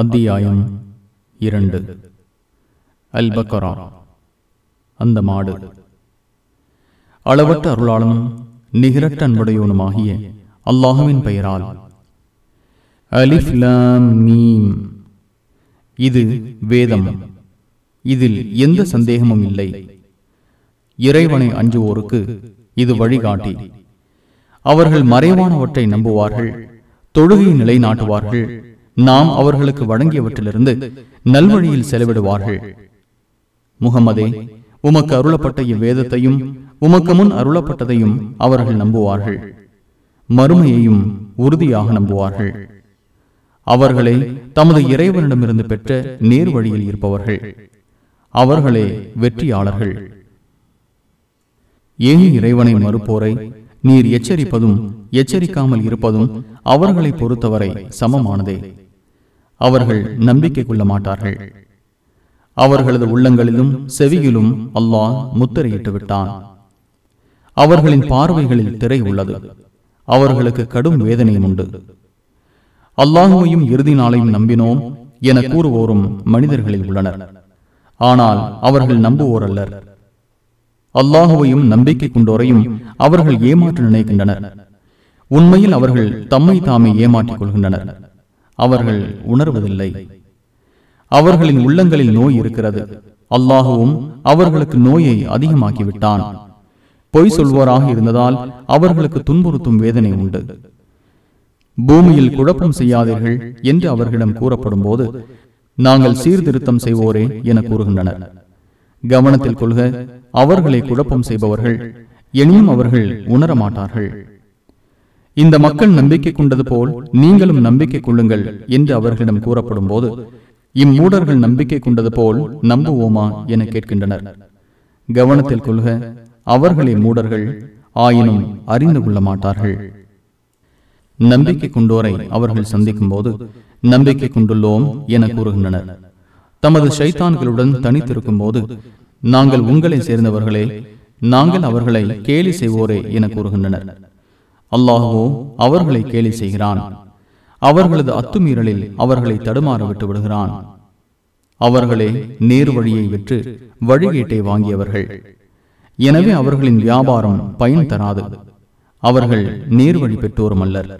அத்தியாயம் இரண்டு. அல் பக்கரா அந்த மாடு. அளவற்ற அருளாளனும் நிகரட்ட அன்புடையவனுமாகிய அல்லாஹுவின் பெயரால் அலிஃப்லாம் மீம். இது வேதம். இதில் எந்த சந்தேகமும் இல்லை. இறைவனை அஞ்சுவோருக்கு இது வழிகாட்டி. அவர்கள் மறைவானவற்றை நம்புவார்கள் தொழுகை நிலைநாட்டுவார்கள் நாம் அவர்களுக்கு வழங்கியவற்றிலிருந்து நல்வழியில் செலவிடுவார்கள். முகமதே உமக்கு அருளப்பட்ட இவ்வேதத்தையும் உமக்கு முன் அருளப்பட்டதையும் அவர்கள் நம்புவார்கள். மறுமையையும் உறுதியாக நம்புவார்கள். அவர்களே தமது இறைவனிடமிருந்து பெற்ற நேர் வழியில் இருப்பவர்கள். அவர்களே வெற்றியாளர்கள். ஏன் இறைவனை மறுப்போரை? நீர் எச்சரிப்பதும் எச்சரிக்காமல் இருப்பதும் அவர்களை பொறுத்தவரை சமமானதே. அவர்கள் நம்பிக்கை கொள்ள மாட்டார்கள். அவர்களது உள்ளங்களிலும் செவியிலும் அல்லாஹ் முத்திரையிட்டு விட்டான் அவர்களின் பார்வைகளில் திரை உள்ளது. அவர்களுக்கு கடும் வேதனையும் உண்டு. அல்லாஹுவையும் இறுதி நாளையும் நம்பினோம் என கூறுவோரும் மனிதர்களில் உள்ளனர். ஆனால் அவர்கள் நம்புவோர் அல்லர். அல்லாஹுவையும் நம்பிக்கை கொண்டோரையும் அவர்கள் ஏமாற்ற நினைக்கின்றனர். உண்மையில் அவர்கள் தம்மை தாமே ஏமாற்றிக் கொள்கின்றனர். அவர்கள் உணர்வதில்லை. அவர்களின் உள்ளங்களில் நோய் இருக்கிறது. அல்லாஹுவும் அவர்களுக்கு நோயை அதிகமாக்கிவிட்டான். பொய் சொல்வோராக இருந்ததால் அவர்களுக்கு துன்புறுத்தும் வேதனை உண்டு. பூமியில் குழப்பம் செய்யாதீர்கள் என்று அவர்களிடம் கூறப்படும் போது நாங்கள் சீர்திருத்தம் செய்வோரே என கூறுகின்றனர். கவனத்தில் கொள்க அவர்களை குழப்பம் செய்பவர்கள் எனியும் அவர்கள் உணர மாட்டார்கள் இந்த மக்கள் நம்பிக்கை கொண்டது போல் நீங்களும் நம்பிக்கை கொள்ளுங்கள் என்று அவர்களிடம் கூறப்படும் போது இம்மூடர்கள் நம்பிக்கை கொண்டது போல் நம்புவோமா? என கேட்கின்றனர். கவனத்தில் கொள்க அவர்களை மூடர்கள் ஆயினும் அறிந்து கொள்ள மாட்டார்கள். நம்பிக்கை கொண்டோரை அவர்கள் சந்திக்கும் போது நம்பிக்கை கொண்டுள்ளோம் என கூறுகின்றனர். தமது சைத்தான்களுடன் தனித்திருக்கும் போது நாங்கள் உங்களை சேர்ந்தவர்களே நாங்கள் அவர்களை கேலி செய்வோரே என கூறுகின்றனர். அல்லாஹோ அவர்களை கேலி செய்கிறான். அவர்களது அத்துமீறலில் அவர்களை தடுமாற விட்டு விடுகிறான். அவர்களே நேர் வழியை விற்று வழிகேட்டை வாங்கியவர்கள். எனவே அவர்களின் வியாபாரம் பயன் தராது. அவர்கள் நேர் வழி பெற்றோரும் அல்லர்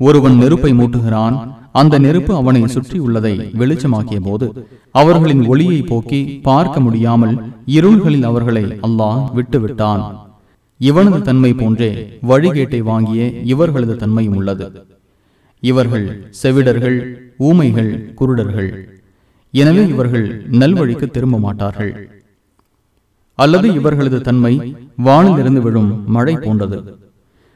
ஒருவன் நெருப்பை மூட்டுகிறான் அந்த நெருப்பு அவனை சுற்றி உள்ளதை வெளிச்சமாக்கிய போது அவர்களின் ஒளியை போக்கி பார்க்க முடியாமல் இருள்களில் அவர்களை அல்லாஹ் விட்டுவிட்டான் இவனது தன்மை போன்றே வழிகேட்டை வாங்கிய இவர்களது தன்மையும் உள்ளது. இவர்கள் செவிடர்கள் ஊமைகள் குருடர்கள். எனவே இவர்கள் நல்வழிக்கு திரும்ப மாட்டார்கள். அல்லது இவர்களது தன்மை வானிலிருந்து விழும் மழை போன்றது.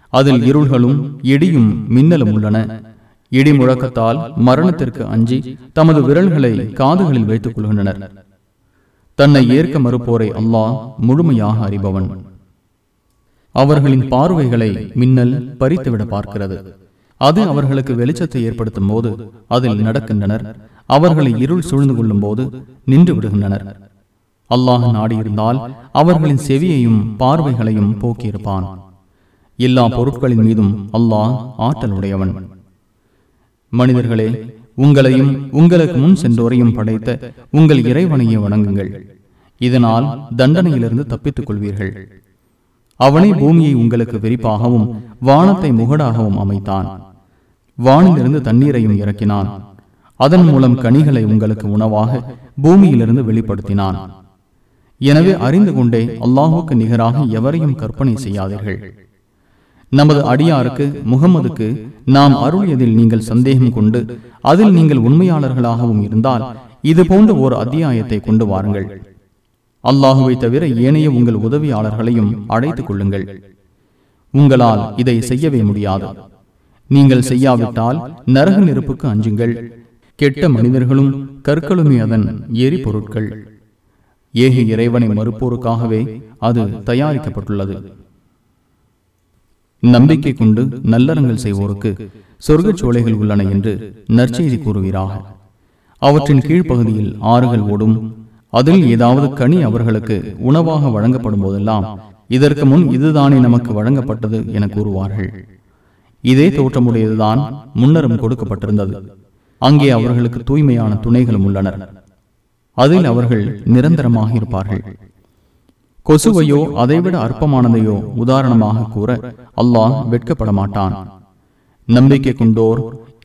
அதில் இருள்களும் இடியும் மின்னலும் உள்ளன. இடி முழக்கத்தால் மரணத்திற்கு அஞ்சி தமது விரல்களை காதுகளில் வைத்துக் கொள்கின்றனர். தன்னை ஏற்க மறுப்போரை அல்லாஹ் முழுமையாக அறிபவன். அவர்களின் பார்வைகளை மின்னல் பறித்துவிட பார்க்கிறது. அது அவர்களுக்கு வெளிச்சத்தை ஏற்படுத்தும் போது அதில் நடக்கின்றனர். அவர்களை இருள் சூழ்ந்து கொள்ளும் போது நின்று விடுகின்றனர். அல்லாஹ் நாடியிருந்தால் அவர்களின் செவியையும் பார்வைகளையும் போக்கியிருப்பான். எல்லா பொருட்களின் மீதும் அல்லாஹ் ஆற்றலுடையவன். மனிதர்களே உங்களையும் உங்களுக்கு முன் சென்றோரையும் படைத்த உங்கள் இறைவனையை வணங்குங்கள். இதனால் தண்டனையிலிருந்து தப்பித்துக் கொள்வீர்கள். அவனே பூமியை உங்களுக்கு விரிப்பாகவும் வானத்தை முகடாகவும் அமைத்தான். வானிலிருந்து தண்ணீரையும் இறக்கினான். அதன் மூலம் கனிகளை உங்களுக்கு உணவாக பூமியிலிருந்து வெளிப்படுத்தினான். எனவே அறிந்து கொண்டே அல்லாஹுக்கு நிகராக எவரையும் கற்பனை செய்யாதீர்கள். நமது அடியாருக்கு முகமதுக்கு நாம் அருளியதில் நீங்கள் சந்தேகம் கொண்டு அதில் நீங்கள் உண்மையாளர்களாகவும் இருந்தால் இது போன்ற ஒரு அத்தியாயத்தை கொண்டு வாருங்கள். அல்லாஹுவை தவிர ஏனைய உங்கள் உதவியாளர்களையும் அழைத்துக் கொள்ளுங்கள். உங்களால் இதை செய்யவே முடியாது. நீங்கள் செய்யாவிட்டால் நரக நெருப்புக்கு அஞ்சுங்கள். கெட்ட மனிதர்களும் கற்களுமே அதன் எரிபொருட்கள். ஏக இறைவனை மறுப்போருக்காகவே அது தயாரிக்கப்பட்டுள்ளது. நம்பிக்கை கொண்டு நல்லறங்கள் செய்வோருக்கு சொர்க்கச் சோலைகள் உள்ளன என்று நற்செய்தி கூறுகிறார்கள் அவற்றின் கீழ்ப்பகுதியில் ஆறுகள் ஓடும் அதில் ஏதாவது கனி அவர்களுக்கு உணவாக வழங்கப்படும் போதெல்லாம் இதற்கு முன் இதுதானே நமக்கு வழங்கப்பட்டது என கூறுவார்கள். இதே தோற்றமுடையதுதான் முன்னரும் கொடுக்கப்பட்டிருந்தது. அங்கே அவர்களுக்கு தூய்மையான துணைகளும் உள்ளனர். அதில் அவர்கள் நிரந்தரமாக இருப்பார்கள். கொசுவையோ அதைவிட அற்பமானதையோ உதாரணமாக கூற அல்லாஹ் வெட்கப்பட மாட்டான் நம்பிக்கை கொண்டோர்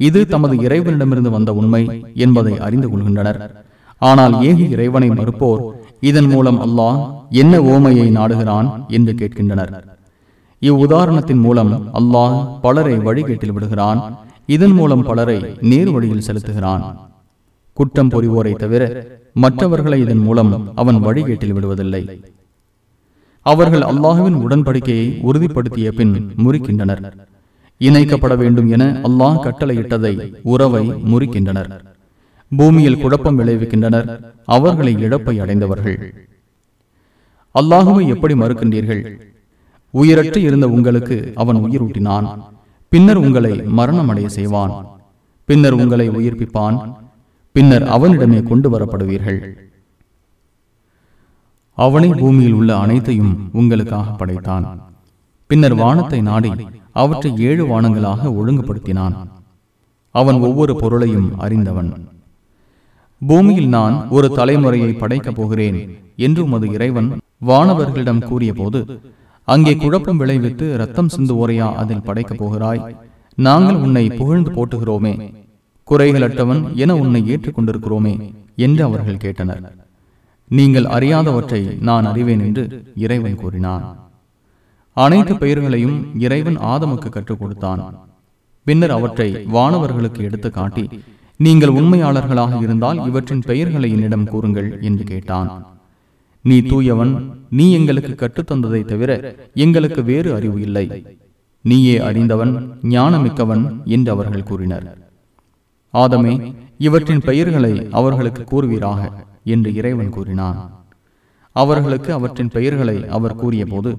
இது தமது இறைவனிடமிருந்து வந்த உண்மை என்பதை அறிந்து கொள்கின்றனர். ஆனால் ஏகி இறைவனை மறுப்போர். இதன் மூலம் அல்லாஹ் என்ன ஓமையை நாடுகிறான் என்று கேட்கின்றனர். இவ்வுதாரணத்தின் மூலம் அல்லாஹ் பலரை வழிகேட்டில் விடுகிறான். இதன் மூலம் பலரை நேர் வழியில் செலுத்துகிறான். குற்றம் புரிவோரை தவிர மற்றவர்களை இதன் மூலம் அவன் வழிகேட்டில் விடுவதில்லை. அவர்கள் அல்லாஹுவின் உடன்படிக்கையை உறுதிப்படுத்திய பின் முறிக்கின்றனர். இணைக்கப்பட வேண்டும் என அல்லாஹ் கட்டளையிட்டதை உறவை முறிக்கின்றனர். பூமியில் குழப்பம் விளைவிக்கின்றனர். அவர்களை இழப்பை அடைந்தவர்கள். அல்லாஹுவை எப்படி மறுக்கின்றீர்கள்? உயிரற்று இருந்த உங்களுக்கு அவன் உயிரூட்டினான். பின்னர் உங்களை மரணமடைய செய்வான். பின்னர் உங்களை உயிர்ப்பிப்பான். பின்னர் அவனிடமே கொண்டு வரப்படுவீர்கள். அவனை பூமியில் உள்ள அனைத்தையும் உங்களுக்காக படைத்தான். பின்னர் வானத்தை நாடி அவற்றை ஏழு வானங்களாக ஒழுங்குபடுத்தினான். அவன் ஒவ்வொரு பொருளையும் அறிந்தவன். பூமியில் நான் ஒரு தலைமுறையை படைக்கப் போகிறேன் என்று உமது இறைவன் வானவர்களிடம் கூறிய போது அங்கே குழப்பம் விளைவித்து ரத்தம் சிந்துவோரையா அதில் படைக்கப் போகிறாய்? நாங்கள் உன்னை புகழ்ந்து போட்டுகிறோமே குறைகளற்றவன் என உன்னை ஏற்றுக்கொண்டிருக்கிறோமே என்று அவர்கள் கேட்டனர். நீங்கள் அறியாதவற்றை நான் அறிவேன் என்று இறைவன் கூறினான். அனைத்து பெயர்களையும் இறைவன் ஆதமுக்கு கற்றுக் கொடுத்தான். பின்னர் அவற்றை வானவர்களுக்கு எடுத்து காட்டி நீங்கள் உண்மையாளர்களாக இருந்தால் இவற்றின் பெயர்களை என்னிடம் கூறுங்கள் என்று கேட்டான். நீ தூயவன் நீ எங்களுக்கு கற்றுத்தந்ததை தவிர எங்களுக்கு வேறு அறிவு இல்லை. நீயே அறிந்தவன் ஞானமிக்கவன் என்று அவர்கள் கூறினர். ஆதமே இவற்றின் பெயர்களை அவர்களுக்கு கூறுவீராக என்று இறைவன் கூறினான். அவர்களுக்கு அவற்றின் பெயர்களை அவர் கூறிய போது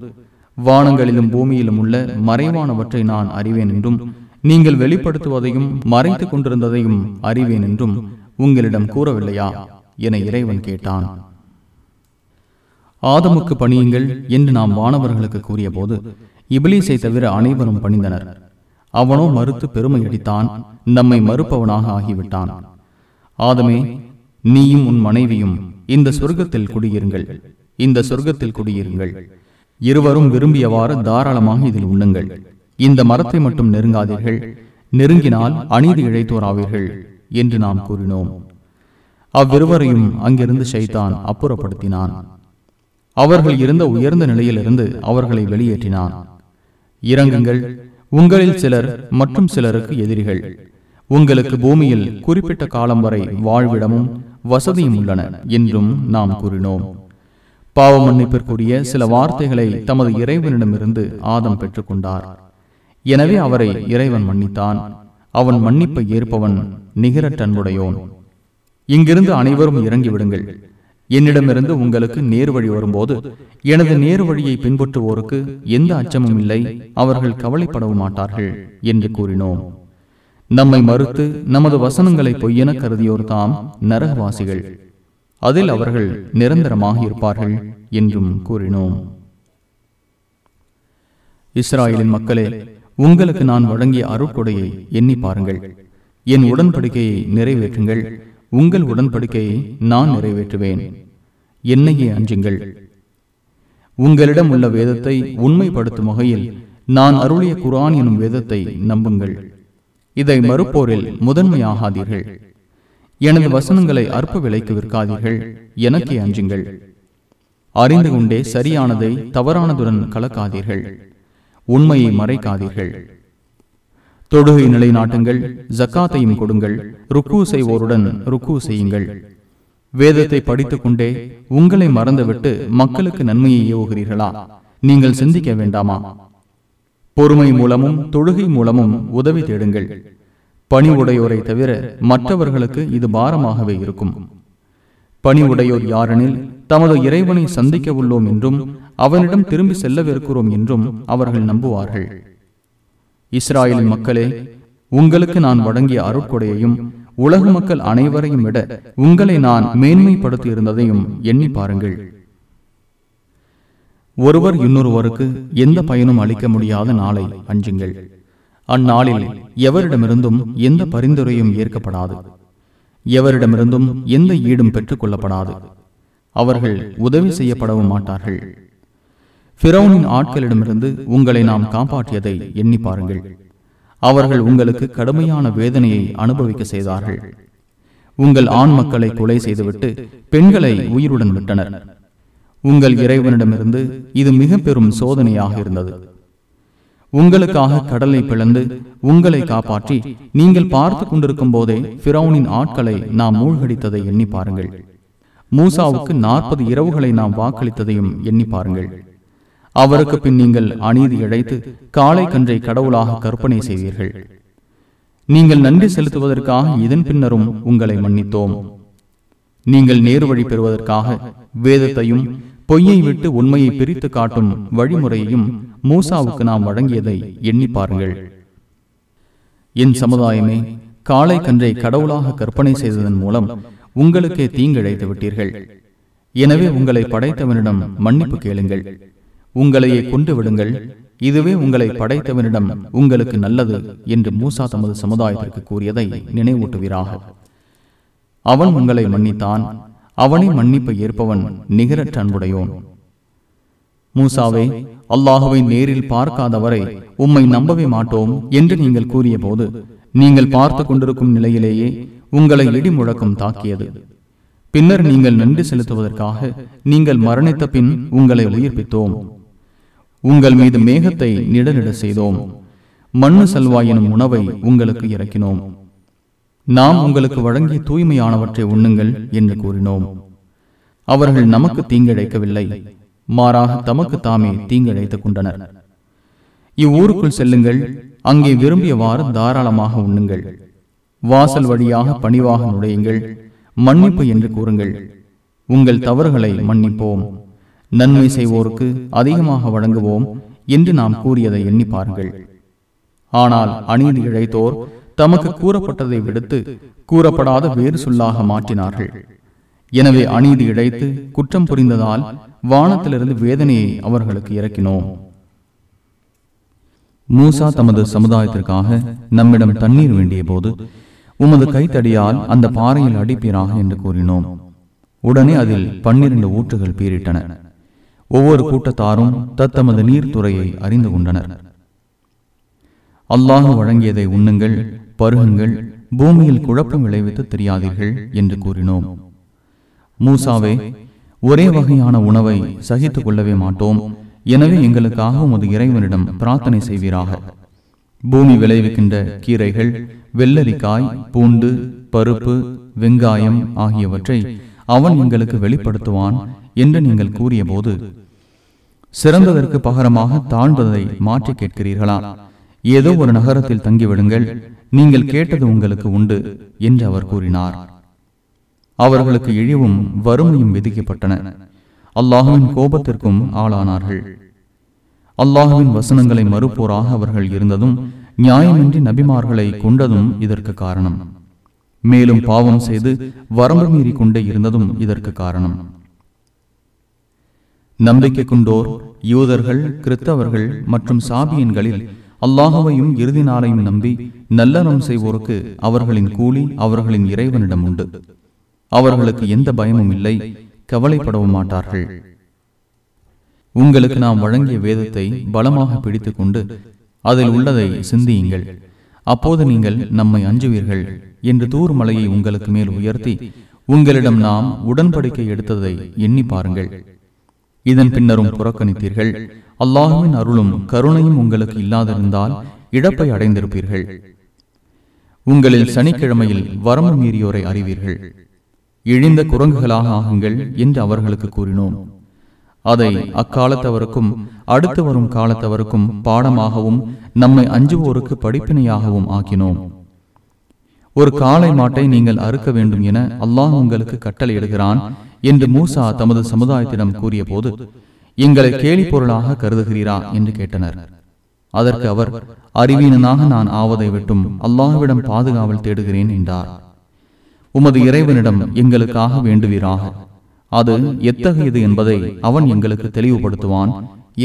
வானங்களிலும் பூமியிலும் உள்ள மறைவானவற்றை நான் அறிவேன் என்றும் நீங்கள் வெளிப்படுத்துவதையும் மறைத்துக் கொண்டிருந்ததையும் அறிவேன் என்றும் உங்களிடம் கூறவில்லையா? என இறைவன் கேட்டான். ஆதமுக்கு பணியுங்கள் என்று நாம் வானவர்களுக்கு கூறிய போது இபிலிசை தவிர அனைவரும் பணிந்தனர். அவனோ மறுத்து பெருமை அடித்தான் நம்மை மறுப்பவனாக ஆகிவிட்டான். ஆதமே நீயும் உன் மனைவியும் இந்த சொர்க்கத்தில் குடியிருங்கள். இந்த சொர்க்கத்தில் குடியிருங்கள். இருவரும் விரும்பியவாறு தாராளமாக இதில் உண்ணுங்கள். இந்த மரத்தை மட்டும் நெருங்காதீர்கள். நெருங்கினால் அநீதி இழைத்தோராவீர்கள் என்று நாம் கூறினோம். அவ்விருவரையும் அங்கிருந்து ஷைத்தான் அப்புறப்படுத்தினான். அவர்கள் இருந்த உயர்ந்த நிலையிலிருந்து அவர்களை வெளியேற்றினான். இறங்குங்கள். உங்களில் சிலர் மற்றும் சிலருக்கு எதிரிகள். உங்களுக்கு பூமியில் குறிப்பிட்ட காலம் வரை வாழ்விடமும் வசதியும் உள்ளன என்றும் நாம் கூறினோம். பாவ மன்னிப்பிற்குரிய சில வார்த்தைகளை தமது இறைவனிடமிருந்து ஆதம் பெற்றுக்கொண்டார். எனவே அவரை இறைவன் மன்னித்தான். அவன் மன்னிப்பை ஏற்பவன் நிகரற்றன்புடையோன் இங்கிருந்து அனைவரும் இறங்கிவிடுங்கள் என்னிடமிருந்து உங்களுக்கு நேர் வழி வரும்போது எனது நேர் வழியை பின்பற்றுவோருக்கு எந்த அச்சமும் இல்லை. அவர்கள் கவலைப்படவும் மாட்டார்கள் என்று கூறினோம். நம்மை மறுத்து நமது வசனங்களை பொய்யென கருதியோர் தாம் நரகவாசிகள். அதில் அவர்கள் நிரந்தரமாக இருப்பார்கள் என்றும் கூறினோம். இஸ்ராயலின் மக்களே உங்களுக்கு நான் வழங்கிய அருட்கொடையை எண்ணி பாருங்கள். என் உடன்படிக்கையை நிறைவேற்றுங்கள். உங்கள் உடன்படிக்கையை நான் நிறைவேற்றுவேன். என்னையே அஞ்சுங்கள். உங்களிடம் உள்ள வேதத்தை உண்மைப்படுத்தும் வகையில் நான் அருளிய குரான் எனும் வேதத்தை நம்புங்கள். இதை மறுப்போரில் முதன்மையாகாதீர்கள். எனது வசனங்களை அற்ப விலைக்கு விற்காதீர்கள். எனக்கே அஞ்சுங்கள். அறிந்து கொண்டே சரியானதை தவறானதுடன் கலக்காதீர்கள். உண்மையை மறைக்காதீர்கள். தொடுகை நிலைநாட்டுங்கள் ஜக்காத்தையும் கொடுங்கள் ருக்கு செய்வோருடன் ருக்கு செய்யுங்கள். வேதத்தை படித்துக் கொண்டே உங்களை மறந்துவிட்டு மக்களுக்கு நன்மையை ஏவுகிறீர்களா? நீங்கள் சிந்திக்க வேண்டாமா? பொறுமை மூலமும் தொழுகை மூலமும் உதவி தேடுங்கள். பணி உடையோரை தவிர மற்றவர்களுக்கு இது பாரமாகவே இருக்கும். பணி உடையோர் யாரெனில் தமது இறைவனை சந்திக்க உள்ளோம் என்றும் அவனிடம் திரும்பி செல்லவிருக்கிறோம் என்றும் அவர்கள் நம்புவார்கள். இஸ்ராயல் மக்களே உங்களுக்கு நான் வழங்கிய அருட்கொடையையும் உலக மக்கள் அனைவரையும் விட உங்களை நான் மேன்மைப்படுத்தி இருந்ததையும் எண்ணி பாருங்கள். ஒருவர் இன்னொருவருக்கு எந்த பயனும் அளிக்க முடியாத நாளை அஞ்சுங்கள். அந்நாளில் எவரிடமிருந்தும் எந்த பரிந்துரையும் ஏற்கப்படாது. எவரிடமிருந்தும் எந்த ஈடும் பெற்றுக் கொள்ளப்படாது அவர்கள் உதவி செய்யப்படவும் மாட்டார்கள். பிறவுனின் ஆட்களிடமிருந்து உங்களை நாம் காப்பாற்றியதை எண்ணி பாருங்கள். அவர்கள் உங்களுக்கு கடுமையான வேதனையை அனுபவிக்க செய்தார்கள். உங்கள் ஆண் மக்களை கொலை செய்துவிட்டு பெண்களை உயிருடன் விட்டனர். உங்கள் இறைவனிடமிருந்து இது மிக பெரும் சோதனையாக இருந்தது. உங்களுக்காக கடலை பிளந்து உங்களை காப்பாற்றி நீங்கள் பார்த்து கொண்டிருக்கும் போதே பிறவுனின் ஆட்களை நாம் மூழ்கடித்ததை எண்ணி பாருங்கள். மூசாவுக்கு நாற்பது இரவுகளை நாம் வாக்களித்ததையும் எண்ணி பாருங்கள். அவருக்கு பின் நீங்கள் அநீதி இழைத்து காளை கன்றை கடவுளாக கற்பனை செய்வீர்கள். நீங்கள் நன்றி செலுத்துவதற்காக இதன் பின்னரும் உங்களை மன்னித்தோம். நீங்கள் நேர்வழி பெறுவதற்காக வேதத்தையும் பொய்யை விட்டு உண்மையை பிரித்து காட்டும் வழிமுறையையும் மூசாவுக்கு நாம் வழங்கியதை எண்ணி பாருங்கள். என் சமுதாயமே காளை கன்றை கடவுளாக கற்பனை செய்ததன் மூலம் உங்களுக்கே தீங்கிழைத்து விட்டீர்கள். எனவே உங்களை படைத்தவனிடம் மன்னிப்பு கேளுங்கள். உங்களையே கொண்டு விடுங்கள் இதுவே உங்களை படைத்தவனிடம் உங்களுக்கு நல்லது என்று மூசா தமது சமுதாயத்திற்கு கூறியதை நினைவூட்டுவீராக. அவன் உங்களை மன்னித்தான். அவனை மன்னிப்பை ஏற்பவன் நிகரற்ற அன்புடையோன். மூசாவே அல்லாஹுவை நேரில் பார்க்காதவரை உம்மை நம்பவே மாட்டோம் என்று நீங்கள் கூறிய போது நீங்கள் பார்த்து கொண்டிருக்கும் நிலையிலேயே உங்களை இடி முழக்கம் தாக்கியது. பின்னர் நீங்கள் நன்றி செலுத்துவதற்காக நீங்கள் மரணித்த பின் உங்களை உயிர்ப்பித்தோம். உங்கள் மீது மேகத்தை நிடநிட செய்தோம். மண்ணு செல்வாயினும் உணவை உங்களுக்கு இறக்கினோம். நாம் உங்களுக்கு வழங்கிய தூய்மையானவற்றை உண்ணுங்கள் என்று கூறினோம். அவர்கள் நமக்கு தீங்கிழைக்கவில்லை. மாறாக தமக்கு தாமே தீங்கிழைத்துக் கொண்டனர் இவ்வூருக்குள் செல்லுங்கள். அங்கே விரும்பியவாறு தாராளமாக உண்ணுங்கள். வாசல் வழியாக பணிவாக நுழையுங்கள். மன்னிப்பு என்று கூறுங்கள். உங்கள் தவறுகளை மன்னிப்போம். நன்மை செய்வோருக்கு அதிகமாக வழங்குவோம் என்று நாம் கூறியதை எண்ணி பாருங்கள். ஆனால் அநீதி இழைத்தோர் தமக்கு கூறப்பட்டதை விடுத்து கூறப்படாத வேறு சொல்லாக மாற்றினார்கள். எனவே அநீதி இழைத்து குற்றம் புரிந்ததால் வானத்திலிருந்து வேதனையை அவர்களுக்கு இறக்கினோம். மூசா தமது சமுதாயத்திற்காக நம்மிடம் தண்ணீர் வேண்டிய போது உமது கைத்தடியால் அந்த பாறையில் அடிப்பீராக என்று கூறினோம். உடனே அதில் பன்னிரண்டு ஊற்றுகள் பீரிட்டன ஒவ்வொரு கூட்டத்தாரும் தத்தமது நீர்த்துறையை அறிந்து கொண்டனர். அல்லாஹ் வழங்கியதை உண்ணுங்கள் பருகுங்கள் பூமியில் குழப்பம் விளைவித்து தெரியாதீர்கள் என்று கூறினோம். மூசாவே ஒரே வகையான உணவை சகித்துக் கொள்ளவே மாட்டோம். எனவே எங்களுக்காக உமது இறைவனிடம் பிரார்த்தனை செய்வீராக. பூமி விளைவிக்கின்ற கீரைகள் வெள்ளரிக்காய் பூண்டு பருப்பு வெங்காயம் ஆகியவற்றை அவன் எங்களுக்கு வெளிப்படுத்துவான் என்று நீங்கள் கூறிய போது சிறந்ததற்கு பகரமாக தாழ்ந்ததை மாற்றி கேட்கிறீர்களா? ஏதோ ஒரு நகரத்தில் தங்கிவிடுங்கள். நீங்கள் கேட்டது உங்களுக்கு உண்டு என்று அவர் கூறினார். அவர்களுக்கு இழிவும் வறுமையும் விதிக்கப்பட்டன. அல்லாஹுவின் கோபத்திற்கும் ஆளானார்கள். அல்லாஹுவின் வசனங்களை மறுப்போராக அவர்கள் இருந்ததும் நியாயமின்றி நபிமார்களை கொண்டதும் இதற்கு காரணம். மேலும் பாவம் செய்து வரம்பு மீறி கொண்டே இருந்ததும் இதற்கு காரணம். நம்பிக்கை கொண்டோர் யூதர்கள் கிறித்தவர்கள் மற்றும் சாபியன்களில் அல்லாஹுவையும் இறுதி நாளையும் நம்பி நல்லறம் செய்வோருக்கு அவர்களின் கூலி அவர்களின் இறைவனிடம் உண்டு. அவர்களுக்கு எந்த பயமும் இல்லை கவலைப்படவும் மாட்டார்கள். உங்களுக்கு நாம் வழங்கிய வேதத்தை பலமாக பிடித்துக் கொண்டு அதில் உள்ளதை சிந்தியுங்கள். அப்போது நீங்கள் நம்மை அஞ்சுவீர்கள் என்று தூர் மலையை உங்களுக்கு மேல் உயர்த்தி உங்களிடம் நாம் உடன்படிக்கை எடுத்ததை எண்ணி பாருங்கள். இதன் பின்னரும் புறக்கணித்தீர்கள். அல்லாஹுவின் அருளும் கருணையும் உங்களுக்கு இல்லாதிருந்தால் இழப்பை அடைந்திருப்பீர்கள். உங்களில் சனிக்கிழமையில் வரம்பு மீறியோரை அறிவீர்கள். இழிந்த குரங்குகளாக ஆகுங்கள் என்று அவர்களுக்கு கூறினோம். அதை அக்காலத்தவருக்கும் அடுத்து வரும் காலத்தவருக்கும் பாடமாகவும் நம்மை அஞ்சுவோருக்கு படிப்பினையாகவும் ஆக்கினோம். ஒரு காளை மாட்டை நீங்கள் அறுக்க வேண்டும் என அல்லாஹ் உங்களுக்கு கட்டளையிடுகிறான் என்று மூசா தமது சமுதாயத்திடம் கூறிய போது எங்களை கேலி பொருளாக கருதுகிறீரா என்று கேட்டனர். அதற்கு அவர் அறிவீனனாக நான் ஆவதை விட்டும் அல்லாஹுவிடம் பாதுகாவல் தேடுகிறேன் என்றார். உமது இறைவனிடம் எங்களுக்காக வேண்டுவீராக. அது எத்தகையது என்பதை அவன் எங்களுக்கு தெளிவுபடுத்துவான்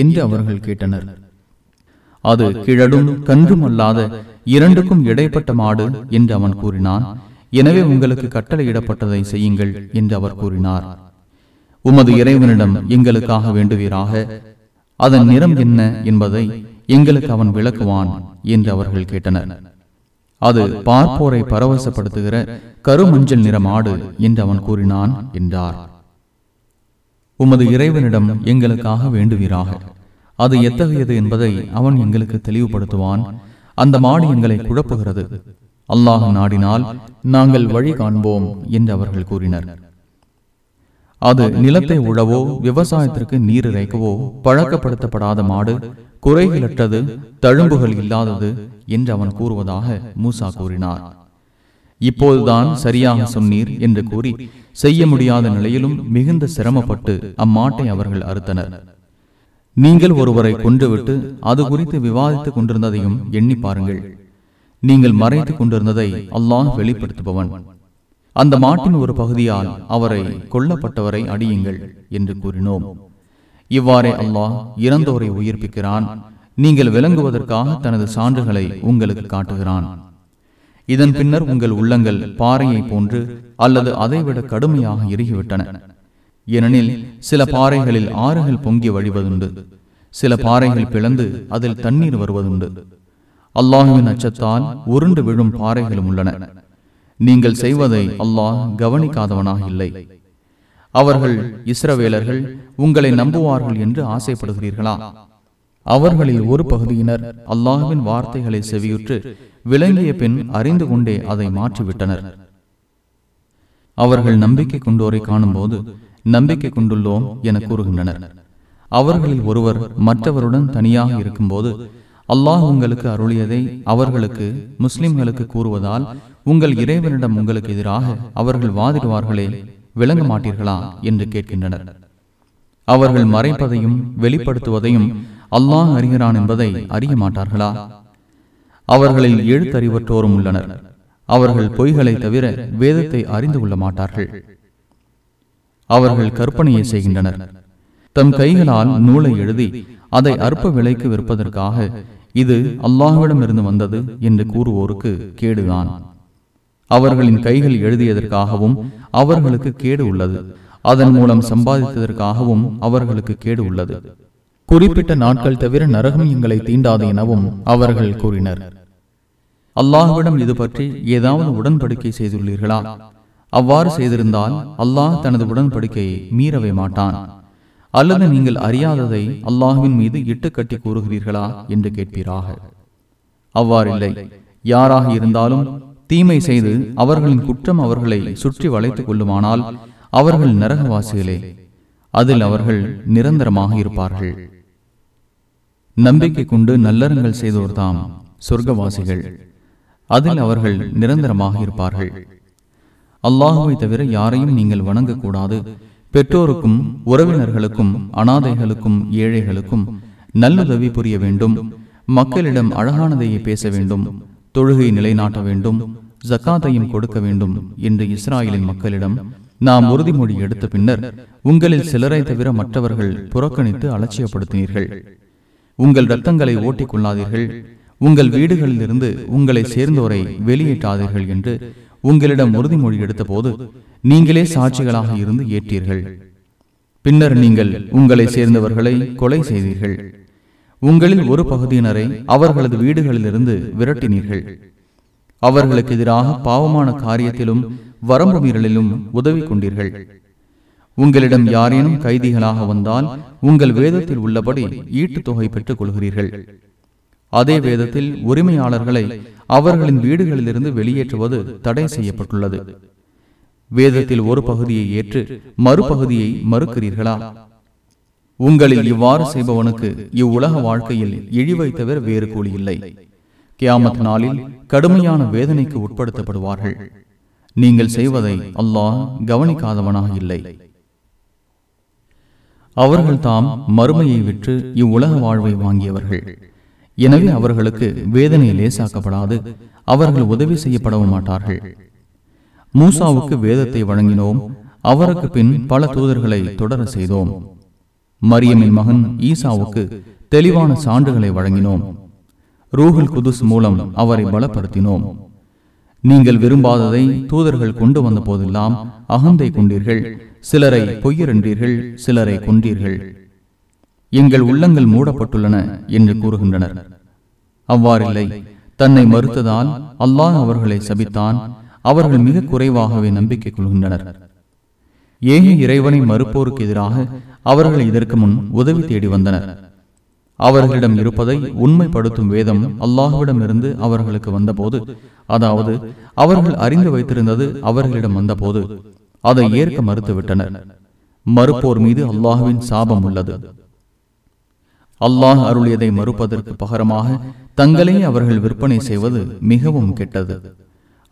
என்று அவர்கள் கேட்டனர். அது கிழடும் கன்றும் அல்லாத இரண்டுக்கும் இடைப்பட்ட மாடு என்று அவன் கூறினான். எனவே உங்களுக்கு கட்டளையிடப்பட்டதை செய்யுங்கள் என்று அவர் கூறினார். உமது இறைவனிடம் எங்களுக்காக வேண்டுவீராக. அதன் நிறம் என்ன என்பதை எங்களுக்கு அவன் விளக்குவான் என்று அவர்கள் கேட்டனர். அது பார்ப்போரை பரவசப்படுத்துகிற கருமஞ்சள் நிற மாடு என்று அவன் கூறினான் என்றார். உமது இறைவனிடம் எங்களுக்காக வேண்டுவீராக. அது எத்தகையது என்பதை அவன் எங்களுக்கு தெளிவுபடுத்துவான். அந்த மாடு எங்களை குழப்புகிறது. அல்லாஹ் நாடினால் நாங்கள் வழி காண்போம் என்று அவர்கள் கூறினர். அது நிலத்தை உழவோ விவசாயத்திற்கு நீர் இறைக்கவோ பழக்கப்படுத்தப்படாத மாடு குறைகளற்றது தழும்புகள் இல்லாதது என்று அவன் கூறுவதாக மூசா கூறினார். இப்போதுதான் சரியாக சொன்னீர் என்று கூறி செய்ய முடியாத நிலையிலும் மிகுந்த சிரமப்பட்டு அம்மாட்டை அவர்கள் அறுத்தனர். நீங்கள் ஒருவரை கொன்றுவிட்டு அது குறித்து விவாதித்துக் கொண்டிருந்ததையும் எண்ணி பாருங்கள். நீங்கள் மறைத்துக் கொண்டிருந்ததை அல்லாஹ் வெளிப்படுத்துபவன். அந்த மாட்டின் ஒரு பகுதியால் அவரை கொல்லப்பட்டவரை அடியுங்கள் என்று கூறினோம். இவ்வாறே அல்லாஹ் இறந்தோரை உயிர்ப்பிக்கிறான். நீங்கள் விளங்குவதற்காக தனது சான்றுகளை உங்களுக்கு காட்டுகிறான். இதன் பின்னர் உங்கள் உள்ளங்கள் பாறையை போன்று அல்லது அதைவிட கடுமையாக இறுகிவிட்டன. ஏனெனில் சில பாறைகளில் ஆறுகள் பொங்கி வழிவதுண்டு. சில பாறைகள் பிளந்து அதில் தண்ணீர் வருவதுண்டு. அல்லாஹுவின் அச்சத்தால் உருண்டு விழும் பாறைகளும் உள்ளன. நீங்கள் செய்வதை அல்லாஹ் கவனிக்காதவனாக இல்லை. அவர்கள் இஸ்ரவேலர்கள் உங்களை நம்புவார்கள் என்று ஆசைப்படுகிறீர்களா? அவர்களில் ஒரு பகுதியினர் அல்லாஹுவின் வார்த்தைகளை செவியுற்று விளங்கிய பின் அறிந்து கொண்டே அதை மாற்றிவிட்டனர். அவர்கள் நம்பிக்கை கொண்டோரை காணும்போது நம்பிக்கை கொண்டுள்ளோம் என கூறுகின்றனர். அவர்களில் ஒருவர் மற்றவருடன் தனியாக இருக்கும்போது அல்லாஹ் உங்களுக்கு அருளியதை அவர்களுக்கு முஸ்லிம்களுக்கு கூறுவதால் உங்கள் இறைவனிடம் உங்களுக்கு எதிராக அவர்கள் வாதிடுவார்களே விளங்க மாட்டீர்களா என்று கேட்கின்றனர். அவர்கள் மறைப்பதையும் வெளிப்படுத்துவதையும் அல்லாஹ் அறிகிறான் என்பதை அறிய மாட்டார்களா? அவர்களில் எழுத்தறிவற்றோரும் உள்ளனர். அவர்கள் பொய்களை தவிர வேதத்தை அறிந்து கொள்ள மாட்டார்கள். அவர்கள் கற்பனையை செய்கின்றனர். தம் கைகளால் நூலை எழுதி அதை அற்ப விலைக்கு விற்பதற்காக இது அல்லாஹுவிடமிருந்து வந்தது என்று கூறுவோருக்கு கேடுதான் அவர்களின் கைகள் எழுதியதற்காகவும் அவர்களுக்கு கேடு உள்ளது. அதன் மூலம் சம்பாதித்ததற்காகவும் அவர்களுக்கு கேடு உள்ளது. குறிப்பிட்ட நாட்கள் தவிர நரகம் எங்களை தீண்டாது எனவும் அவர்கள் கூறினர். அல்லாஹுவிடம் இது பற்றி ஏதாவது உடன்படிக்கை செய்துள்ளீர்களா? அவ்வாறு செய்திருந்தால் அல்லாஹ் தனது உடன்படிக்கையை மீறவே மாட்டான். அல்லது நீங்கள் அறியாததை அல்லாஹுவின் மீது இட்டுக்கட்டி கூறுகிறீர்களா? என்று கேட்பீராக. அவ்வாறில்லை. யாராக இருந்தாலும் தீமை செய்து அவர்களின் குற்றம் அவர்களை சுற்றி வளைத்துக் கொள்ளுமானால் அவர்கள் நரகவாசிகளே அதில் அவர்கள் நிரந்தரமாக இருப்பார்கள். நம்பிக்கை கொண்டு நல்லறங்கள் செய்தோர்தாம் சொர்க்கவாசிகள். அதில் அவர்கள் நிரந்தரமாக இருப்பார்கள். அல்லாஹுவை தவிர யாரையும் நீங்கள் வணங்கக்கூடாது. பெற்றோருக்கும் உறவினர்களுக்கும் அனாதைகளுக்கும் ஏழைகளுக்கும் நல்லுதவி புரிய வேண்டும். மக்களிடம் அழகானதையே பேச வேண்டும். தொழுகை நிலைநாட்ட வேண்டும். ஜக்காத்தையும் கொடுக்க வேண்டும் என்று இஸ்ராயலின் மக்களிடம் நாம் உறுதிமொழி எடுத்த பின்னர் உங்களில் சிலரை தவிர மற்றவர்கள் புறக்கணித்து அலட்சியப்படுத்தினீர்கள். உங்கள் ரத்தங்களை ஓட்டிக் கொள்ளாதீர்கள் உங்கள் வீடுகளிலிருந்து உங்களை சேர்ந்தோரை வெளியேற்றாதீர்கள் என்று உங்களிடம் உறுதிமொழி எடுத்த போது நீங்களே சாட்சிகளாக இருந்து ஏற்றீர்கள். பின்னர் நீங்கள் உங்களை சேர்ந்தவர்களை கொலை செய்தீர்கள். உங்களில் ஒரு பகுதியினரை அவர்களது வீடுகளிலிருந்து விரட்டினீர்கள். அவர்களுக்கு எதிராக பாவமான காரியத்திலும் வரம்பு மீறலிலும் உதவி கொண்டீர்கள் உங்களிடம் யாரேனும் கைதிகளாக வந்தால் உங்கள் வேதத்தில் உள்ளபடி ஈட்டுத் தொகை பெற்றுக் கொள்கிறீர்கள் அதே வேதத்தில் உரிமையாளர்களை அவர்களின் வீடுகளிலிருந்து வெளியேற்றுவது தடை செய்யப்பட்டுள்ளது. வேதத்தில் ஒரு பகுதியை ஏற்று மறுபகுதியை மறுக்கிறீர்களா? உங்களில் இவ்வாறு செய்பவனுக்கு இவ்வுலக வாழ்க்கையில் இழிவை தவிர வேறு கூலி இல்லை. கியாமத் நாளில் கடுமையான வேதனைக்கு உட்படுத்தப்படுவார்கள். நீங்கள் செய்வதை அல்லாஹ் கவனிக்காதவனாக இல்லை. அவர்கள் தாம் மறுமையை விற்று இவ்வுலக வாழ்வை வாங்கியவர்கள். எனவே அவர்களுக்கு வேதனை லேசாக்கப்படாது அவர்கள் உதவி செய்யப்படவும் மாட்டார்கள். மூசாவுக்கு வேதத்தை வழங்கினோம் அவருக்கு பின் பல தூதர்களை தொடர செய்தோம். மரியமின் மகன் ஈசாவுக்கு தெளிவான சான்றுகளை வழங்கினோம். ரூஹுல் குதுஸ் மூலம் அவரை பலப்படுத்தினோம். நீங்கள் விரும்பாததை தூதர்கள் கொண்டு வந்த போதெல்லாம் அகந்தை கொண்டீர்கள் சிலரை பொய்யரென்றீர்கள் சிலரை கொன்றீர்கள். எங்கள் உள்ளங்கள் மூடப்பட்டுள்ளன என்று கூறுகின்றனர். அவ்வாறில்லை தன்னை மறுத்ததால் அல்லாஹ் அவர்களை சபித்தான் அவர்கள் மிக குறைவாகவே நம்பிக்கை கொள்கின்றனர். ஏக இறைவனை மறுப்போருக்கு எதிராக அவர்கள் இதற்கு முன் உதவி தேடி வந்தனர். அவர்களிடம் இருப்பதை உண்மைப்படுத்தும் வேதம் அல்லாஹுவிடமிருந்து அவர்களுக்கு வந்தபோது அதாவது அவர்கள் அறிந்து வைத்திருந்தது அவர்களிடம் வந்தபோது அதை ஏற்க மறுத்துவிட்டனர். மறுப்போர் மீது அல்லாஹுவின் சாபம் உள்ளது. அல்லாஹ் அருளியதை மறுப்பதற்கு பகரமாக தங்களே அவர்கள் விற்பனை செய்வது மிகவும் கெட்டது.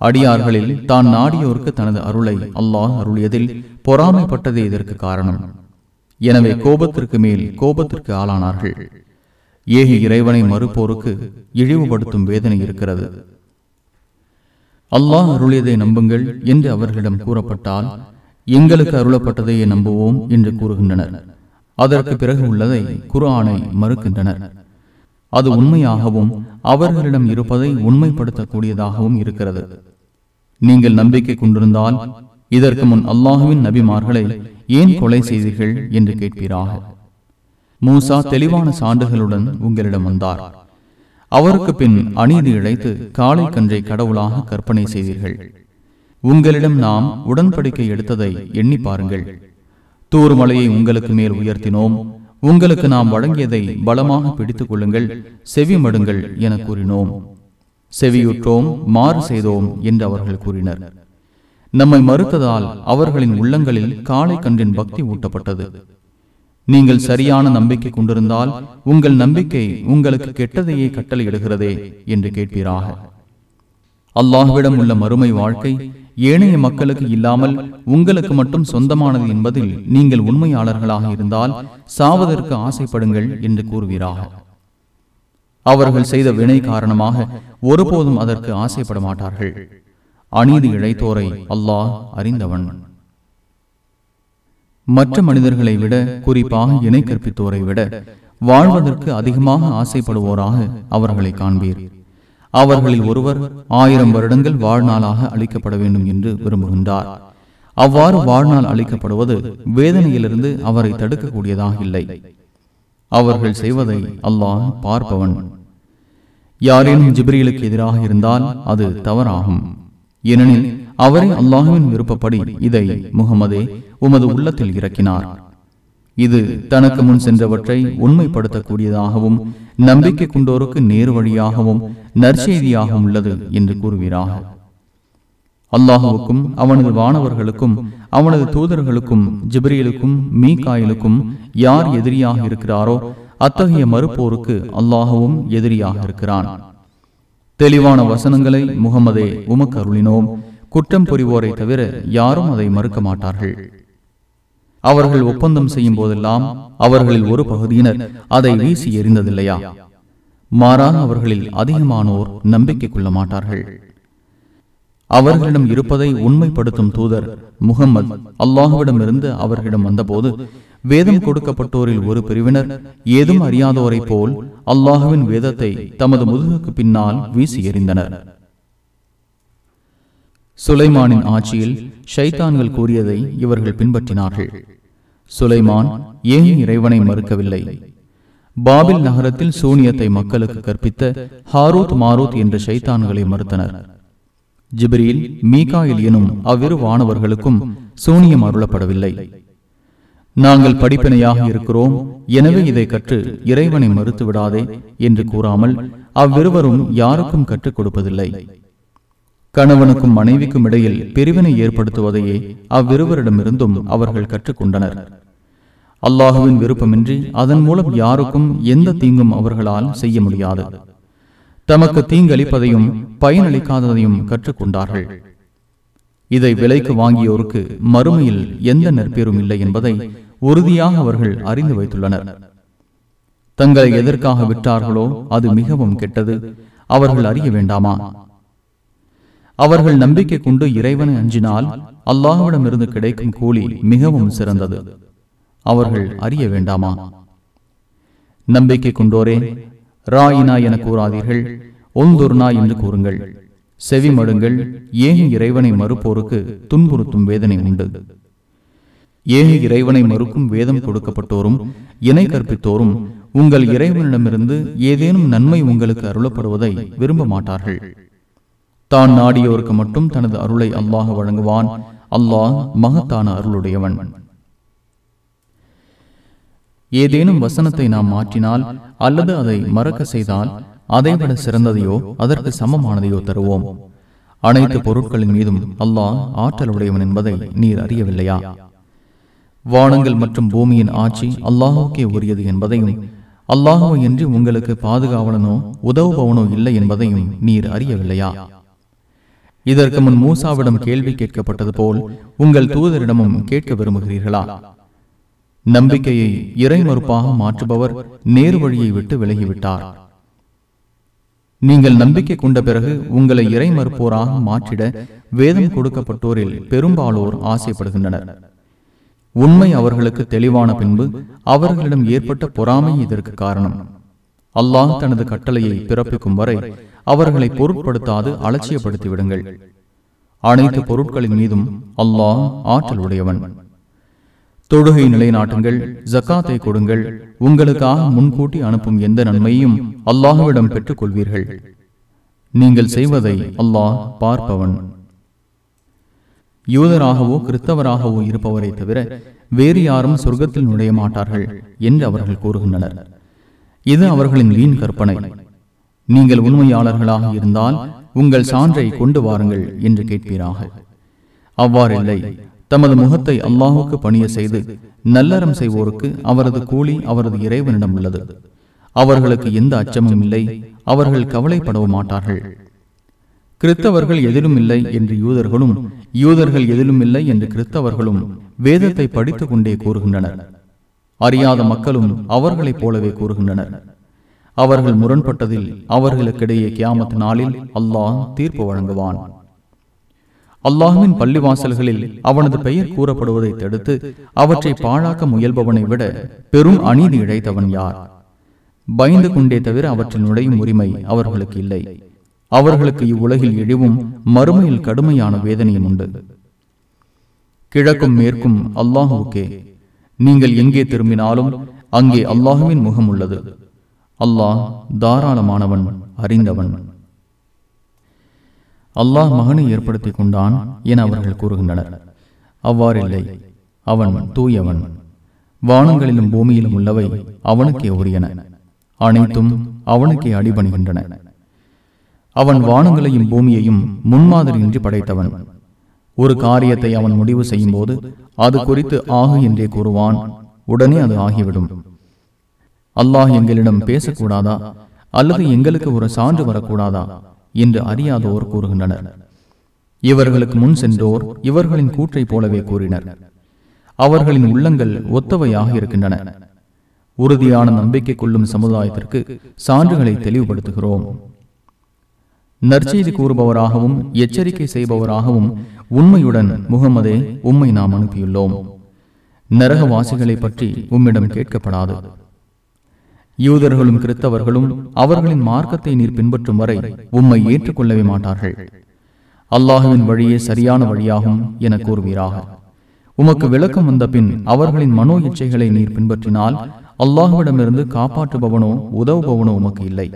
அடியார்களில் தான் நாடியோருக்கு தனது அருளை அல்லாஹ் அருளியதில் பொறாமைப்பட்டதே இதற்கு காரணம். எனவே கோபத்திற்கு மேல் கோபத்திற்கு ஆளானார்கள். ஏக இறைவனை மறுப்போருக்கு இழிவுபடுத்தும் வேதனை இருக்கிறது. அல்லாஹ் அருளியதை நம்புங்கள் என்று அவர்களிடம் கூறப்பட்டால் எங்களுக்கு அருளப்பட்டதையே நம்புவோம் என்று கூறுகின்றனர். அதற்கு பிறகு உள்ளதை குரானை மறுக்கின்றனர். அது உண்மையாகவும் அவர்களிடம் இருப்பதை உண்மைப்படுத்தக்கூடியதாகவும் இருக்கிறது. நீங்கள் நம்பிக்கை கொண்டிருந்தால் இதற்கு முன் அல்லாஹுவின் நபிமார்களை ஏன் கொலை செய்தீர்கள் என்று கேட்பீராக? மூசா தெளிவான சான்றுகளுடன் உங்களிடம் வந்தார். அவருக்கு பின் அநீதி இழைத்து காளை கன்றை கடவுளாக கற்பனை செய்தீர்கள். உங்களிடம் நாம் உடன்படிக்கை எடுத்ததை எண்ணி பாருங்கள். தூர் மலையை உங்களுக்கு மேல் உயர்த்தினோம். உங்களுக்கு நாம் வழங்கியதை பலமாக பிடித்துக் கொள்ளுங்கள். செவி மடுங்கள் என கூறினோம். செவியுற்றோம் மாறு செய்தோம் என்று அவர்கள் கூறினர். நம்மை மறுத்ததால் அவர்களின் உள்ளங்களில் காளை கன்றின் பக்தி ஊட்டப்பட்டது. நீங்கள் சரியான நம்பிக்கை கொண்டிருந்தால் உங்கள் நம்பிக்கை உங்களுக்கு கெட்டதையே கட்டளையிடுகிறதே என்று கேட்பீராக. அல்லாஹ்விடம் உள்ள மறுமை வாழ்க்கை ஏனைய மக்களுக்கு இல்லாமல் உங்களுக்கு மட்டும் சொந்தமானது என்பதில் நீங்கள் உண்மையாளர்களாக இருந்தால் சாவதற்கு ஆசைப்படுங்கள் என்று கூறுவீராக. அவர்கள் செய்த வினை காரணமாக ஒருபோதும் அதற்கு ஆசைப்பட மாட்டார்கள். அநீதி இழைத்தோரை அல்லாஹ் அறிந்தவன். மற்ற மனிதர்களை விட குறிப்பாக இணை கற்பித்தோரை விட வாழ்வதற்கு அதிகமாக ஆசைப்படுவோராக அவர்களை காண்பீர். அவர்களில் ஒருவர் ஆயிரம் வருடங்கள் வாழ்நாளாக அளிக்கப்பட வேண்டும் என்று விரும்புகின்றார். அவ்வாறு வாழ்நாள் அளிக்கப்படுவது வேதனையிலிருந்து அவரை தடுக்கக்கூடியதாக இல்லை. அவர்கள் செய்வதை அல்லாஹ் பார்ப்பவன். யாரேனும் ஜிப்ரீலுக்கு எதிராக இருந்தால் அது தவறாகும். ஏனெனில் அவரே அல்லாஹுவின் விருப்பப்படி இதை முகமதே உமது உள்ளத்தில் இறக்கினார். இது தனக்கு முன் சென்றவற்றை உண்மைப்படுத்தக்கூடியதாகவும் நம்பிக்கை கொண்டோருக்கு நேரு வழியாகவும் நற்செய்தியாகவும் உள்ளது என்று கூறுவீராக. அல்லாஹுவுக்கும் அவனது வானவர்களுக்கும் அவனது தூதர்களுக்கும் ஜிப்ரீலுக்கும் மீகாயிலுக்கும் யார் எதிரியாக இருக்கிறாரோ அத்தகைய மறுப்போருக்கு அல்லாஹுவும் எதிரியாக இருக்கிறான். தெளிவான வசனங்களை முகமதே உமக்கு அருளினோம். குற்றம் புரிவோரை தவிர யாரும் அதை மறுக்க மாட்டார்கள் அவர்கள் ஒப்பந்தம் செய்யும் போதெல்லாம் அவர்களில் ஒரு பகுதியினர் அதை வீசி எறிந்ததில்லையா? மாறாக அவர்களில் அதிகமானோர் நம்பிக்கை கொள்ள மாட்டார்கள். அவர்களிடம் இருப்பதை உண்மைப்படுத்தும் தூதர் முகம்மது அல்லாஹுவிடமிருந்து அவர்களிடம் வந்தபோது வேதம் கொடுக்கப்பட்டோரில் ஒரு பிரிவினர் ஏதும் அறியாதோரை போல் அல்லாஹுவின் வேதத்தை தமது முதுகுக்கு பின்னால் வீசி எறிந்தனர். சுலைமானின் ஆட்சியில் ஷைத்தான்கள் கூறியதை இவர்கள் பின்பற்றினார்கள். சுலைமான் ஏன் இறைவனை மறுக்கவில்லை? பாபில் நகரத்தில் சூனியத்தை மக்களுக்கு கற்பித்த ஹாரூத் மாரூத் என்ற ஷைத்தான்களை மறுத்தனர். ஜிப்ரீல் மீகாயில் எனும் அவ்விரு வானவர்களுக்கும் சூனியம் அருளப்படவில்லை. நாங்கள் படிப்பினையாக இருக்கிறோம் எனவே இதை கற்று இறைவனை மறுத்து விடாதே என்று கூறாமல் அவ்விருவரும் யாருக்கும் கற்றுக் கொடுப்பதில்லை. கணவனுக்கும் மனைவிக்கும் இடையில் பிரிவினை ஏற்படுத்துவதையே அவ்விருவரிடமிருந்தும் அவர்கள் கற்றுக்கொண்டனர். அல்லாஹுவின் விருப்பமின்றி அதன் மூலம் யாருக்கும் எந்த தீங்கும் அவர்களால் செய்ய முடியாது. தமக்கு தீங்களிப்பதையும் பயனளிக்காததையும் கற்றுக்கொண்டார்கள். இதை விலைக்கு வாங்கியோருக்கு மறுமையில் எந்த நற்பேரும் இல்லை என்பதை உறுதியாக அவர்கள் அறிந்து வைத்துள்ளனர். தங்களை எதற்காக விட்டார்களோ அது மிகவும் கெட்டது. அவர்கள் அறிய வேண்டாமா? அவர்கள் நம்பிக்கை கொண்டு இறைவனை அஞ்சினால் அல்லாஹ்விடமிருந்து கிடைக்கும் கூலி மிகவும் சிறந்தது. அவர்கள் அறிய வேண்டாமா? நம்பிக்கை கொண்டோரே ராயினா என கூறாதீர்கள். ஒந்தொருனா என்று கூறுங்கள். செவி மடுங்கள் ஏன் இறைவனை மறுப்போருக்கு துன்புறுத்தும் வேதனை உண்டு? ஏன் இறைவனை மறுக்கும் வேதம் கொடுக்கப்பட்டோரும் இணை கற்பித்தோரும் உங்கள் இறைவனிடமிருந்து ஏதேனும் நன்மை உங்களுக்கு அருளப்படுவதை விரும்ப மாட்டார்கள். தான் நாடியோருக்கு மட்டும் தனது அருளை அல்லாஹ் வழங்குவான். அல்லாஹ் மகத்தான அருளுடையவன். ஏதேனும் வசனத்தை நாம் மாற்றினால் அல்லது அதை மறக்க செய்தால் அதைவிட சிறந்ததையோ அதற்கு சமமானதையோ தருவோம். அனைத்து பொருட்களின் மீதும் அல்லாஹ் ஆற்றலுடையவன் என்பதை நீர் அறியவில்லையா? வானங்கள் மற்றும் பூமியின் ஆட்சி அல்லாஹுக்கே உரியது என்பதையும் அல்லாஹுவை என்று உங்களுக்கு பாதுகாவலனோ உதவுபவனோ இல்லை என்பதையும் நீர் அறியவில்லையா? இதற்கு முன் மூசாவிடம் கேள்வி கேட்கப்பட்டது போல் உங்கள் தூதரிடமும் கேட்க விரும்புகிறீர்களா? நம்பிக்கையை இறை மறுப்பாக மாற்றுபவர் நேர் வழியை விட்டு விலகிவிட்டார். நீங்கள் நம்பிக்கை கொண்ட பிறகு உங்களை இறை மறுப்போராக மாற்றிட வேதம் கொடுக்கப்பட்டோரில் பெரும்பாலோர் ஆசைப்படுகின்றனர். உண்மை அவர்களுக்கு தெளிவான பின்பு அவர்களிடம் ஏற்பட்ட பொறாமை இதற்கு காரணம். அல்லாஹ் தனது கட்டளையை பிறப்பிக்கும் வரை அவர்களை பொருட்படுத்தாது அலட்சியப்படுத்தி விடுங்கள் அனைத்து பொருட்களின் மீதும் அல்லாஹ் ஆற்றல் உடையவன். தொழுகை நிலைநாட்டுங்கள் ஜக்காத்தை கொடுங்கள் உங்களுக்காக முன்கூட்டி அனுப்பும் எந்த நன்மையும் அல்லாஹுவிடம் பெற்றுக் கொள்வீர்கள் நீங்கள் செய்வதை அல்லாஹ் பார்ப்பவன். யூதராகவோ கிறிஸ்தவராகவோ இருப்பவரை தவிர வேறு யாரும் சொர்க்கத்தில் நுழைய மாட்டார்கள் என்று அவர்கள் கூறுகின்றனர். இது அவர்களின் வீண் கற்பனை. நீங்கள் உண்மையாளர்களாக இருந்தால் உங்கள் சான்றை கொண்டு வாருங்கள் என்று கேட்பீராக. அவ்வாறில்லை. தமது முகத்தை அல்லாஹுக்கு பணிய செய்து நல்லறம் செய்வோருக்கு அவரது கூலி அவரது இறைவனிடம் உள்ளது. அவர்களுக்கு எந்த அச்சமும் இல்லை. அவர்கள் கவலைப்படவும் மாட்டார்கள். கிறித்தவர்கள் எதிலும் இல்லை என்று யூதர்களும் யூதர்கள் எதிலும் இல்லை என்று கிறித்தவர்களும் வேதத்தை படித்துக் கொண்டே கூறுகின்றனர். அறியாத மக்களும் அவர்களைப் போலவே கூறுகின்றனர். அவர்கள் முரண்பட்டதில் அவர்களுக்கிடையே கியாமத் நாளில் அல்லாஹ் தீர்ப்பு வழங்குவான். அல்லாஹுவின் பள்ளிவாசல்களில் அவனது பெயர் கூறப்படுவதை தடுத்து அவற்றை பாழாக்க முயல்பவனை விட பெரும் அநீதி இழைத்தவன் யார்? பயந்து கொண்டே தவிர அவற்றில் நுழையும் உரிமை அவர்களுக்கு இல்லை. அவர்களுக்கு இவ்வுலகில் இழிவும் மறுமையில் கடுமையான வேதனையும் உண்டு. கிழக்கும் மேற்கும் அல்லாஹுக்கே நீங்கள் எங்கே திரும்பினாலும் அங்கே அல்லாஹுவின் முகம் உள்ளது அல்லாஹ் தாராளமானவன் அறிந்தவன். அல்லாஹ் மகனை ஏற்படுத்திக் கொண்டான் என அவர்கள் கூறுகின்றனர். அவ்வாறில்லை அவன் தூயவன். வானங்களிலும் பூமியிலும் உள்ளவை அவனுக்கே உரியன. அனைத்தும் அவனுக்கே அடிபணிகின்றன. அவன் வானங்களையும் பூமியையும் முன்மாதிரியின்றி படைத்தவன். ஒரு காரியத்தை அவன் முடிவு செய்யும் போது அது குறித்து ஆகு என்றே கூறுவான். உடனே அது ஆகிவிடும். அல்லாஹ் எங்களிடம் பேசக்கூடாதா? அல்லது எங்களுக்கு ஒரு சான்று வரக்கூடாதா? என்று அறியாதோர் கூறுகின்றனர். இவர்களுக்கு முன் சென்றோர் இவர்களின் கூற்றை போலவே கூறினர். அவர்களின் உள்ளங்கள் ஒத்தவையாக இருக்கின்றன. உறுதியான நம்பிக்கை கொள்ளும் சமுதாயத்திற்கு சான்றுகளை தெளிவுபடுத்துகிறோம். நற்செய்தி கூறுபவராகவும் எச்சரிக்கை செய்பவராகவும் உண்மையுடன் முகமதே உம்மை நாம் அனுப்பியுள்ளோம். நரகவாசிகளை பற்றி உம்மிடம் கேட்கப்படாது. யூதர்களும் கிறித்தவர்களும் அவர்களின் மார்க்கத்தை நீர் பின்பற்றும் வரை உம்மை ஏற்றுக்கொள்ளவே மாட்டார்கள். அல்லாஹுவின் வழியே சரியான வழியாகும் என கூறுவீராக. உமக்கு விளக்கம் வந்த பின் அவர்களின் மனோ இச்சைகளை நீர் பின்பற்றினால் அல்லாஹுவிடமிருந்து காப்பாற்றுபவனோ உதவுபவனோ உமக்கு இல்லை.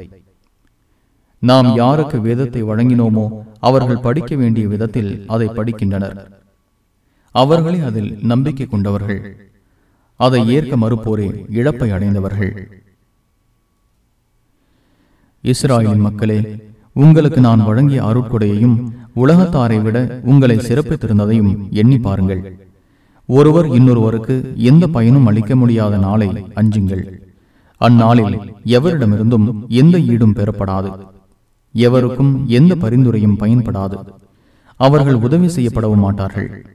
நாம் யாருக்கு வேதத்தை வழங்கினோமோ அவர்கள் படிக்க வேண்டிய விதத்தில் அதை படிக்கின்றனர். அவர்களே அதில் நம்பிக்கை கொண்டவர்கள். அதை ஏற்க மறுப்போரே இழப்பை அடைந்தவர்கள். இஸ்ராயலின் மக்களே உங்களுக்கு நான் வழங்கிய அருட்கொடையையும் உலகத்தாரை விட உங்களை சிறப்பித்திருந்ததையும் எண்ணி பாருங்கள். ஒருவர் இன்னொருவருக்கு எந்த பயனும் அளிக்க முடியாத நாளை அஞ்சுங்கள். அந்நாளில் எவரிடமிருந்தும் எந்த ஈடும் பெறப்படாது. எவருக்கும் எந்த பரிந்துரையும் பயன்படாது. அவர்கள் உதவி செய்யப்படவும் மாட்டார்கள்.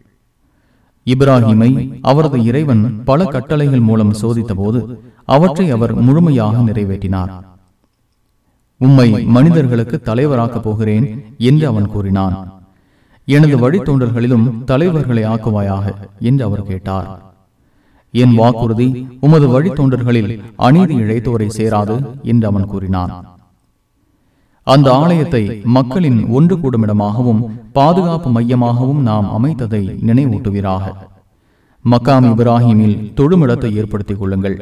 இப்ராஹிமை அவரது இறைவன் பல கட்டளைகள் மூலம் சோதித்த போது அவற்றை அவர் முழுமையாக நிறைவேற்றினார். உம்மை மனிதர்களுக்கு தலைவராக்கப் போகிறேன் என்று அவன் கூறினான். எனது வழித்தோன்றல்களிலும் தலைவர்களை ஆக்குவாயாக என்று அவர் கேட்டார். என் வாக்குறுதி உமது வழித்தோன்றர்களில் அநீதி இழைத்தோரை சேராது என்று அவன் கூறினான். அந்த ஆலயத்தை மக்களின் ஒன்று கூடுமிடமாகவும் பாதுகாப்பு மையமாகவும் நாம் அமைத்ததை நினைவூட்டுவீராக. மக்காம் இப்ராஹிமில் தொழுமிடத்தை ஏற்படுத்திக் கொள்ளுங்கள்.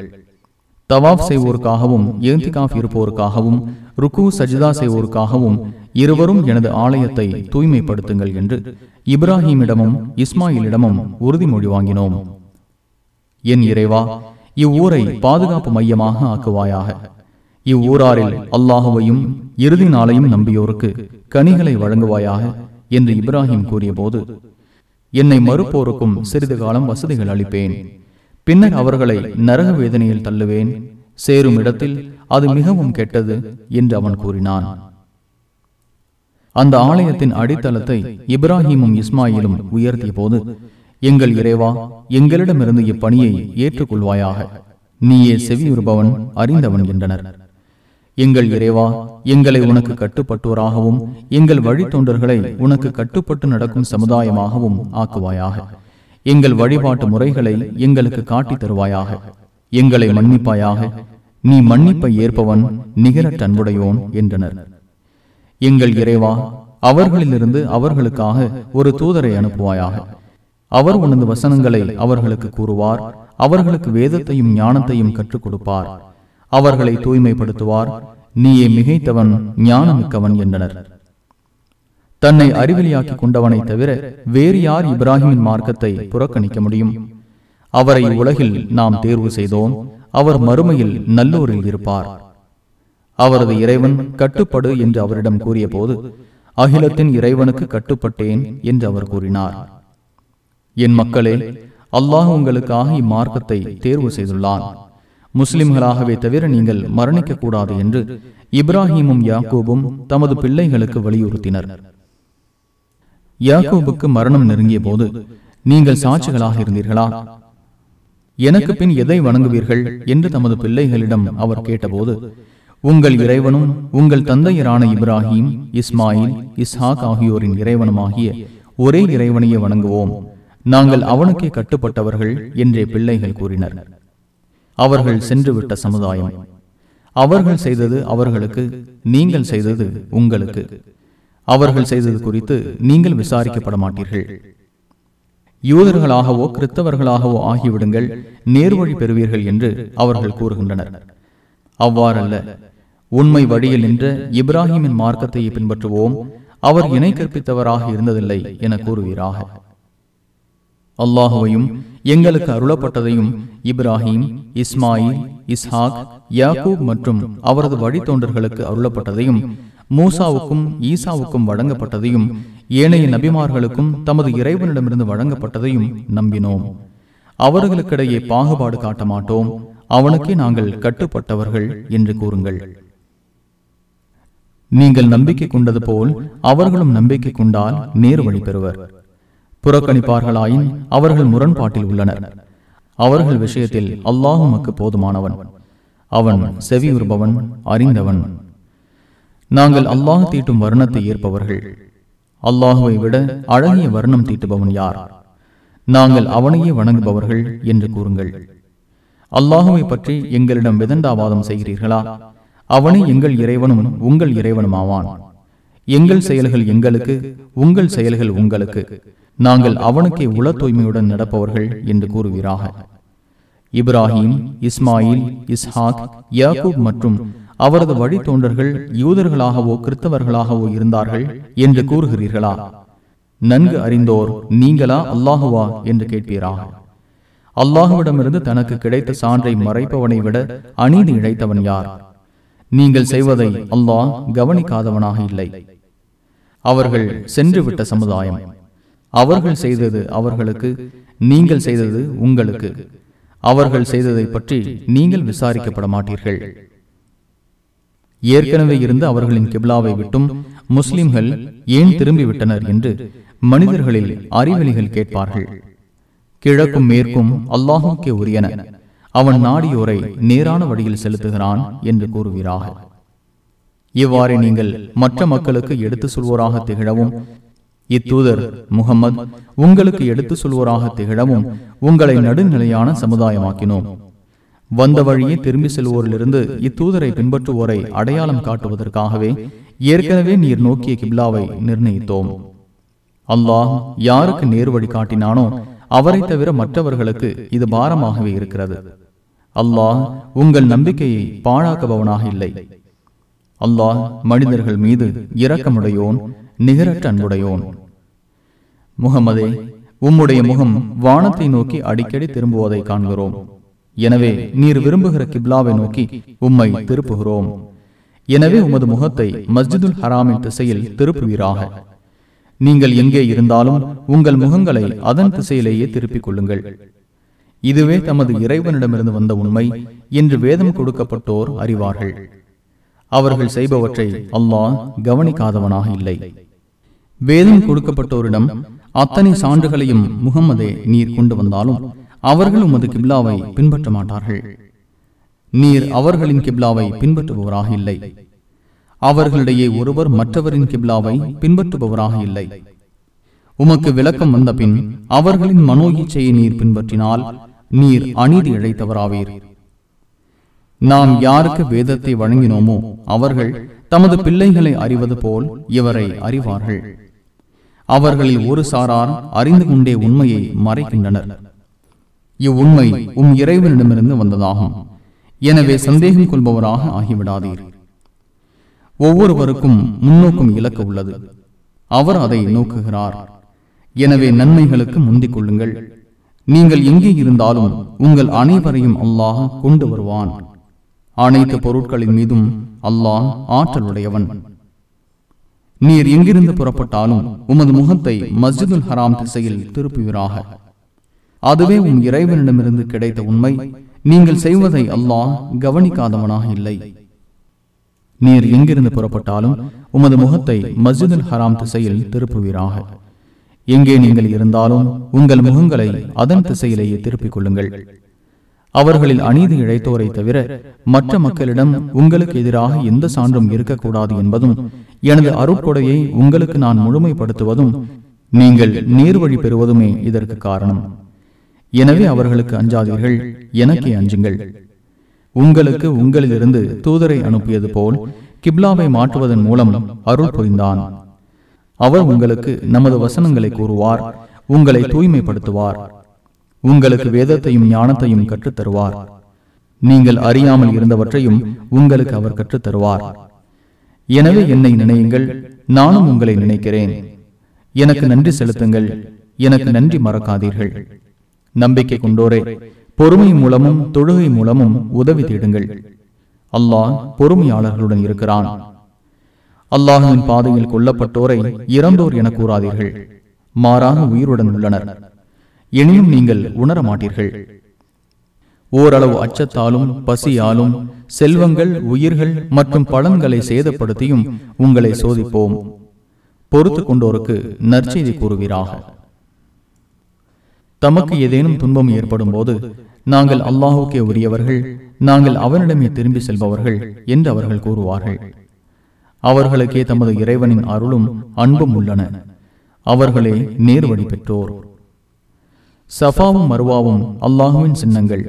தவாஃப் செய்வோருக்காகவும் ஏந்திகாஃப் இருப்போருக்காகவும் ருக்கு சஜிதா செய்வோருக்காகவும் இருவரும் எனது ஆலயத்தை தூய்மைப்படுத்துங்கள் என்று இப்ராஹிமிடமும் இஸ்மாயிலிடமும் உறுதிமொழி வாங்கினோம். என் இறைவா இவ்வூரை பாதுகாப்பு மையமாக ஆக்குவாயாக. இவ்வூராரில் அல்லாஹுவையும் இறுதி நாளையும் நம்பியோருக்கு கனிகளை வழங்குவாயாக என்று இப்ராஹிம் கூறியபோது என்னை மறுப்போருக்கும் சிறிது காலம் வசதிகள் அளிப்பேன். பின்னர் அவர்களை நரக வேதனையில் தள்ளுவேன். சேரும் இடத்தில் அது மிகவும் கெட்டது என்று அவன் கூறினான். அந்த ஆலயத்தின் அடித்தளத்தை இப்ராஹிமும் இஸ்மாயிலும் உயர்த்திய போது எங்கள் இறைவா எங்களிடமிருந்து இப்பணியை ஏற்றுக்கொள்வாயாக. நீயே செவியுறுபவன் அறிந்தவன் என்றனர். எங்கள் இறைவா எங்களை உனக்கு கட்டுப்பட்டோராகவும் எங்கள் வழித்தொண்டர்களை உனக்கு கட்டுப்பட்டு நடக்கும் சமுதாயமாகவும் ஆக்குவாயாக. எங்கள் வழிபாட்டு முறைகளை எங்களுக்கு காட்டித் தருவாயாக. எங்களை மன்னிப்பாயாக. நீ மன்னிப்பை ஏற்பவன் நிகரற்ற அன்புடையோன் என்றனர். எங்கள் இறைவா அவர்களிலிருந்து அவர்களுக்காக ஒரு தூதரை அனுப்புவாயாக. அவர் உனது வசனங்களை அவர்களுக்கு கூறுவார் அவர்களுக்கு வேதத்தையும் ஞானத்தையும் கற்றுக் கொடுப்பார். அவர்களை தூய்மைப்படுத்துவார். நீயே மிகைத்தவன் ஞானமிக்கவன் என்றனர். தன்னை அறிவிலியாக்கி கொண்டவனை தவிர வேறு யார் இப்ராஹிமின் மார்க்கத்தை புறக்கணிக்க முடியும்? அவரை உலகில் நாம் தேர்வு செய்தோம். அவர் மறுமையில் நல்லூரில் இருப்பார். அவரது இறைவன் கட்டுப்படு என்று அவரிடம் கூறிய போது அகிலத்தின் இறைவனுக்கு கட்டுப்பட்டேன் என்று அவர் கூறினார். என் மக்களே அல்லாஹ் உங்களுக்காக இம்மார்க்கத்தை தேர்வு செய்துள்ளான். முஸ்லிம்களாகவே தவிர நீங்கள் மரணிக்க கூடாது என்று இப்ராஹிமும் யாக்கோபும் தமது பிள்ளைகளுக்கு வலியுறுத்தினர். யாக்கோபுக்கு மரணம் நெருங்கிய போது நீங்கள் சாட்சிகளாக இருந்தீர்களா? எனக்கு பின் எதை வணங்குவீர்கள் என்று தமது பிள்ளைகளிடம் அவர் கேட்டபோது உங்கள் இறைவனும் உங்கள் தந்தையரான இப்ராஹிம் இஸ்மாயில் இஸ்ஹாக் ஆகியோரின் இறைவனுமாகிய ஒரே இறைவனையே வணங்குவோம். நாங்கள் அவனுக்கே கட்டுப்பட்டவர்கள் என்றே பிள்ளைகள் கூறினர். அவர்கள் சென்றுவிட்ட சமுதாயம். அவர்கள் செய்தது அவர்களுக்கு நீங்கள் செய்தது உங்களுக்கு. அவர்கள் செய்தது குறித்து நீங்கள் விசாரிக்கப்பட மாட்டீர்கள் யூதர்களாகவோ கிறிஸ்தவர்களாகவோ ஆகிவிடுங்கள். நேர்வழி பெறுவீர்கள் என்று அவர்கள் கூறுகின்றனர். அவ்வாறல்ல. உண்மை வழியில் நின்ற இப்ராஹிமின் மார்க்கத்தையே பின்பற்றுவோம். அவர் இணை கற்பித்தவராக இருந்ததில்லை என கூறுவீராக. அல்லாஹுவையும் எங்களுக்கு அருளப்பட்டதையும் இப்ராஹிம் இஸ்மாயில் இஸ்ஹாக் யாக்கூப் மற்றும் அவரது வழித்தோன்றர்களுக்கு அருளப்பட்டதையும் மூசாவுக்கும் ஈசாவுக்கும் வழங்கப்பட்டதையும் ஏனைய நபிமார்களுக்கும் தமது இறைவனிடமிருந்து வழங்கப்பட்டதையும் நம்பினோம். அவர்களுக்கிடையே பாகுபாடு காட்ட மாட்டோம். அவனுக்கே நாங்கள் கட்டுப்பட்டவர்கள் என்று கூறுங்கள். நீங்கள் நம்பிக்கை கொண்டது போல் அவர்களும் நம்பிக்கை கொண்டால் நேர் வழி பெறுவர். புறக்கணிப்பார்களாயின் அவர்கள் முரண்பாட்டில் உள்ளனர். அவர்கள் விஷயத்தில் அல்லாஹுமக்கு போதுமானவன். அவன் செவியுறுபவன் அறிந்தவன். நாங்கள் அல்லாஹ் தீட்டும் வர்ணத்தை ஏற்பவர்கள். அல்லாஹுவை விட அழகிய வர்ணம் தீட்டுபவன் யார்? நாங்கள் அவனையே வணங்குபவர்கள் என்று கூறுங்கள். அல்லாஹுவை பற்றி எங்களிடம் விதண்டாவாதம் செய்கிறீர்களா? அவனே எங்கள் இறைவனும் உங்கள் இறைவனும் ஆவான் எங்கள் செயல்கள் எங்களுக்கு உங்கள் செயல்கள் உங்களுக்கு. நாங்கள் அவனுக்கே உள தூய்மையுடன் நடப்பவர்கள் என்று கூறுவீராக. இப்ராஹிம் இஸ்மாயில் இஸ்ஹாக் யாக்கூப் மற்றும் அவரது வழித்தோன்றர்கள் யூதர்களாகவோ கிறிஸ்தவர்களாகவோ இருந்தார்கள் என்று கூறுகிறீர்களா? நன்கு அறிந்தோர் நீங்களா அல்லாஹுவா என்று கேட்பீராக. அல்லாஹுவிடமிருந்து தனக்கு கிடைத்த சான்றை மறைப்பவனை விட அநீதி இழைத்தவன் யார்? நீங்கள் செய்வதை அல்லாஹ் கவனிக்காதவனாக இல்லை. அவர்கள் சென்றுவிட்ட சமுதாயம். அவர்கள் செய்தது அவர்களுக்கு நீங்கள் செய்தது உங்களுக்கு. அவர்கள் செய்ததை பற்றி நீங்கள் விசாரிக்கப்பட மாட்டீர்கள். ஏற்கனவே இருந்து அவர்களின் கிப்லாவை விட்டும் முஸ்லிம்கள் ஏன் திரும்பிவிட்டனர் என்று மனிதர்களில் அறிவெளிகள் கேட்பார்கள். கிழக்கும் மேற்கும் அல்லாஹுக்கே உரியன. அவன் நாடியோரை நேரான வழியில் செலுத்துகிறான் என்று கூறுவீராக. இவ்வாறு நீங்கள் மற்ற மக்களுக்கு எடுத்து சொல்வோராக திகழவும் இத்தூதர் முகம்மது உங்களுக்கு எடுத்து சொல்வோராக திகழவும் உங்களை நடுநிலையான சமுதாயமாக்கினோம். வந்த வழியே திரும்பி செல்வோரிலிருந்து இத்தூதரை பின்பற்றுவோரை அடையாளம் காட்டுவதற்காகவே ஏற்கனவே நீர் நோக்கிய கிப்லாவை நிர்ணயித்தோம். அல்லாஹ் யாருக்கு நேர் வழி காட்டினானோ அவரை தவிர மற்றவர்களுக்கு இது பாரமாகவே இருக்கிறது. அல்லாஹ் உங்கள் நம்பிக்கையை பாழாக்குபவனாக இல்லை. அல்லாஹ் மனிதர்கள் மீது இரக்கமுடையோன் நிகரற்ற அன்புடையோன் முகமதே உம்முடைய முகம் வானத்தை நோக்கி அடிக்கடி திரும்புவதை காண்கிறோம். எனவே நீர் விரும்புகிற கிப்லாவை நோக்கி உம்மை திருப்புகிறோம். எனவே உமது முகத்தை மஸ்ஜிதுல் ஹராமின் திசையில் திருப்புவீராக. நீங்கள் எங்கே இருந்தாலும் உங்கள் முகங்களை அதன் திசையிலேயே திருப்பிக் கொள்ளுங்கள். இதுவே தமது இறைவனிடமிருந்து வந்த உண்மை என்று வேதம் கொடுக்கப்பட்டோர் அறிவார்கள். அவர்கள் செய்பவற்றை அல்லாஹ் கவனிக்காதவனாக இல்லை. வேதம் கொடுக்கப்பட்டோரிடம் அத்தனை சான்றுகளையும் முகம்மதே நீர் கொண்டு வந்தாலும் அவர்கள் உமது கிப்லாவை பின்பற்ற மாட்டார்கள். நீர் அவர்களின் கிப்லாவை பின்பற்றுபவராக இல்லை. அவர்களிடையே ஒருவர் மற்றவரின் கிப்லாவை பின்பற்றுபவராக இல்லை. உமக்கு விளக்கம் வந்த பின் அவர்களின் மனோ இச்சையை நீர் பின்பற்றினால் நீர் அநீதி இழைத்தவராவீர். நாம் யாருக்கு வேதத்தை வழங்கினோமோ அவர்கள் தமது பிள்ளைகளை அறிவது போல் இவரை அறிவார்கள். அவர்களில் ஒரு சாரார் அறிந்து கொண்டே உண்மையை மறைக்கின்றனர். இவ்வுண்மை உம் இறைவனிடமிருந்து வந்ததாகும். எனவே சந்தேகம் கொள்பவராக ஆகிவிடாதீர். ஒவ்வொருவருக்கும் முன்னோக்கும் இலக்கு உள்ளது. அவர் அதை நோக்குகிறார். எனவே நன்மைகளுக்கு முந்திக் கொள்ளுங்கள். நீங்கள் எங்கே இருந்தாலும் உங்கள் அனைவரையும் அல்லாஹ் கொண்டு வருவான். அனைத்து பொருட்களின் மீதும் அல்லாஹ் ஆற்றலுடையவன். நீர் எங்கிருந்து புறப்பட்டாலும் உமது முகத்தை மஸ்ஜிதுல் ஹராம் திசையில் திருப்புவீராக. அதுவே உம் இறைவனிடமிருந்து கிடைத்த உண்மை. நீங்கள் செய்வதை அல்லாஹ் கவனிக்காதவனாக இல்லை. நீர் எங்கிருந்து புறப்பட்டாலும் உமது முகத்தை மஸ்ஜிதுல் ஹராம் திசையில் திருப்புவீராக. எங்கே நீங்கள் இருந்தாலும் உங்கள் முகங்களை அதன் திசையிலேயே திருப்பிக் கொள்ளுங்கள். அவர்களில் அநீதி இழைத்தோரை தவிர மற்ற மக்களிடம் உங்களுக்கு எதிராக எந்த சான்றும் இருக்கக்கூடாது என்பதும் எனது அருட்கொடையை உங்களுக்கு நான் முழுமைப்படுத்துவதும் நீங்கள் நேர்வழி பெறுவதுமே இதற்கு காரணம். எனவே அவர்களுக்கு அஞ்சாதீர்கள் எனக்கே அஞ்சுங்கள். உங்களுக்கு உங்களிலிருந்து தூதரை அனுப்பியது போல் கிப்லாவை மாற்றுவதன் மூலம் அருள் புரிந்தான். அவர் உங்களுக்கு நமது வசனங்களை கூறுவார் உங்களை தூய்மைப்படுத்துவார். உங்களுக்கு வேதத்தையும் ஞானத்தையும் கற்றுத் தருவார் நீங்கள் அறியாமல் இருந்தவற்றையும் உங்களுக்கு அவர் கற்றுத் தருவார் எனவே என்னை நினையுங்கள் நானும் உங்களை நினைக்கிறேன். எனக்கு நன்றி செலுத்துங்கள் எனக்கு நன்றி மறக்காதீர்கள். நம்பிக்கை கொண்டோரே பொறுமை மூலமும் தொழுகை மூலமும் உதவி தேடுங்கள். அல்லாஹ் பொறுமையாளர்களுடன் இருக்கிறான். அல்லாஹுவின் பாதையில் கொல்லப்பட்டோரை இறந்தோர் என கூறாதீர்கள். மாறாக உயிருடன் உள்ளனர். எனினும் நீங்கள் உணர மாட்டீர்கள். ஓரளவு அச்சத்தாலும் பசியாலும் செல்வங்கள் உயிர்கள் மற்றும் பழங்களை சேதப்படுத்தியும் உங்களை சோதிப்போம். பொறுத்து கொண்டோருக்கு நற்செய்தி கூறுவீராக. தமக்கு ஏதேனும் துன்பம் ஏற்படும் போது நாங்கள் அல்லாஹுக்கே உரியவர்கள் நாங்கள் அவனிடமே திரும்பி செல்பவர்கள் என்று அவர்கள் கூறுவார்கள். அவர்களுக்கே தமது இறைவனின் அருளும் அன்பும் உள்ளன. அவர்களே நேர்வழி பெற்றோர். சஃபாவும் மருவாவும் அல்லாஹுவின் சின்னங்கள்.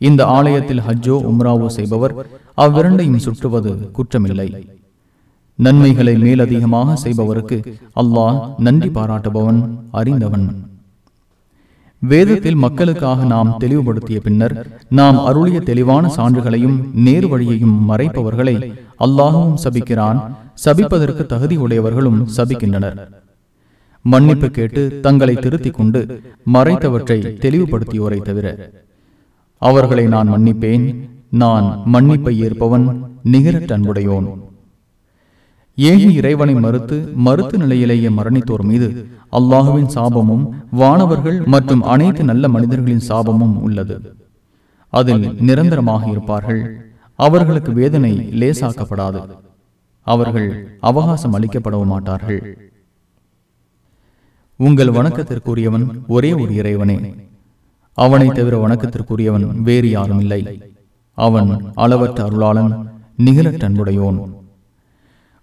இந்த ஆலயத்தில் ஹஜ்ஜோ உம்ராவோ செய்பவர் அவ்விரண்டையும் சுற்றுவது குற்றமில்லை. நன்மைகளை மேலதிகமாக செய்பவருக்கு அல்லாஹ் நன்றி பாராட்டுபவன் அறிந்தவன். வேதத்தில் மக்களுக்காக நாம் தெளிவுபடுத்திய பின்னர் நாம் அருளிய தெளிவான சான்றுகளையும் நேர் வழியையும் மறைப்பவர்களை அல்லாஹும் சபிக்கிறான் சபிப்பதற்கு தகுதி உடையவர்களும் சபிக்கின்றனர். மன்னிப்பு கேட்டு தங்களை திருத்திக் கொண்டு மறைத்தவற்றை தெளிவுபடுத்தியோரை தவிர. அவர்களை நான் மன்னிப்பேன். நான் மன்னிப்பை ஏற்பவன் நிகரற்ற அன்புடையோன். ஏகி இறைவனை மறுத்து மறுத்து நிலையிலேயே மரணித்தோர் மீது அல்லாஹுவின் சாபமும் வானவர்கள் மற்றும் அனைத்து நல்ல மனிதர்களின் சாபமும் உள்ளது. அதில் நிரந்தரமாக இருப்பார்கள். அவர்களுக்கு வேதனை லேசாக்கப்படாது. அவர்கள் அவகாசம் அளிக்கப்படவும் மாட்டார்கள். உங்கள் வணக்கத்திற்குரியவன் ஒரே ஒரு இறைவனே. அவனை தவிர வணக்கத்திற்குரியவன் வேறு யாரும் இல்லை. அவன் அளவற்ற அருளாளன் நிகழற்றன்புடையோன்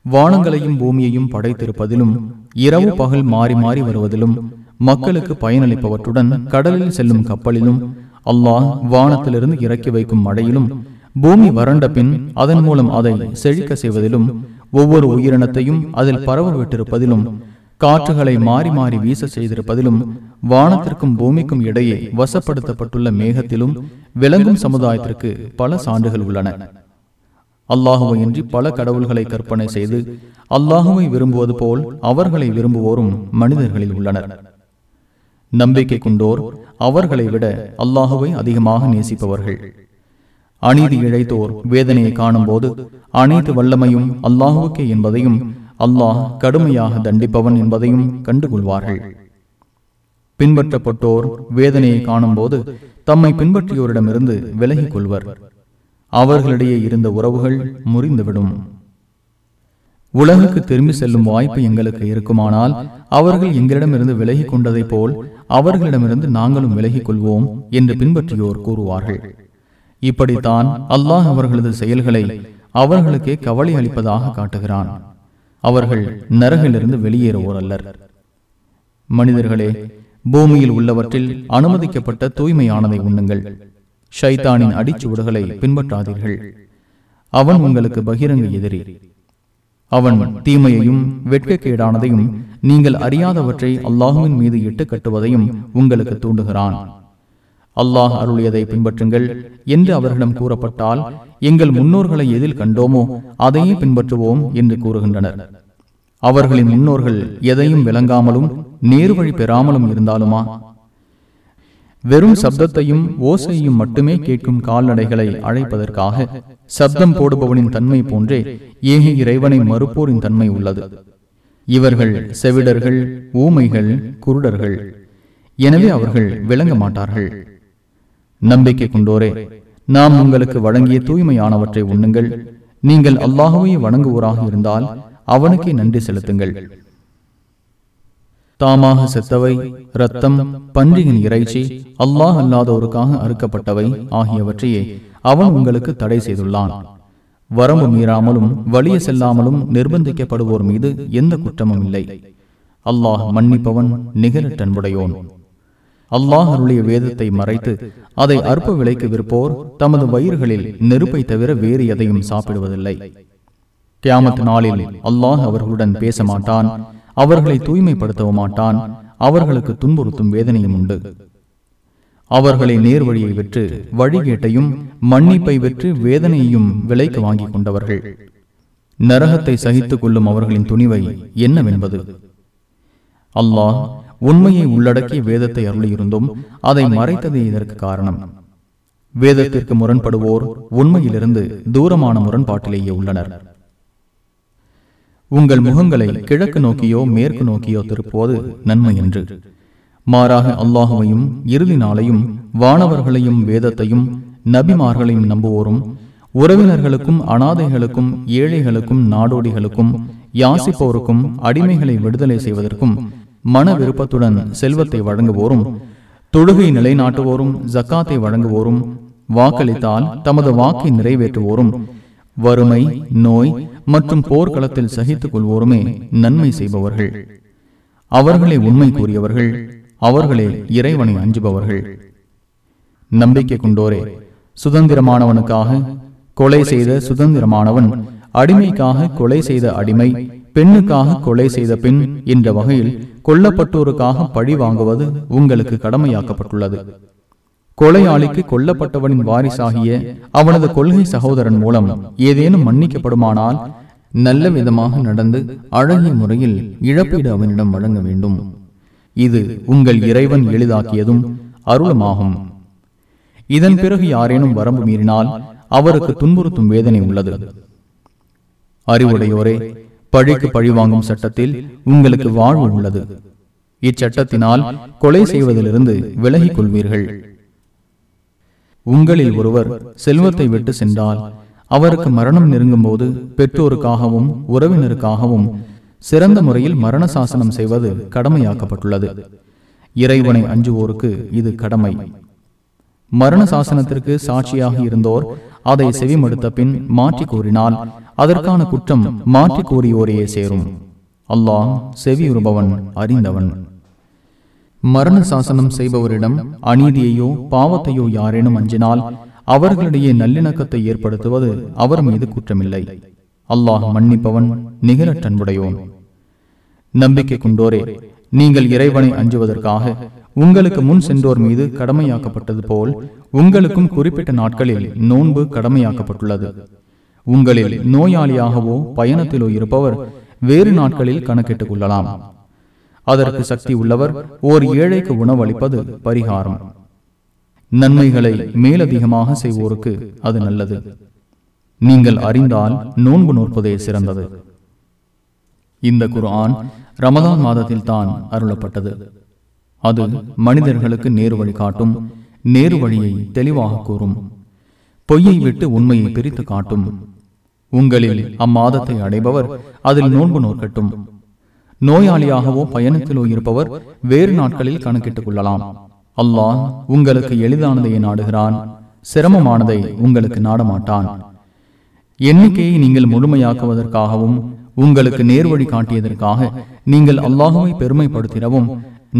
வானங்களையும் பூமியையும் படைத்திருப்பதிலும் இரவு பகல் மாறி மாறி வருவதிலும் மக்களுக்கு பயனளிப்பவற்றுடன் கடலில் செல்லும் கப்பலிலும் அல்லாஹ் வானத்திலிருந்து இறக்கி வைக்கும் மழையிலும் பூமி வறண்ட பின் அதன் மூலம் அதை செழிக்க செய்வதிலும் ஒவ்வொரு உயிரினத்தையும் அதில் பரவ விட்டிருப்பதிலும் காற்றுகளை மாறி மாறி வீச செய்திருப்பதிலும் வானத்திற்கும் பூமிக்கும் இடையே வசப்படுத்தப்பட்டுள்ள மேகத்திலும் விளங்கும் சமுதாயத்திற்கு பல சான்றுகள் உள்ளன. அல்லாஹுவையின்றி பல கடவுள்களை கற்பனை செய்து அல்லாஹுவை விரும்புவது போல் அவர்களை விரும்புவோரும் மனிதர்களில் உள்ளனர். நம்பிக்கை கொண்டோர் அவர்களை விட அல்லாஹுவை அதிகமாக நேசிப்பவர்கள். அநீதி இழைத்தோர் வேதனையை காணும் போது அனைத்து வல்லமையும் அல்லாஹுவுக்கே என்பதையும் அல்லாஹ் கடுமையாக தண்டிப்பவன் என்பதையும் கண்டுகொள்வார்கள். பின்பற்றப்பட்டோர் வேதனையை காணும் போது தம்மை பின்பற்றியோரிடமிருந்து விலகிக் கொள்வர். அவர்களிடையே இருந்த உறவுகள் முறிந்துவிடும். உலகுக்கு திரும்பி செல்லும் வாய்ப்பு எங்களுக்கு இருக்குமானால் அவர்கள் எங்களிடமிருந்து விலகிக் கொண்டதைப் போல் அவர்களிடமிருந்து நாங்களும் விலகிக் கொள்வோம் என்று பின்பற்றியோர் கூறுவார்கள். இப்படித்தான் அல்லாஹ் அவர்களது செயல்களை அவர்களுக்கே கவலை அளிப்பதாக காட்டுகிறான். அவர்கள் நரகிலிருந்து வெளியேறுவோர் அல்லர் மனிதர்களே பூமியில் உள்ளவற்றில் அனுமதிக்கப்பட்ட தூய்மையானதை உண்ணுங்கள். ஷைத்தானின் அடிச்சுவடுகளை பின்பற்றாதீர்கள். அவன் உங்களுக்கு பகிரங்க எதிரி. அவன் தீமையையும் வெட்கக்கேடானதையும் நீங்கள் அறியாதவற்றை அல்லாஹுவின் மீது இட்டு கட்டுவதையும் உங்களுக்கு தூண்டுகிறான். அல்லாஹ் அருளியதை பின்பற்றுங்கள். என்று அவர்களிடம் கூறப்பட்டால் எங்கள் முன்னோர்களை எதில் கண்டோமோ அதையே பின்பற்றுவோம் என்று கூறுகின்றனர். அவர்களின் முன்னோர்கள் எதையும் விளங்காமலும் நேர்வழி பெறாமலும் இருந்தாலுமா? வெறும் சப்தத்தையும் ஓசையும் மட்டுமே கேட்கும் கால்நடைகளை அழைப்பதற்காக சப்தம் போடுபவனின் தன்மை போன்றே ஏக இறைவனை மறுப்போரின் தன்மை உள்ளது. இவர்கள் செவிடர்கள் ஊமைகள் குருடர்கள். எனவே அவர்கள் விளங்க மாட்டார்கள். நம்பிக்கை கொண்டோரே நாம் உங்களுக்கு வழங்கிய தூய்மையானவற்றை உண்ணுங்கள். நீங்கள் அல்லாஹுவை வணங்குவோராக இருந்தால் அவனுக்கே நன்றி செலுத்துங்கள். தாமாக செத்தவை ரத்தம் பன்றியின் இறைச்சி அல்லாஹ் அல்லாதோருக்காக அறுக்கப்பட்டவை ஆகியவற்றையே அவன் உங்களுக்கு தடை செய்துள்ளான். வரம்பு மீறாமலும் வழிய செல்லாமலும் நிர்பந்திக்கப்படுவோர் மீது எந்த குற்றமும் இல்லை. அல்லாஹ் மன்னிப்பவன் நிகரட்டன்புடையோன் அல்லாஹ் அருளிய வேதத்தை மறைத்து அதை அற்ப விலைக்கு விற்போர் தமது வயிறுகளில் நெருப்பை தவிர வேறு எதையும் சாப்பிடுவதில்லை. கியாமத் நாளில் அல்லாஹ் அவர்களுடன் பேச மாட்டான் அவர்களை தூய்மைப்படுத்தவும் மாட்டான் அவர்களுக்கு துன்புறுத்தும் வேதனையும் உண்டு. அவர்களை நேர் வழியை வெற்று வழிகேட்டையும் மன்னிப்பை வெற்று வேதனையையும் விலைக்கு வாங்கிக் கொண்டவர்கள். நரகத்தை சகித்துக் கொள்ளும் அவர்களின் துணிவை என்னவென்பது? அல்லாஹ் உண்மையை உள்ளடக்கிய வேதத்தை அருளியிருந்தும் அதை மறைத்ததே இதற்கு காரணம். வேதத்திற்கு முரண்படுவோர் உண்மையிலிருந்து தூரமான முரண்பாட்டிலேயே உள்ளனர். உங்கள் முகங்களை கிழக்கு நோக்கியோ மேற்கு நோக்கியோ திருப்புவது நன்மை என்று. மாறாக அல்லாஹுவையும் இறுதி நாளையும் வானவர்களையும் வேதத்தையும் நபிமார்களையும் நம்புவோரும் உறவினர்களுக்கும் அனாதைகளுக்கும் ஏழைகளுக்கும் நாடோடிகளுக்கும் யாசிப்போருக்கும் அடிமைகளை விடுதலை செய்வதற்கும் மன விருப்பத்துடன் செல்வத்தை வழங்குவோரும் தொழுகை நிலைநாட்டுவோரும் ஜக்காத்தை வழங்குவோரும் வாக்களித்தால் தமது வாக்கை நிறைவேற்றுவோரும் வறுமை நோய் மற்றும் போர்க்களத்தில் சகித்துக் கொள்வோருமே நன்மை செய்பவர்கள். அவர்களே உண்மை கூறியவர்கள் அவர்களே இறைவனை அஞ்சுபவர்கள். நம்பிக்கை கொண்டோரே சுதந்திரமானவனுக்காக கொலை செய்த சுதந்திரமானவன் அடிமைக்காக கொலை செய்த அடிமை பெண்ணுக்காக கொலை செய்த பெண் என்ற வகையில் கொல்லப்பட்டோருக்காக பழி வாங்குவது உங்களுக்கு கடமையாக்கப்பட்டுள்ளது. கொலையாளிக்கு கொல்லப்பட்டவனின் வாரிசாகிய அவனது கொள்கை சகோதரன் மூலம் ஏதேனும் மன்னிக்கப்படுமானால் நல்ல விதமாக நடந்து அழகிய முறையில் இழப்பீடு அவனிடம் வழங்க வேண்டும். இது உங்கள் இறைவன் எளிதாக்கியதும் அருளமாகும். இதன் பிறகு யாரேனும் வரம்பு மீறினால் அவருக்கு துன்புறுத்தும் வேதனை உள்ளது. அறிவுடையோரே பழிக்கு பழி வாங்கும் சட்டத்தில் உங்களுக்கு வாழ்வு உள்ளது. இச்சட்டத்தினால் கொலை செய்வதிலிருந்து விலகிக் கொள்வீர்கள் உங்களில் ஒருவர் செல்வத்தை விட்டு சென்றால் அவருக்கு மரணம் நெருங்கும் போது பெற்றோருக்காகவும் உறவினருக்காகவும் சிறந்த முறையில் மரண சாசனம் செய்வது கடமையாக்கப்பட்டுள்ளது. இறைவனை அஞ்சுவோருக்கு இது கடமை. மரண சாசனத்திற்கு சாட்சியாக இருந்தோர் அதை செவிமடுத்த பின் மாற்றி கூறினால் அதற்கான குற்றம் மாற்றி கூறியோரையே சேரும். அல்லாஹ் செவியுறுபவன் அறிந்தவன். மரண சாசனம் செய்பவரிடம் அநீதியையோ பாவத்தையோ யாரேனும் அஞ்சினால் அவர்களிடையே நல்லிணக்கத்தை ஏற்படுத்துவது அவர் மீது குற்றமில்லை. அல்லாஹ் மன்னிப்பவன் நிகரற்றன்புடையோன். நம்பிக்கை கொண்டோரே நீங்கள் இறைவனை அஞ்சுவதற்காக உங்களுக்கு முன் சென்றோர் மீது கடமையாக்கப்பட்டது போல் உங்களுக்கும் குறிப்பிட்ட நாட்களில் நோன்பு கடமையாக்கப்பட்டுள்ளது. உங்களில் நோயாளியாகவோ பயணத்திலோ இருப்பவர் வேறு நாட்களில் கணக்கிட்டுக் கொள்ளலாம். அதற்கு சக்தி உள்ளவர் ஓர் ஏழைக்கு உணவளிப்பது பரிகாரம். நன்மைகளை மேலதிகமாக செய்வோருக்கு அது நல்லது. நீங்கள் அறிந்தால் நோன்பு நோற்பதே சிறந்தது. இந்த குர்ஆன் ரமதான் மாதத்தில் தான் அருளப்பட்டது. அது மனிதர்களுக்கு நேரு வழி காட்டும் நேரு வழியை தெளிவாக கூறும். பொய்யை விட்டு உண்மையை பிரித்து காட்டும். உங்களில் அம்மாதத்தை அடைபவர் அதில் நோன்பு நோக்கட்டும் நோயாளியாகவோ பயணத்திலோ இருப்பவர் வேறு நாட்களில் கணக்கிட்டுக் கொள்ளலாம். அல்லாஹ் உங்களுக்கு எளிதானதை நாடுகிறான் சிரமமானதை உங்களுக்கு நாடமாட்டான். எண்ணிக்கையை நீங்கள் முழுமையாக்குவதற்காகவும் உங்களுக்கு நேர்வழி காட்டியதற்காக நீங்கள் அல்லாஹுவை பெருமைப்படுத்திடவும்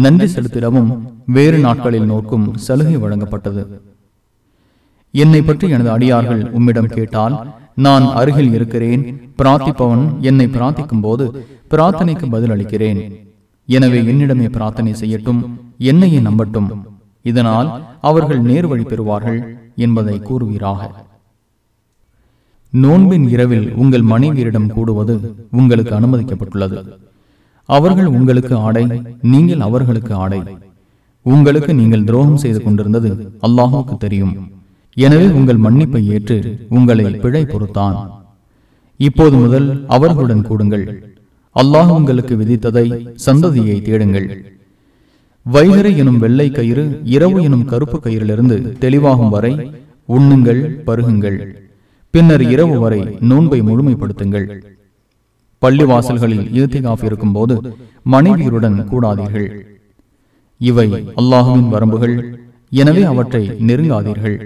நன்றி செலுத்திடவும் வேறு நாட்களில் நோக்கும் சலுகை வழங்கப்பட்டது. என்னை பற்றி எனது அடியார்கள் உம்மிடம் கேட்டால் நான் அருகில் இருக்கிறேன். பிரார்த்திப்பவன் என்னை பிரார்த்திக்கும் போது பிரார்த்தனைக்கு பதில் அளிக்கிறேன் எனவே என்னிடமே பிரார்த்தனை செய்யட்டும். என்னையே நம்பட்டும். இதனால் அவர்கள் நேர்வழி பெறுவார்கள் என்பதை கூறுவீராக. நோன்பின் இரவில் உங்கள் மனைவியரிடம் கூடுவது உங்களுக்கு அனுமதிக்கப்பட்டுள்ளது. அவர்கள் உங்களுக்கு ஆடை நீங்கள் அவர்களுக்கு ஆடை. உங்களுக்கு நீங்கள் துரோகம் செய்து கொண்டிருந்தது அல்லாஹுக்கு தெரியும். எனவே உங்கள் மன்னிப்பை ஏற்று உங்களை பிழை பொறுத்தான். இப்போது முதல் அவர்களுடன் கூடுங்கள். அல்லாஹ் உங்களுக்கு விதித்ததை சந்ததியை தேடுங்கள். வைகரை எனும் வெள்ளை கயிறு இரவு எனும் கருப்பு கயிறிலிருந்து தெளிவாகும் வரை உண்ணுங்கள் பருகுங்கள். பின்னர் இரவு வரை நோன்பை முழுமைப்படுத்துங்கள். பள்ளிவாசல்களில் வாசல்களில் இருக்கும் போது மனைவியருடன் கூடாதீர்கள். இவை அல்லாஹுவின் வரம்புகள். எனவே அவற்றை நெருங்காதீர்கள்.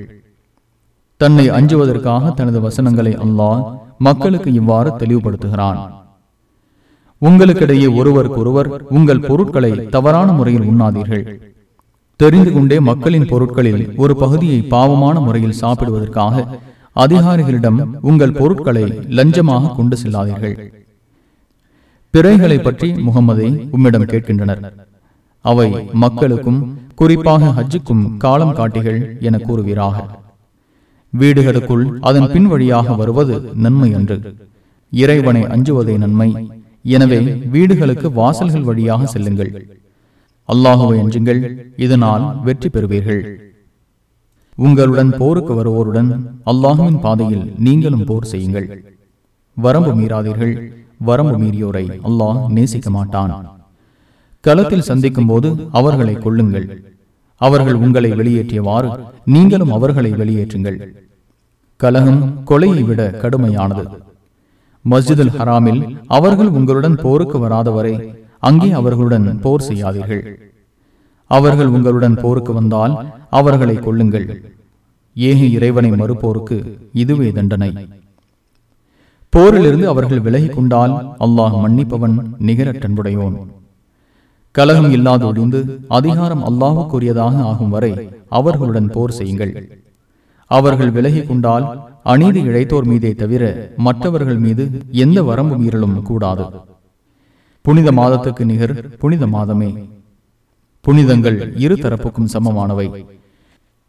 தன்னை அஞ்சுவதற்காக தனது வசனங்களை அல்லாஹ் மக்களுக்கு இவ்வாறு தெளிவுபடுத்துகிறான். உங்களுக்கிடையே ஒருவருக்கொருவர் உங்கள் பொருட்களை தவறான முறையில் உண்ணாதீர்கள். தெரிந்து கொண்டே மக்களின் பொருட்களில் ஒரு பகுதியை பாவமான முறையில் சாப்பிடுவதற்காக அதிகாரிகளிடம் உங்கள் பொருட்களை லஞ்சமாக கொண்டு செல்லாதீர்கள். பிறைகளை பற்றி முகமதை உம்மிடம் கேட்கின்றனர். அவை மக்களுக்கும் குறிப்பாக ஹஜ்ஜுக்கும் காலம் காட்டிகள் என கூறுவீராக. வீடுகளுக்குள் அதன் பின் வழியாக வருவது நன்மை அன்று. இறைவனை அஞ்சுவதே நன்மை. எனவே வீடுகளுக்கு வாசல்கள் வழியாக செல்லுங்கள். அல்லாஹுவை அஞ்சுங்கள். இதனால் வெற்றி பெறுவீர்கள். உங்களுடன் போருக்கு வருவோருடன் அல்லாஹுவின் பாதையில் நீங்களும் போர் செய்யுங்கள். வரம்பு மீறாதீர்கள். வரம்பு மீறியோரை அல்லாஹ் நேசிக்க மாட்டான். களத்தில் சந்திக்கும் போது அவர்களை கொள்ளுங்கள் அவர்கள் உங்களை வெளியேற்றியவாறு நீங்களும் அவர்களை வெளியேற்றுங்கள். கலகம் கொலையை விட கடுமையானது. மஸ்ஜிதுல் ஹராமில் அவர்கள் உங்களுடன் போருக்கு வராதவரை அங்கே அவர்களுடன் போர் செய்யாதீர்கள். அவர்கள் உங்களுடன் போருக்கு வந்தால் அவர்களை கொள்ளுங்கள் ஏக இறைவனை மறுப்போருக்கு இதுவே தண்டனை. போரிலிருந்து அவர்கள் விலகிக் கொண்டால் அல்லாஹ் மன்னிப்பவன் நிகரட்டன்புடையோன் கலகம் இல்லாது ஒழிந்து அதிகாரம் அல்லாஹுக்குரியதாக ஆகும் வரை அவர்களுடன் போர் செய்யுங்கள். அவர்கள் விலகிக் கொண்டால் அநீதி இழைத்தோர் மீதே தவிர மற்றவர்கள் மீது எந்த வரம்பு மீறலும் கூடாது. புனித மாதத்துக்கு நிகர் புனித மாதமே. புனிதங்கள் இரு தரப்புக்கும் சமமானவை.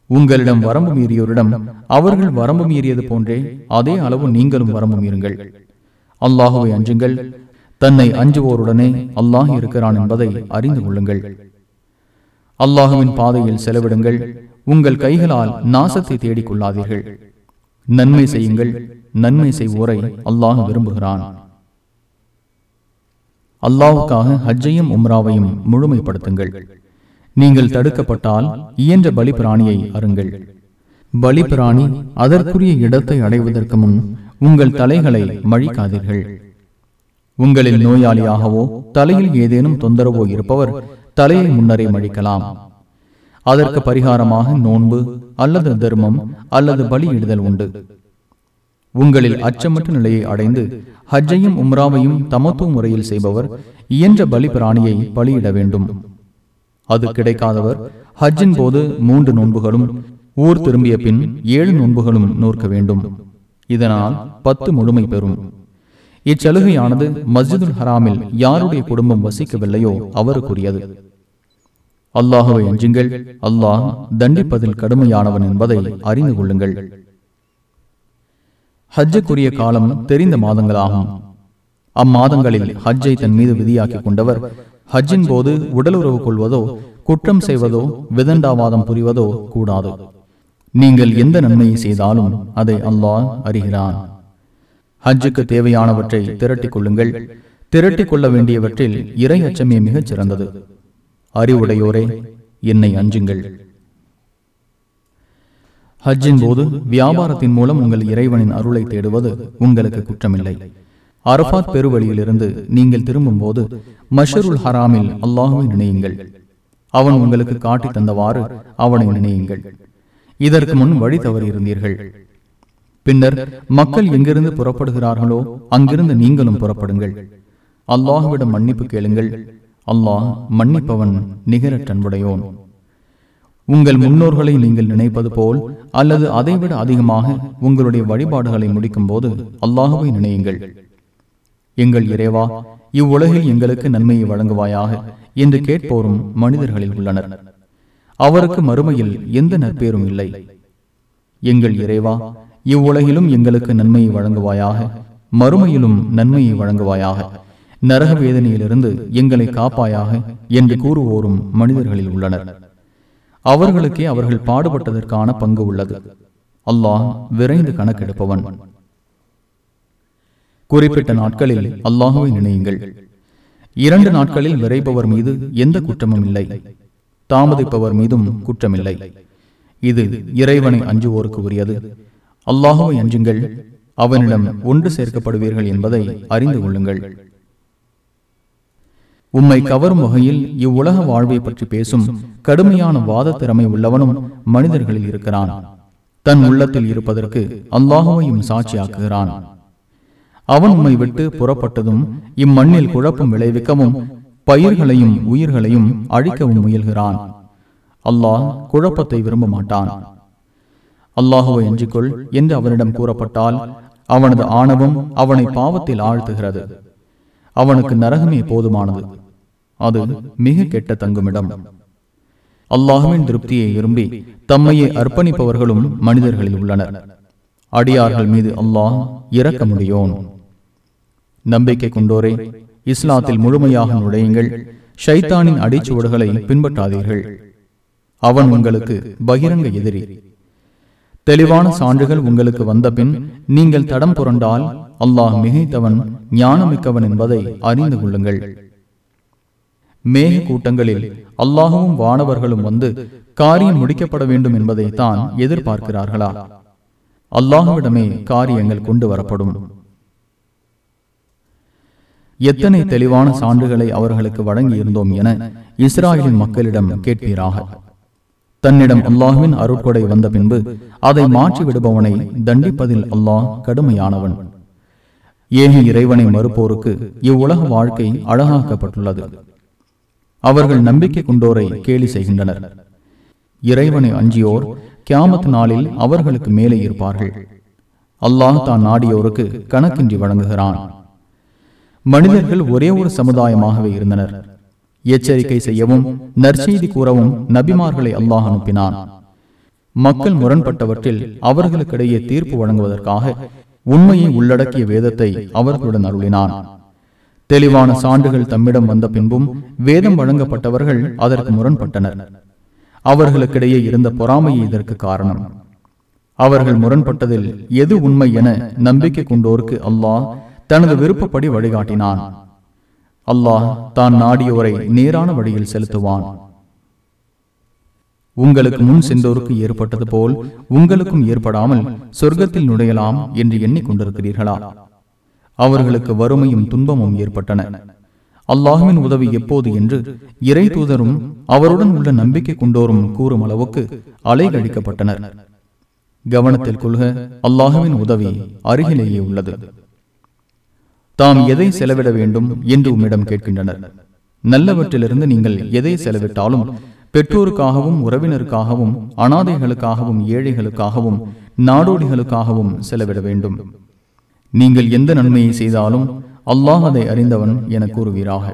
உங்களிடம் வரம்பு மீறியோரிடம் அவர்கள் வரம்பு மீறியது போன்றே அதே அளவு நீங்களும் வரம்பு மீறுங்கள். அல்லாஹுவை அஞ்சுங்கள் தன்னை அஞ்சுவோருடனே அல்லாஹ் இருக்கிறான் என்பதை அறிந்து கொள்ளுங்கள். அல்லாஹுவின் பாதையில் செலவிடுங்கள். உங்கள் கைகளால் நாசத்தை தேடிக் கொள்ளாதீர்கள் நன்மை செய்யுங்கள். நன்மை செய்வோரை அல்லாஹ் விரும்புகிறான். அல்லாஹுக்காக ஹஜ்ஜையும் உம்ராவையும் முழுமைப்படுத்துங்கள். நீங்கள் தடுக்கப்பட்டால் இயன்ற பலி பிராணியை அருங்கள் பலி பிராணி அதற்குரிய இடத்தை அடைவதற்கு முன் உங்கள் தலைகளை மழிக்காதீர்கள். உங்களில் நோயாளியாகவோ தலையில் ஏதேனும் தொந்தரவோ இருப்பவர் தலையை முன்னரே மழிக்கலாம் அதற்கு பரிகாரமாக நோன்பு அல்லது தர்மம் அல்லது பலியிடுதல் உண்டு. உங்களில் அச்சமற்ற நிலையை அடைந்து ஹஜ்ஜையும் உம்ராவையும் தமத்துவ முறையில் செய்பவர் இயன்ற பலி பிராணியை பலியிட வேண்டும். அது கிடைக்காதவர் ஹஜ்ஜின் போது மூன்று நோன்புகளும் ஊர் திரும்பிய பின் ஏழு நோன்புகளும் நோற்க வேண்டும். இதனால் பத்து முழுமை பெறும். இச்சலுகையானது மஸ்ஜிதுல் ஹராமில் யாருடைய குடும்பம் வசிக்கவில்லையோ அவருக்குரியது. அல்லாஹுவை அஞ்சுங்கள். அல்லாஹ் தண்டிப்பதில் கடுமையானவன் என்பதை அறிந்து கொள்ளுங்கள். ஹஜ்ஜுக்குரிய காலம் தெரிந்த மாதங்களாகும். அம்மாதங்களில் ஹஜ்ஜை தன் மீது விதியாக்கி கொண்டவர் ஹஜ்ஜின் போது உடலுறவு கொள்வதோ குற்றம் செய்வதோ விதண்டாவாதம் புரிவதோ கூடாது. நீங்கள் எந்த நன்மையை செய்தாலும் அதை அல்லாஹ் அறிகிறான். ஹஜ்ஜுக்கு தேவையானவற்றை திரட்டிக் கொள்ளுங்கள் திரட்டிக் கொள்ள வேண்டியவற்றில் இறை அச்சமே மிகச் சிறந்தது. அறிவுடையோரே என்னை அஞ்சுங்கள். ஹஜ்ஜின் போது வியாபாரத்தின் மூலம் உங்கள் இறைவனின் அருளை தேடுவது உங்களுக்கு குற்றமில்லை. அரபாத் பெருவழியிலிருந்து நீங்கள் திரும்பும் போது மஷருல் ஹராமில் அல்லாஹுவை நினையுங்கள். அவன் உங்களுக்கு காட்டி தந்தவாறு அவனை நினையுங்கள். இதற்கு முன் வழி தவறி இருந்தீர்கள் பின்னர் மக்கள் எங்கிருந்து புறப்படுகிறார்களோ அங்கிருந்து நீங்களும் புறப்படுங்கள். அல்லாஹுவிடம் மன்னிப்பு கேளுங்கள். அல்லாஹ் மன்னிப்பவன் நிகரற்றன்புடையோன் உங்கள் முன்னோர்களை நீங்கள் நினைப்பது போல் அல்லது அதைவிட அதிகமாக உங்களுடைய வழிபாடுகளை முடிக்கும் போது அல்லாஹுவை நினையுங்கள். எங்கள் இறைவா இவ்வுலகில் எங்களுக்கு நன்மையை வழங்குவாயாக என்று கேட்போரும் மனிதர்களில் உள்ளனர். அவருக்கு மறுமையில் எந்த நற்பேரும் இல்லை. எங்கள் இறைவா இவ்வுலகிலும் எங்களுக்கு நன்மையை வழங்குவாயாக. மறுமையிலும் நன்மையை வழங்குவாயாக. நரக வேதனையிலிருந்து எங்களை காப்பாயாக என்று கூறுவோரும் மனிதர்களில் உள்ளனர். அவர்களுக்கே அவர்கள் பாடுபட்டதற்கான பங்கு உள்ளது. அல்லாஹ் விரைந்து கணக்கெடுப்பவன். குறிப்பிட்ட நாட்களில் அல்லாஹுவை நினையுங்கள். இரண்டு நாட்களில் விரைபவர் மீது எந்த குற்றமும் இல்லை. தாமதிப்பவர் மீதும் குற்றமில்லை. இது இறைவனை அஞ்சுவோருக்கு உரியது. அல்லாஹுவை அஞ்சுங்கள். அவனிடம் ஒன்று சேர்க்கப்படுவீர்கள் என்பதை அறிந்து கொள்ளுங்கள். உம்மை கவரும் வகையில் இவ்வுலக வாழ்வை பற்றி பேசும் கடுமையான வாத திறமை உள்ளவனும் மனிதர்களில் இருக்கிறான். தன் உள்ளத்தில் இருப்பதற்கு அல்லாஹுவையும் சாட்சியாக்குகிறான். அவன் உம்மை விட்டு புறப்பட்டதும் இம்மண்ணில் குழப்பம் விளைவிக்கவும் பயிர்களையும் உயிர்களையும் அழிக்கவும் முயல்கிறான். அல்லாஹ் குழப்பத்தை விரும்ப மாட்டான். அல்லாஹுவை எஞ்சிக்கொள் என்று அவனிடம் கூறப்பட்டால் அவனது ஆணவம் அவனை பாவத்தில் ஆழ்த்துகிறது. அவனுக்கு நரகமே போதுமானது. அது மிக கெட்ட தங்குமிடம். அல்லாஹுவின் திருப்தியை விரும்பி தம்மையை அர்ப்பணிப்பவர்களும் மனிதர்களில் உள்ளனர். அடியார்கள் மீது அல்லாஹ் இறக்க முடியோன். நம்பிக்கை கொண்டோரே இஸ்லாத்தில் முழுமையாக நுழையுங்கள். ஷைத்தானின் அடிச்சுவடுகளை பின்பற்றாதீர்கள். அவன் உங்களுக்கு பகிரங்க எதிரி. தெளிவான சான்றுகள் உங்களுக்கு வந்தபின் நீங்கள் தடம் புரண்டால் அல்லாஹ் மிகைத்தவன் ஞானமிக்கவன் என்பதை அறிந்து கொள்ளுங்கள். மேக கூட்டங்களில் அல்லாஹும் வானவர்களும் வந்து காரியம் முடிக்கப்பட வேண்டும் என்பதை தான் எதிர்பார்க்கிறார்களா? அல்லாஹுவிடமே காரியங்கள் கொண்டு வரப்படும். எத்தனை தெளிவான சான்றுகளை அவர்களுக்கு வழங்கியிருந்தோம் என இஸ்ராயலின் மக்களிடம் கேட்பீராக. தன்னிடம் அல்லாஹுவின் அருட்கொடை வந்த பின்பு அதை மாற்றி விடுபவனை தண்டிப்பதில் அல்லாஹ் கடுமையானவன். ஏக இறைவனை மறுப்போருக்கு இவ்வுலக வாழ்க்கை அழகாக்கப்பட்டுள்ளது? அவர்கள் நம்பிக்கை கொண்டோரை கேலி செய்கின்றனர். இறைவனை அஞ்சியோர் கியாமத் நாளில் அவர்களுக்கு மேலே இருப்பார்கள். அல்லாஹ் தான் நாடியோருக்கு கணக்கின்றி வழங்குகிறான். மனிதர்கள் ஒரே ஒரு சமுதாயமாகவே இருந்தனர். எச்சரிக்கை செய்யவும் நற்செய்தி கூறவும் நபிமார்களை அல்லாஹ் அனுப்பினான். மக்கள் முரண்பட்டவற்றில் அவர்களுக்கிடையே தீர்ப்பு வழங்குவதற்காக உண்மையை உள்ளடக்கிய வேதத்தை அவர்களுடன் அருளினான். தெளிவான சான்றுகள் தம்மிடம் வந்த பின்பும் வேதம் வழங்கப்பட்டவர்கள் அதற்கு முரண்பட்டனர். அவர்களுக்கிடையே இருந்த பொறாமையே இதற்கு காரணம். அவர்கள் முரண்பட்டதில் எது உண்மை என நம்பிக்கை கொண்டோருக்கு அல்லாஹ் தனது விருப்பப்படி வழிகாட்டினான். அல்லாஹ் தான் நாடியோரை நேரான வழியில் செலுத்துவான். உங்களுக்கு முன் சென்றோருக்கு ஏற்பட்டது போல் உங்களுக்கும் ஏற்படாமல் சொர்க்கத்தில் நுழையலாம் என்று எண்ணிக்கொண்டிருக்கிறீர்களா? அவர்களுக்கு வறுமையும் துன்பமும் ஏற்பட்டன. அல்லாஹுவின் உதவி எப்போது என்று இறை தூதரும் அவருடன் உள்ள நம்பிக்கை கொண்டோரும் கூறும் அளவுக்கு அலைகழிக்கப்பட்டனர். கவனத்தில் கொள்க அல்லாஹுவின் உதவி அருகிலேயே உள்ளது. தாம் எதை செலவிட வேண்டும் என்று உம்மிடம் கேட்கின்றனர். நல்லவற்றிலிருந்து நீங்கள் எதை செலவிட்டாலும் பெற்றோருக்காகவும் உறவினருக்காகவும் அனாதைகளுக்காகவும் ஏழைகளுக்காகவும் நாடோடிகளுக்காகவும் செலவிட வேண்டும். நீங்கள் எந்த நன்மையை செய்தாலும் அல்லாஹ் அதை அறிந்தவன் என கூறுவீராக.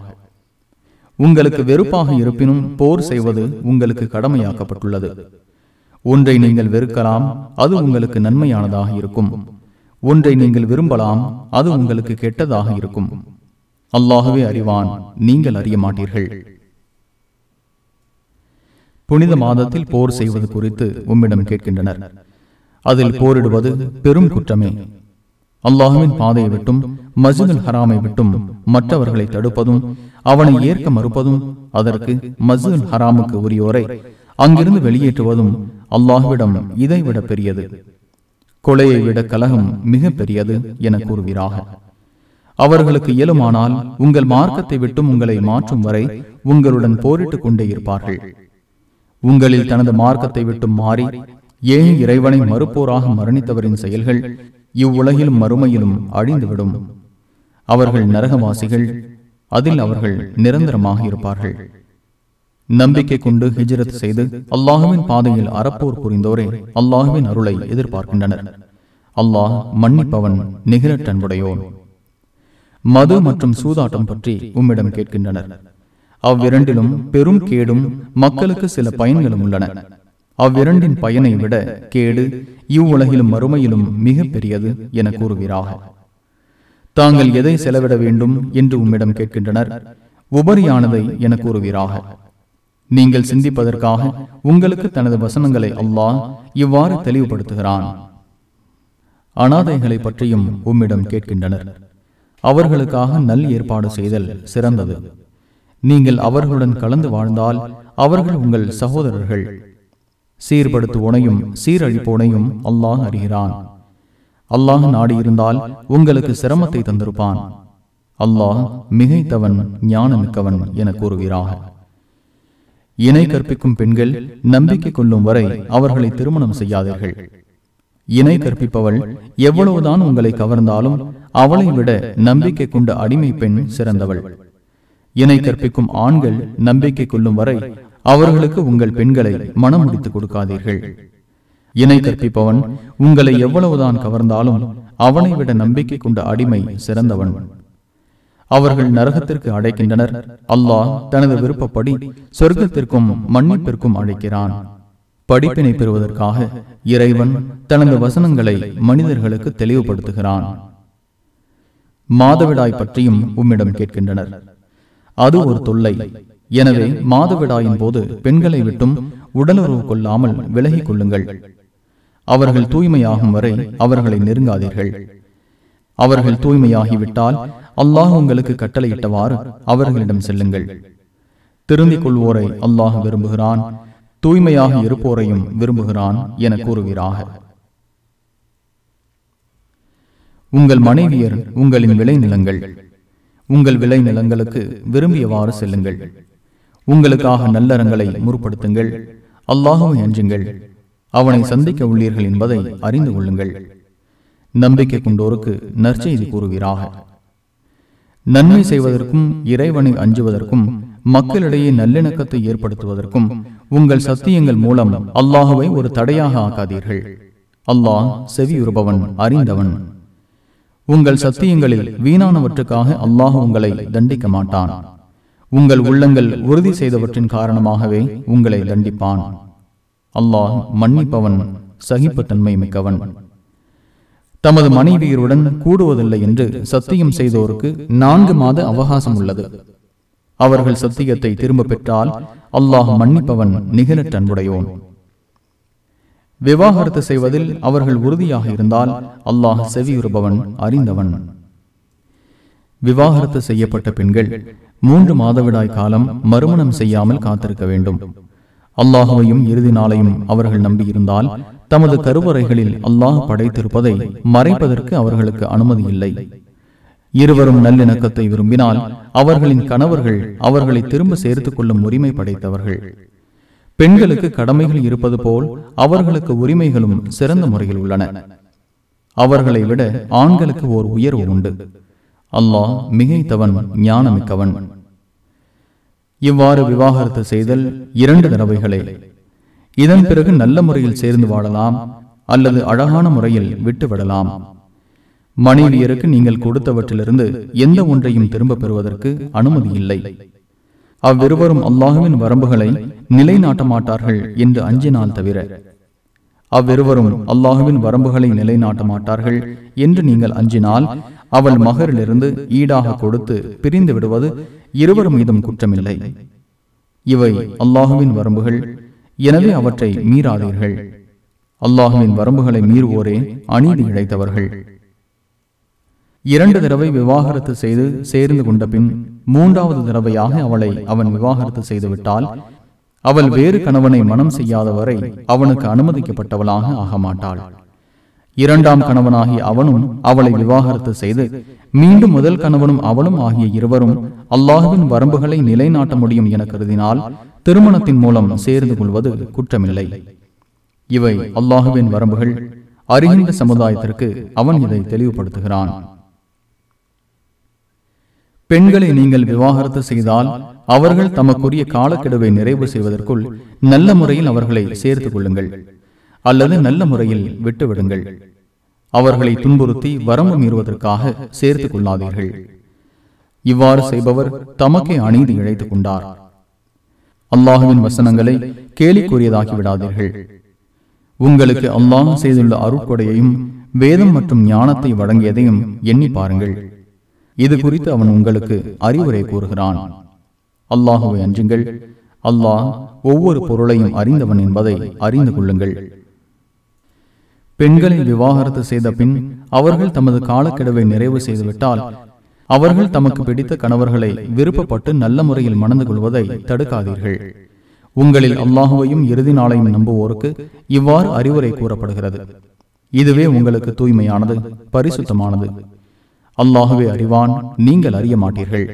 உங்களுக்கு வெறுப்பாக இருப்பினும் போர் செய்வது உங்களுக்கு கடமையாக்கப்பட்டுள்ளது. ஒன்றை நீங்கள் வெறுக்கலாம் அது உங்களுக்கு நன்மையானதாக இருக்கும். ஒன்றை நீங்கள் விரும்பலாம் அது உங்களுக்கு கெட்டதாக இருக்கும். அல்லாகவே அறிவான் நீங்கள் அறிய மாட்டீர்கள். புனித மாதத்தில் போர் செய்வது குறித்து உம்மிடம் கேட்கின்றனர். அதில் போரிடுவது பெரும் குற்றமே. அல்லாஹுவின் பாதையை விட்டும் மஸ்ஜிதுல் ஹராமை விட்டும் மற்றவர்களை தடுப்பதும் அவனை ஏற்க மறுப்பதும் அதற்கு மஸ்ஜிதுல் ஹராமுக்கு உரியோரை அங்கிருந்து வெளியேற்றுவதும் அல்லாஹுவிடம் இதைவிட பெரியது. கொலையை விட கலகம் மிக பெரியது என கூறுவீராக. அவர்களுக்கு இயலுமானால் உங்கள் மார்க்கத்தை விட்டும் உங்களை மாற்றும் வரை உங்களுடன் போரிட்டுக் கொண்டே இருப்பார்கள். உங்களில் தனது மார்க்கத்தை விட்டும் மாறி ஏன் இறைவனை மறுப்போராக மரணித்தவரின் செயல்கள் இவ்வுலகிலும் மறுமையிலும் அழிந்துவிடும்? அவர்கள் நரகவாசிகள் அதில் அவர்கள் நிரந்தரமாக இருப்பார்கள். நம்பிக்கை கொண்டு ஹிஜரத் செய்து அல்லாஹுவின் பாதையில் அறப்போர் புரிந்தோரே அல்லாஹுவின் அருளை எதிர்பார்க்கின்றனர். அல்லாஹ் மன்னிப்பவன் நிகரட்டன்புடையோன் மது மற்றும் சூதாட்டம் பற்றி உம்மிடம் கேட்கின்றனர். அவ்விரண்டிலும் பெரும் கேடும் மக்களுக்கு சில பயன்களும் உள்ளன. அவ்விரண்டின் பயனை விட கேடு இவ்வுலகிலும் மறுமையிலும் மிக பெரியது என கூறுகிறாக தாங்கள் எதை செலவிட வேண்டும் என்று உம்மிடம் கேட்கின்றனர். உபரியானதை என கூறுகிறார்கள் நீங்கள் சிந்திப்பதற்காக உங்களுக்கு தனது வசனங்களை அல்லாஹ் இவ்வாறு தெளிவுபடுத்துகிறான். அனாதைகளை பற்றியும் உம்மிடம் கேட்கின்றனர். அவர்களுக்காக நல் ஏற்பாடு செய்தல் சிறந்தது. நீங்கள் அவர்களுடன் கலந்து வாழ்ந்தால் அவர்கள் உங்கள் சகோதரர்கள். சீர்படுத்துவோனையும் சீரழிப்போனையும் அல்லாஹ் அறிகிறான். அல்லாஹ் நாடியிருந்தால் உங்களுக்கு சிரமத்தை தந்திருப்பான். அல்லாஹ் மிகைத்தவன் ஞானமிக்கவன் என கூறுகிறான் இணை கற்பிக்கும் பெண்கள் நம்பிக்கை கொள்ளும் வரை அவர்களை திருமணம் செய்யாதீர்கள். இணை கற்பிப்பவள் எவ்வளவுதான் உங்களை கவர்ந்தாலும் அவளை விட நம்பிக்கை கொண்ட அடிமை பெண் சிறந்தவள். இணை கற்பிக்கும் ஆண்கள் நம்பிக்கை கொள்ளும் வரை அவர்களுக்கு உங்கள் பெண்களை மனம் முடித்துக் கொடுக்காதீர்கள். இணை கற்பிப்பவன் உங்களை எவ்வளவுதான் கவர்ந்தாலும் அவனை விட நம்பிக்கை கொண்ட அடிமை சிறந்தவன். அவர்கள் நரகத்திற்கு அழைக்கின்றனர். அல்லாஹ் தனது விருப்பப்படி சொர்க்கத்திற்கும் மன்னிப்பிற்கும் அழைக்கிறான். படிப்பினை பெறுவதற்காக இறைவன் தனது வசனங்களை மனிதர்களுக்கு தெளிவுபடுத்துகிறான். மாதவிடாய் பற்றியும் உம்மிடம் கேட்கின்றனர். அது ஒரு தொல்லை. எனவே மாதவிடாயின் போது பெண்களை விட்டும் உடலுறவு கொள்ளாமல் விலகிக் கொள்ளுங்கள். அவர்கள் தூய்மையாகும் வரை அவர்களை நெருங்காதீர்கள். அவர்கள் தூய்மையாகிவிட்டால் அல்லாஹ் உங்களுக்கு கட்டளையிட்டவாறு அவர்களிடம் செல்லுங்கள். திருந்திக் கொள்வோரை அல்லாஹ் விரும்புகிறான். தூய்மையாக இருப்போரையும் விரும்புகிறான் என கூறுகிறாக உங்கள் மனைவியர் உங்களின் விளைநிலங்கள். உங்கள் விளைநிலங்களுக்கு விரும்பியவாறு செல்லுங்கள். உங்களுக்காக நல்லறங்களை முற்படுத்துங்கள். அல்லாஹுவை அஞ்சுங்கள். அவனை சந்திக்க உள்ளீர்கள் என்பதை அறிந்து கொள்ளுங்கள். நம்பிக்கை கொண்டோருக்கு நற்செய்தி கூறுகிறார்கள் நன்மை செய்வதற்கும் இறைவனை அஞ்சுவதற்கும் மக்களிடையே நல்லிணக்கத்தை ஏற்படுத்துவதற்கும் உங்கள் சத்தியங்கள் மூலம் அல்லாஹுவை ஒரு தடையாக ஆக்காதீர்கள். அல்லாஹ் செவியுறுபவன் அறிந்தவன். உங்கள் சத்தியங்களில் வீணானவற்றுக்காக அல்லாஹ் உங்களை தண்டிக்க மாட்டான். உங்கள் உள்ளங்கள் உறுதி செய்தவற்றின் காரணமாகவே உங்களை தண்டிப்பான். அல்லாஹ் மன்னிப்பவன் சகிப்புத்தன்மை மிக்கவன். தமது மனைவியருடன் கூடுவதில்லை என்று சத்தியம் செய்தோருக்கு நான்கு மாத அவகாசம் உள்ளது. அவர்கள் சத்தியத்தை திரும்ப பெற்றால் அல்லாஹ் மன்னிப்பவன் நிகரற்ற அன்புடையோன். விவாகரத்து செய்வதில் அவர்கள் உறுதியாக இருந்தால் அல்லாஹ் செவியுறுபவன் அறிந்தவன். விவாகரத்து செய்யப்பட்ட பெண்கள் மூன்று மாதவிடாய் காலம் மறுமணம் செய்யாமல் காத்திருக்க வேண்டும். அல்லாஹுவையும் இறுதி நாளையும் அவர்கள் நம்பியிருந்தால் தமது கருவறைகளில் அல்லாஹ் படைத்திருப்பதை மறைப்பதற்கு அவர்களுக்கு அனுமதி இல்லை. இருவரும் நல்லிணக்கத்தை விரும்பினால் அவர்களின் கணவர்கள் அவர்களை திரும்ப சேர்த்துக் கொள்ளும் உரிமை படைத்தவர்கள். பெண்களுக்கு கடமைகள் இருப்பது போல் அவர்களுக்கு உரிமைகளும் சிறந்த முறையில் உள்ளன. அவர்களை விட ஆண்களுக்கு ஓர் உயர்வு உண்டு. அல்லாஹ் மிகைத்தவன் ஞானமிக்கவன். இவ்வாறு விவாகரத்து செய்தல் இரண்டு தடவைகளே. இதன் பிறகு நல்ல முறையில் சேர்ந்து வாழலாம் அல்லது அழகான முறையில் விட்டுவிடலாம். மனைவியருக்கு நீங்கள் கொடுத்தவற்றிலிருந்து எந்த ஒன்றையும் திரும்ப பெறுவதற்கு அனுமதி இல்லை. அவ்விருவரும் அல்லாஹுவின் வரம்புகளை நிலைநாட்ட மாட்டார்கள் என்று அஞ்சினால் தவிர. அவ்விருவரும் அல்லாஹுவின் வரம்புகளை நிலைநாட்ட மாட்டார்கள் என்று நீங்கள் அஞ்சினால் அவள் மகரிலிருந்து ஈடாக கொடுத்து பிரிந்து விடுவது இருவர் மீதும் குற்றமில்லை. இவை அல்லாஹுவின் வரம்புகள். எனவே அவற்றை மீறாதீர்கள். அல்லாஹுவின் வரம்புகளை மீறுவோரே அநீதி இழைத்தவர்கள். இரண்டு தடவை விவாகரத்து செய்து சேர்ந்து கொண்ட பின் மூன்றாவது தடவையாக அவளை அவன் விவாகரத்து செய்துவிட்டால் அவள் வேறு கணவனை மனம் செய்யாதவரை அவனுக்கு அனுமதிக்கப்பட்டவளாக ஆக மாட்டாள் இரண்டாம் கணவனாகிய அவனும் அவளை விவாகரத்து செய்து மீண்டும் முதல் கணவனும் அவளும் ஆகிய இருவரும் அல்லாஹுவின் வரம்புகளை நிலைநாட்ட முடியும் என கருதினால் திருமணத்தின் மூலம் சேர்ந்து கொள்வது குற்றமில்லை. இவை அல்லாஹுவின் வரம்புகள். அறிகின்ற சமுதாயத்திற்கு அவன் இதை தெளிவுபடுத்துகிறான். பெண்களை நீங்கள் விவாகரத்து செய்தால் அவர்கள் தமக்குரிய காலக்கெடுவை நிறைவு செய்வதற்குள் நல்ல முறையில் அவர்களை சேர்த்துக் கொள்ளுங்கள். அல்லது நல்ல முறையில் விட்டுவிடுங்கள். அவர்களை துன்புறுத்தி வரம்பு மீறுவதற்காக சேர்த்துக் கொள்ளாதீர்கள். இவ்வாறு செய்பவர் தமக்கே அநீதி இழைத்துக் கொண்டார். அல்லாஹுவின் வசனங்களை கேலிக்குரியதாக்கி விடாதீர்கள் உங்களுக்கு அல்லாஹ் செய்துள்ள அருட்கொடையையும் வேதம் மற்றும் ஞானத்தை வழங்கியதையும் எண்ணி பாருங்கள். இது குறித்து அவன் உங்களுக்கு அறிவுரை கூறுகிறான். அல்லாஹுவை அஞ்சுங்கள். அல்லாஹ் ஒவ்வொரு பொருளையும் அறிந்தவன் என்பதை அறிந்து கொள்ளுங்கள். பெண்களை விவாகரத்து செய்த பின் அவர்கள் தமது காலக்கெடுவை நிறைவு செய்துவிட்டால் அவர்கள் தமக்கு பிடித்த கணவர்களை விருப்பப்பட்டு நல்ல முறையில் மணந்து கொள்வதை தடுக்காதீர்கள். உங்களில் அல்லாஹுவையும் இறுதி நாளையும் நம்புவோருக்கு இவ்வாறு அறிவுரை கூறப்படுகிறது. இதுவே உங்களுக்கு தூய்மையானது பரிசுத்தமானது. அல்லாஹுவே அறிவான் நீங்கள் அறிய மாட்டீர்கள்.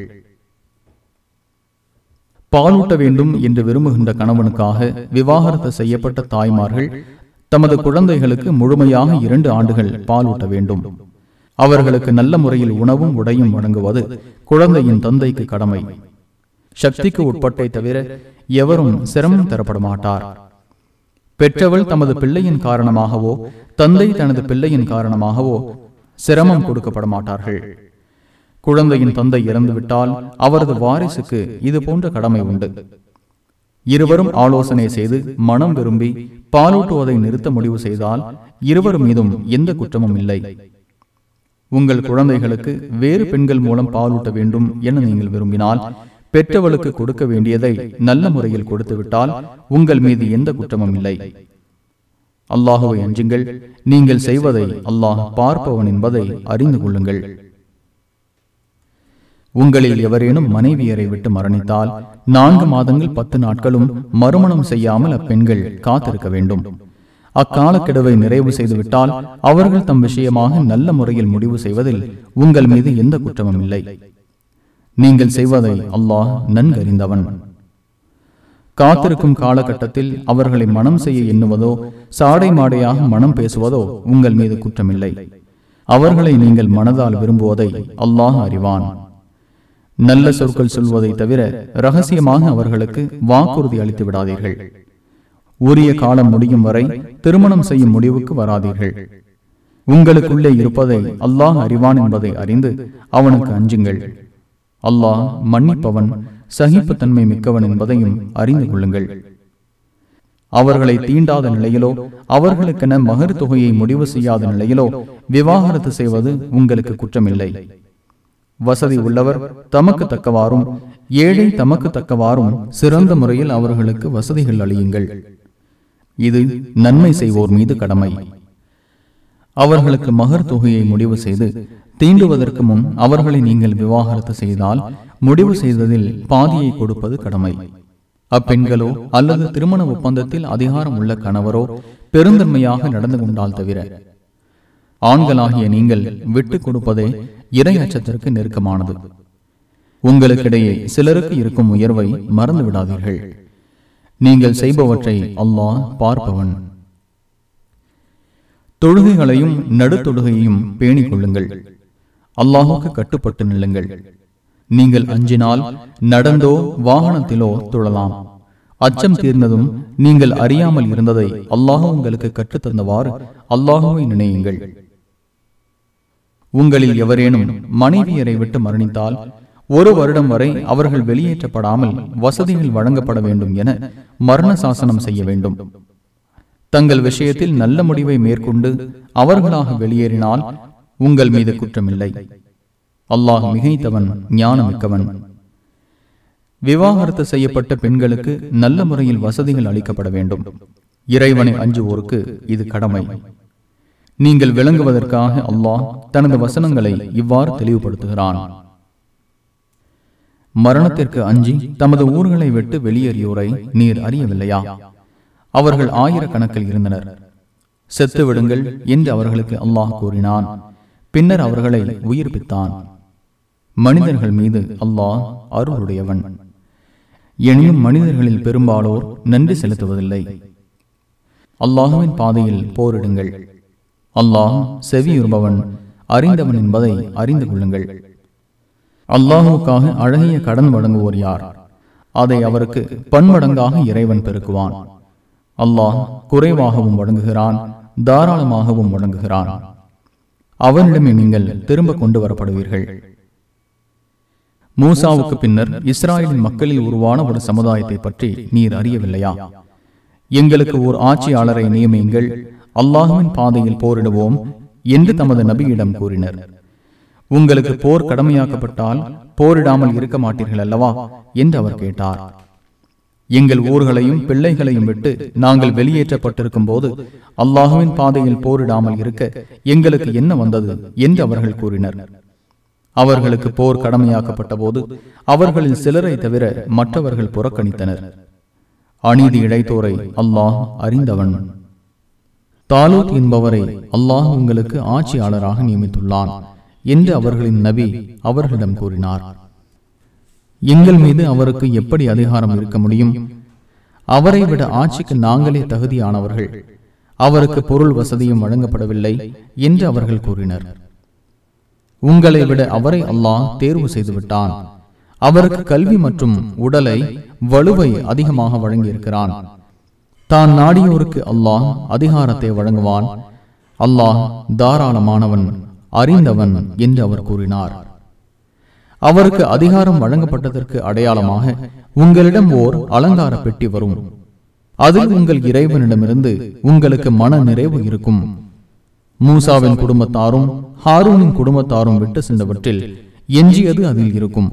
பாலூட்ட வேண்டும் என்று விரும்புகின்ற கணவனுக்காக விவாகரத்து செய்யப்பட்ட தாய்மார்கள் தமது குழந்தைகளுக்கு முழுமையாக இரண்டு ஆண்டுகள் பாலூட்ட வேண்டும். அவர்களுக்கு நல்ல முறையில் உணவும் உடையும் வழங்குவது குழந்தையின் தந்தைக்கு கடமை. சக்திக்கு உட்பட்டை தவிர எவரும் சிரமம் தரப்பட மாட்டார் பெற்றவள் தமது பிள்ளையின் காரணமாகவோ தந்தை தனது பிள்ளையின் காரணமாகவோ சிரமம் கொடுக்கப்பட மாட்டார்கள் குழந்தையின் தந்தை இறந்துவிட்டால் அவரது வாரிசுக்கு இது போன்ற கடமை உண்டு. இருவரும் ஆலோசனை செய்து மனம் விரும்பி பாலூட்டுவதை நிறுத்த முடிவு செய்தால் இருவர் மீதும் எந்த குற்றமும் இல்லை. உங்கள் குழந்தைகளுக்கு வேறு பெண்கள் மூலம் பாலூட்ட வேண்டும் என நீங்கள் விரும்பினால் பெற்றவளுக்கு கொடுக்க வேண்டியதை நல்ல முறையில் கொடுத்துவிட்டால் உங்கள் மீது எந்த குற்றமும் இல்லை. அல்லாஹுவை அஞ்சுங்கள். நீங்கள் செய்வதை அல்லாஹ் பார்ப்பவன் என்பதை அறிந்து கொள்ளுங்கள். உங்களில் எவரேனும் மனைவியரை விட்டு மரணித்தால் நான்கு மாதங்கள் பத்து நாட்களும் மறுமணம் செய்யாமல் அப்பெண்கள் காத்திருக்க வேண்டும். அக்காலக்கெடுவை நிறைவு செய்துவிட்டால் அவர்கள் தம் விஷயமாக நல்ல முறையில் முடிவு செய்வதில் உங்கள் மீது எந்த குற்றமும் இல்லை. நீங்கள் செய்வதை அல்லாஹ் நன்கறிந்தவன். காத்திருக்கும் காலகட்டத்தில் அவர்களை மனம் செய்ய எண்ணுவதோ சாடை மாடையாக மனம் பேசுவதோ உங்கள் மீது குற்றமில்லை. அவர்களை நீங்கள் மனதால் விரும்புவதை அல்லாஹ் அறிவான். நல்ல சொற்கள் சொல்வதை தவிர ரகசியமாக அவர்களுக்கு வாக்குறுதி அளித்து விடாதீர்கள். உரிய காலம் முடியும் வரை திருமணம் செய்யும் முடிவுக்கு வராதீர்கள். உங்களுக்குள்ளே இருப்பதை அல்லாஹ் அறிவான் என்பதை அறிந்து அவனுக்கு அஞ்சுங்கள். அல்லாஹ் மன்னிப்பவன் சகிப்புத்தன்மை மிக்கவன் என்பதையும் அறிந்து கொள்ளுங்கள். அவர்களை தீண்டாத நிலையிலோ அவர்களுக்கென மகர் தொகையை முடிவு செய்யாத நிலையிலோ விவாகரத்து செய்வது உங்களுக்கு குற்றமில்லை. வசதி உள்ளவர் தமக்கு தக்கவாறும் ஏழை தமக்கு தக்கவாறும் சிறந்த முறையில் அவர்களுக்கு வசதிகள் அளியுங்கள். இது நன்மை செய்வோர் மீது கடமை. அவர்களுக்கு மகர் தொகையை முடிவு செய்து தீண்டுவதற்கு முன் அவர்களை நீங்கள் விவாகரத்து செய்தால் முடிவு செய்ததில் பாதியை கொடுப்பது கடமை. அப்பெண்களோ அல்லது திருமண ஒப்பந்தத்தில் அதிகாரம் உள்ள கணவரோ பெருந்தன்மையாக நடந்து கொண்டால் தவிர ஆண்களாகிய நீங்கள் விட்டுக் கொடுப்பதே இறை அச்சத்திற்கு நெருக்கமானது. உங்களுக்கிடையே சிலருக்கு இருக்கும் உயர்வை மறந்து விடாதீர்கள். நீங்கள் செய்பவற்றை அல்லாஹ் பார்ப்பவன். தொழுகைகளையும் நடுத்தொழுகையையும் பேணிக் கொள்ளுங்கள் அல்லாஹுக்கு கட்டுப்பட்டு நில்லுங்கள். நீங்கள் அஞ்சினால் நடந்தோ வாகனத்திலோ தொழலாம். அச்சம் தீர்ந்ததும் நீங்கள் அறியாமல் இருந்ததை அல்லாஹ் உங்களுக்கு கற்றுத்தந்தவாறு அல்லாஹுவை நினையுங்கள். உங்களில் எவரேனும் மனைவியரை விட்டு மரணித்தால் ஒரு வருடம் வரை அவர்கள் வெளியேற்றப்படாமல் வசதிகள் வழங்கப்பட வேண்டும் என மரண சாசனம் செய்ய வேண்டும். தங்கள் விஷயத்தில் நல்ல முடிவை மேற்கொண்டு அவர்களாக வெளியேறினால் உங்கள் மீது குற்றமில்லை. அல்லாஹ் மிகைத்தவன் ஞானமிக்கவன். விவாகரத்து செய்யப்பட்ட பெண்களுக்கு நல்ல முறையில் வசதிகள் அளிக்கப்பட வேண்டும். இறைவனை அஞ்சுவோருக்கு இது கடமை. நீங்கள் விளங்குவதற்காக அல்லாஹ் தனது வசனங்களை இவ்வாறு தெளிவுபடுத்துகிறான். மரணத்திற்கு அஞ்சி தமது ஊர்களை விட்டு வெளியேறியோரை நீர் அறியவில்லையா? அவர்கள் ஆயிரக்கணக்கில் இருந்தனர். செத்து விடுங்கள் என்று அவர்களுக்கு அல்லாஹ் கூறினான். பின்னர் அவர்களை உயிர்ப்பித்தான். மனிதர்கள் மீது அல்லாஹ் அருளுடையவன். எனினும் மனிதர்களில் பெரும்பாலோர் நன்றி செலுத்துவதில்லை. அல்லாஹுவின் பாதையில் போரிடுங்கள். அல்லாஹ் செவியுறுபவன் அறிந்தவன் என்பதை அறிந்து கொள்ளுங்கள். அல்லாஹுக்காக அழகிய கடன் வழங்குவோர் யார்? அதை அவருக்கு பன்மடங்காக இறைவன் பெருக்குவான். அல்லாஹ் குறைவாகவும் வழங்குகிறான் தாராளமாகவும் வழங்குகிறான். அவனிடமே நீங்கள் திரும்ப கொண்டு வரப்படுவீர்கள். மூசாவுக்கு பின்னர் இஸ்ராயலின் மக்களில் உருவான ஒரு சமுதாயத்தை பற்றி நீர் அறியவில்லையா? எங்களுக்கு ஓர் ஆட்சியாளரை நியமியுங்கள் அல்லாஹுவின் பாதையில் போரிடுவோம் என்று தமது நபியிடம் கூறினர். உங்களுக்கு போர் கடமையாக்கப்பட்டால் போரிடாமல் இருக்க மாட்டீர்கள் அல்லவா? என்று அவர் கேட்டார். எங்கள் ஊர்களையும் பிள்ளைகளையும் விட்டு நாங்கள் வெளியேற்றப்பட்டிருக்கும் போது அல்லாஹுவின் பாதையில் போரிடாமல் இருக்க எங்களுக்கு என்ன வந்தது? என்று அவர்கள் கூறினர். அவர்களுக்கு போர் கடமையாக்கப்பட்ட போது அவர்களில் சிலரை தவிர மற்றவர்கள் புறக்கணித்தனர். அநீதி இழைத்தோரை அல்லாஹ் அறிந்தவன். தாலூத் என்பவரை அல்லாஹ் உங்களுக்கு ஆட்சியாளராக நியமித்துள்ளான். என்று அவர்களின் நபி அவர்களிடம் கூறினார். எங்கள் மீது அவருக்கு எப்படி அதிகாரம் இருக்க முடியும்? அவரை விட ஆட்சிக்கு நாங்களே தகுதியானவர்கள். அவருக்கு பொருள் வசதியும் வழங்கப்படவில்லை என்று அவர்கள் கூறினர். உங்களை விட அவரை அல்லாஹ் தேர்வு செய்து விட்டான் அவருக்கு கல்வி மற்றும் உடலை வலுவை அதிகமாக வழங்கியிருக்கிறான். தான் நாடியோருக்கு அல்லாஹ் அதிகாரத்தை வழங்குவான். அல்லாஹ் தாராளமானவன். அறிந்தவன் என்று அவர் கூறினார். அவருக்கு அதிகாரம் வழங்கப்பட்டதற்கு அடையாளமாக உங்களிடம் ஓர் அலங்கார பெட்டி வரும். அதில் உங்கள் இறைவனிடமிருந்து உங்களுக்கு மன நிறைவு இருக்கும். மூசாவின் குடும்பத்தாரும் ஹாரூனின் குடும்பத்தாரும் விட்டு சென்றவற்றில் எஞ்சியது அதில் இருக்கும்.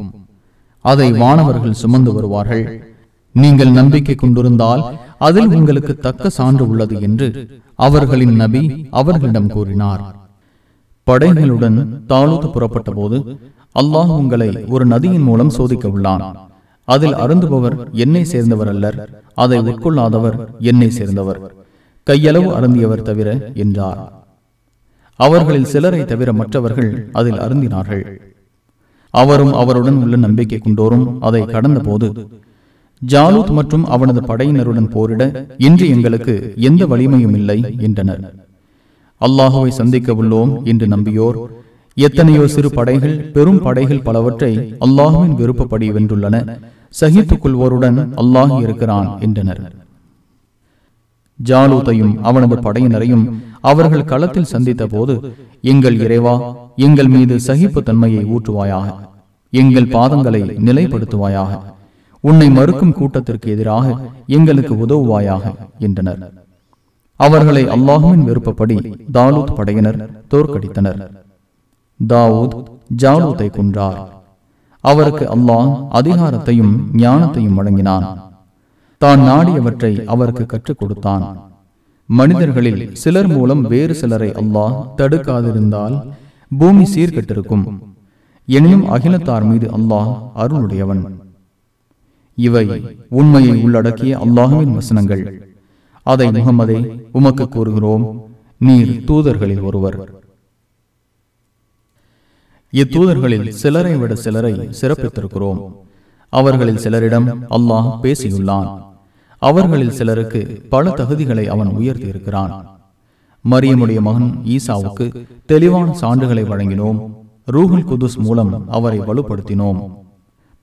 அதை வானவர்கள் சுமந்து வருவார்கள். நீங்கள் நம்பிக்கை கொண்டிருந்தால் அதில் உங்களுக்கு தக்க சான்று உள்ளது என்று அவர்களின் நபி அவர்களிடம் கூறினார். படைகளுடன் தாளூத்து புறப்பட்ட போது அல்லாஹ் உங்களை ஒரு நதியின் மூலம் சோதிக்க உள்ளான் அதில் அருந்துபவர் என்னை சேர்ந்தவர் அல்லர். அதை உட்கொள்ளாதவர் என்னை சேர்ந்தவர். கையளவு அருந்தியவர் தவிர என்றார். அவர்களில் சிலரை தவிர மற்றவர்கள் அதில் அருந்தினார்கள். அவரும் அவருடன் உள்ள நம்பிக்கை கொண்டோரும் அதை கடந்த போது ஜாலூத் மற்றும் அவனது படையினருடன் போரிட இன்று எங்களுக்கு எந்த வலிமையும் இல்லை என்றனர். அல்லாஹுவை சந்திக்க உள்ளோம் என்று நம்பியோர். எத்தனையோ சிறு படைகள் பெரும் படைகள் பலவற்றை அல்லாஹுவின் விருப்பப்படி வென்றுள்ளன. சகித்துக் கொள்வோருடன் அல்லாஹ் இருக்கிறான் என்றனர். ஜாலூத்தையும் அவனது படையினரையும் அவர்கள் களத்தில் சந்தித்த போது எங்கள் இறைவா எங்கள் மீது சகிப்பு தன்மையை ஊற்றுவாயாக. எங்கள் பாதங்களை நிலைப்படுத்துவாயாக. உன்னை மறுக்கும் கூட்டத்திற்கு எதிராக எங்களுக்கு உதவுவாயாக என்றனர். அவர்களை அல்லாஹுவின் விருப்பப்படி தாலூத் படையினர் தோற்கடித்தனர். தாவூத் ஜாலூத்தை கொன்றார். அவருக்கு அல்லாஹ் அதிகாரத்தையும் ஞானத்தையும் வழங்கினான். தான் நாடியவற்றை அவருக்கு கற்றுக் கொடுத்தான் மனிதர்களில் சிலர் மூலம் வேறு சிலரை அல்லாஹ் தடுக்காதிருந்தால் பூமி சீர்கெட்டிருக்கும். எனினும் அகிலத்தார் மீது அல்லாஹ் அருளுடையவன். இவை உண்மையை உள்ளடக்கிய அல்லாஹுவின் வசனங்கள். அதை முகமதே உமக்கு கூறுகிறோம். நீர் தூதர்களில் ஒருவர். இத்தூதர்களில் சிலரை விட சிலரை சிறப்பித்திருக்கிறோம். அவர்களில் சிலரிடம் அல்லாஹ் பேசியுள்ளான். அவர்களில் சிலருக்கு பல தகுதிகளை அவன் உயர்த்தி இருக்கிறான் மரியமுடைய மகன் ஈசாவுக்கு தெளிவான சான்றுகளை வழங்கினோம். ரூஹுல் குதுஸ் மூலம் அவரை வலுப்படுத்தினோம்.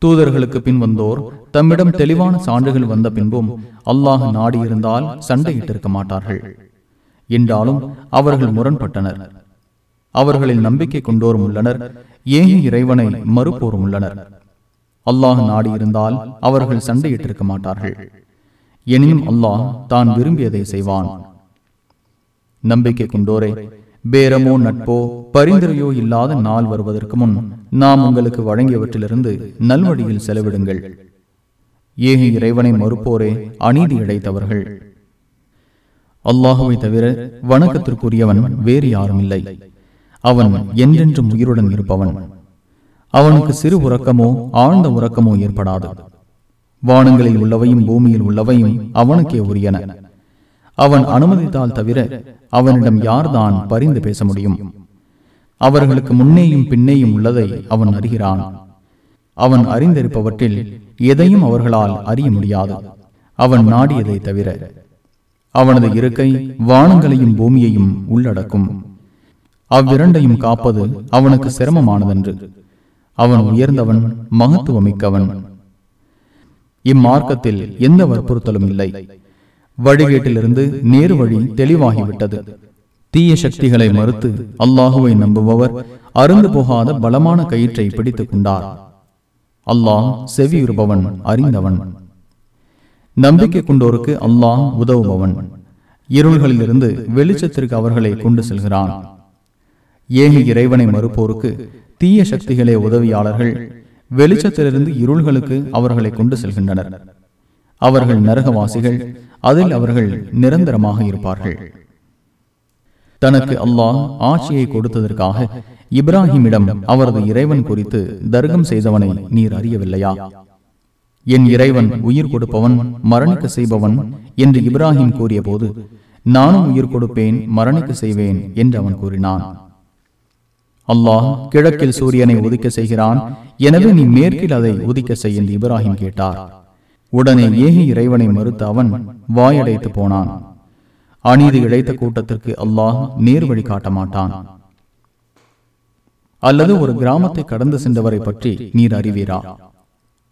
தூதர்களுக்கு பின் வந்தோர் தம்மிடம் தெளிவான சான்றுகள் வந்த பின்பும் அல்லாஹ் நாடியிருந்தால் சண்டையிட்டிருக்க மாட்டார்கள் என்றாலும் அவர்கள் முரண்பட்டனர். அவர்களில் நம்பிக்கை கொண்டோரும் உள்ளனர். ஏன் இறைவனை மறுப்போரும் உள்ளனர்? அல்லாஹ் நாடியிருந்தால் அவர்கள் சண்டையிட்டிருக்க மாட்டார்கள் எனினும் அல்லாஹ் தான் விரும்பியதை செய்வான். நம்பிக்கை கொண்டோரே பேரமோ நட்போ பரிந்துரையோ இல்லாத நாள் வருவதற்கு முன் நாம் உங்களுக்கு வழங்கியவற்றிலிருந்து நல்வழியில் செலவிடுங்கள். ஏக இறைவனை மறுப்போரே அநீதி இழைத்தவர்கள் அல்லாஹுவை தவிர வணக்கத்திற்குரியவன் வேறு யாரும் இல்லை. அவன் என்றென்றும் உயிருடன் இருப்பவன். அவனுக்கு சிறு உறக்கமோ ஆழ்ந்த உறக்கமோ ஏற்படாது. வானங்களில் உள்ளவையும் பூமியில் உள்ளவையும் அவனுக்கே உரியன. அவன் அனுமதித்தால் தவிர அவனிடம் யார்தான் பரிந்து பேச முடியும்? அவர்களுக்கு முன்னேயும் பின்னேயும் உள்ளதை அவன் அறிகிறான். அவன் அறிந்திருப்பவற்றில் எதையும் அவர்களால் அறிய முடியாது. அவன் நாடியதை தவிர அவனது இருக்கை வானங்களையும் பூமியையும் உள்ளடக்கும். அவ்விரண்டையும் காப்பது அவனுக்கு சிரமமானதென்று. அவன் உயர்ந்தவன் மகத்துவமிக்கவன். இம்மார்க்கத்தில் எந்த வற்புறுத்தலும் இல்லை. வழிகேட்டிலிருந்து நேரு வழி தெளிவாகிவிட்டது. தீய சக்திகளை மறுத்து அல்லாஹுவை நம்புபவர் அருந்து போகாத பலமான கயிற்றை பிடித்துக் கொண்டார். அல்லாஹ் செவியுறுபவன் அறிந்தவன். நம்பிக்கை கொண்டோருக்கு அல்லாஹ் உதவுபவன். இருள்களிலிருந்து வெளிச்சத்திற்கு அவர்களை கொண்டு செல்கிறான். ஏக இறைவனை மறுப்போருக்கு தீய சக்திகளே உதவியாளர்கள் வெளிச்சத்திலிருந்து இருள்களுக்கு அவர்களை கொண்டு செல்கின்றனர். அவர்கள் நரகவாசிகள் அதில் அவர்கள் நிரந்தரமாக இருப்பார்கள். தனக்கு அல்லாஹ் ஆட்சியை கொடுத்ததற்காக இப்ராஹிமிடம் அவரது இறைவன் குறித்து தர்க்கம் செய்தவனை நீர் அறியவில்லையா? என் இறைவன் உயிர் கொடுப்பவன் மரணிக்க செய்பவன் என்று இப்ராஹிம் கூறிய போது நானும் உயிர் கொடுப்பேன் மரணிக்க செய்வேன் என்று அவன் கூறினான். அல்லாஹ் கிழக்கில் சூரியனை உதிக்க செய்கிறான் எனவே நீ மேற்கில் அதை உதிக்க செய் என்று இப்ராஹிம் கேட்டார். உடனே ஏகி இறைவனை மறுத்த அவன் வாயடைத்து போனான். அநீதி இழைத்த கூட்டத்திற்கு அல்லாஹ் நேர் வழி காட்ட மாட்டான். அல்லது ஒரு கிராமத்தை கடந்து சென்றவரை பற்றி நீர் அறிவீரா?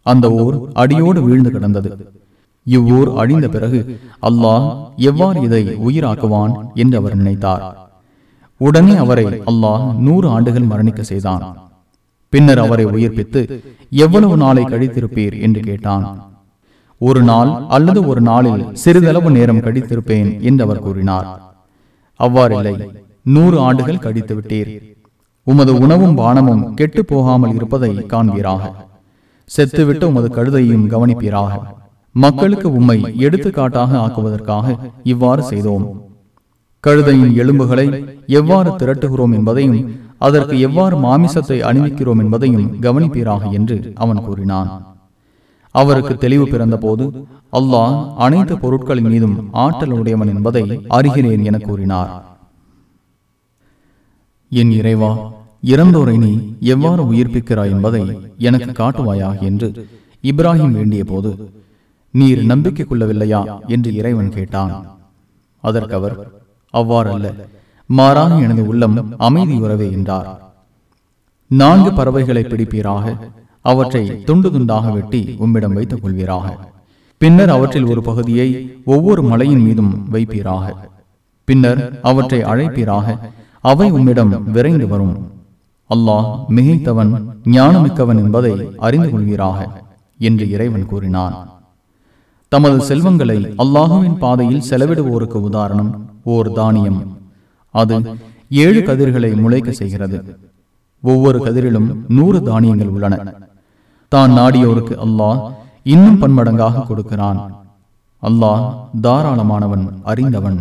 அந்த ஊர் அடியோடு வீழ்ந்து கிடந்தது. இவ்வூர் அழிந்த பிறகு அல்லாஹ் எவ்வாறு இதை உயிராக்குவான் என்று அவர் நினைத்தார். உடனே அவரை அல்லாஹ் நூறு ஆண்டுகள் மரணிக்க செய்தான். பின்னர் அவரை உயிர்ப்பித்து எவ்வளவு நாளை கழித்திருப்பீர்? என்று கேட்டான். ஒரு நாள் அல்லது ஒரு நாளில் சிறிதளவு நேரம் கடித்திருப்பேன் என்று அவர் கூறினார். அவ்வாறில்லை நூறு ஆண்டுகள் கழித்து விட்டீர் உமது உணவும் பானமும் கெட்டு போகாமல் இருப்பதை காண்பீராக. செத்துவிட்டு உமது கழுதையும் கவனிப்பீராக. மக்களுக்கு உம்மை எடுத்துக்காட்டாக ஆக்குவதற்காக இவ்வாறு செய்தோம். கழுதையின் எலும்புகளை எவ்வாறு திரட்டுகிறோம் என்பதையும் அதற்கு எவ்வாறு மாமிசத்தை அணிவிக்கிறோம் என்பதையும் கவனிப்பீராக என்று அவன் கூறினான். அவருக்கு தெளிவு பிறந்த போது அல்லாஹ் அனைத்து பொருட்களின் மீதும் ஆற்றல் உடையவன் என்பதை அறிகிறேன் என கூறினார். என் இறைவா இறந்தோரை நீ எவ்வாறு உயிர்ப்பிக்கிறாய் என்பதை எனக்கு காட்டுவாயாக என்று இப்ராஹிம் வேண்டிய போது நீர் நம்பிக்கை கொள்ளவில்லையா என்று இறைவன் கேட்டான். அதற்கு அவர் அவ்வாறல்ல மாறாக எனது உள்ளம் அமைதி உறவே என்றார். நான்கு பறவைகளை பிடிப்பீராக அவற்றை துண்டு துண்டாக வெட்டி உம்மிடம் வைத்துக் கொள்வீராக பின்னர் அவற்றில் ஒரு பகுதியை ஒவ்வொரு மலையின் மீதும் வைப்பீராக. பின்னர் அவற்றை அழைப்பீராக. அவை உம்மிடம் விரைந்து வரும். அல்லாஹ் மிகைத்தவன் ஞானமிக்கவன் என்பதை அறிந்து கொள்வீராக என்று இறைவன் கூறினான். தமது செல்வங்களை அல்லாஹுவின் பாதையில் செலவிடுவோருக்கு உதாரணம் ஓர் தானியம். அது ஏழு கதிர்களை முளைக்க செய்கிறது. ஒவ்வொரு கதிரிலும் நூறு தானியங்கள் உள்ளன. தான் நாடியோருக்கு அல்லாஹ் இன்னும் பன்மடங்காக கொடுக்கிறான். அல்லாஹ் தாராளமானவன் அறிந்தவன்.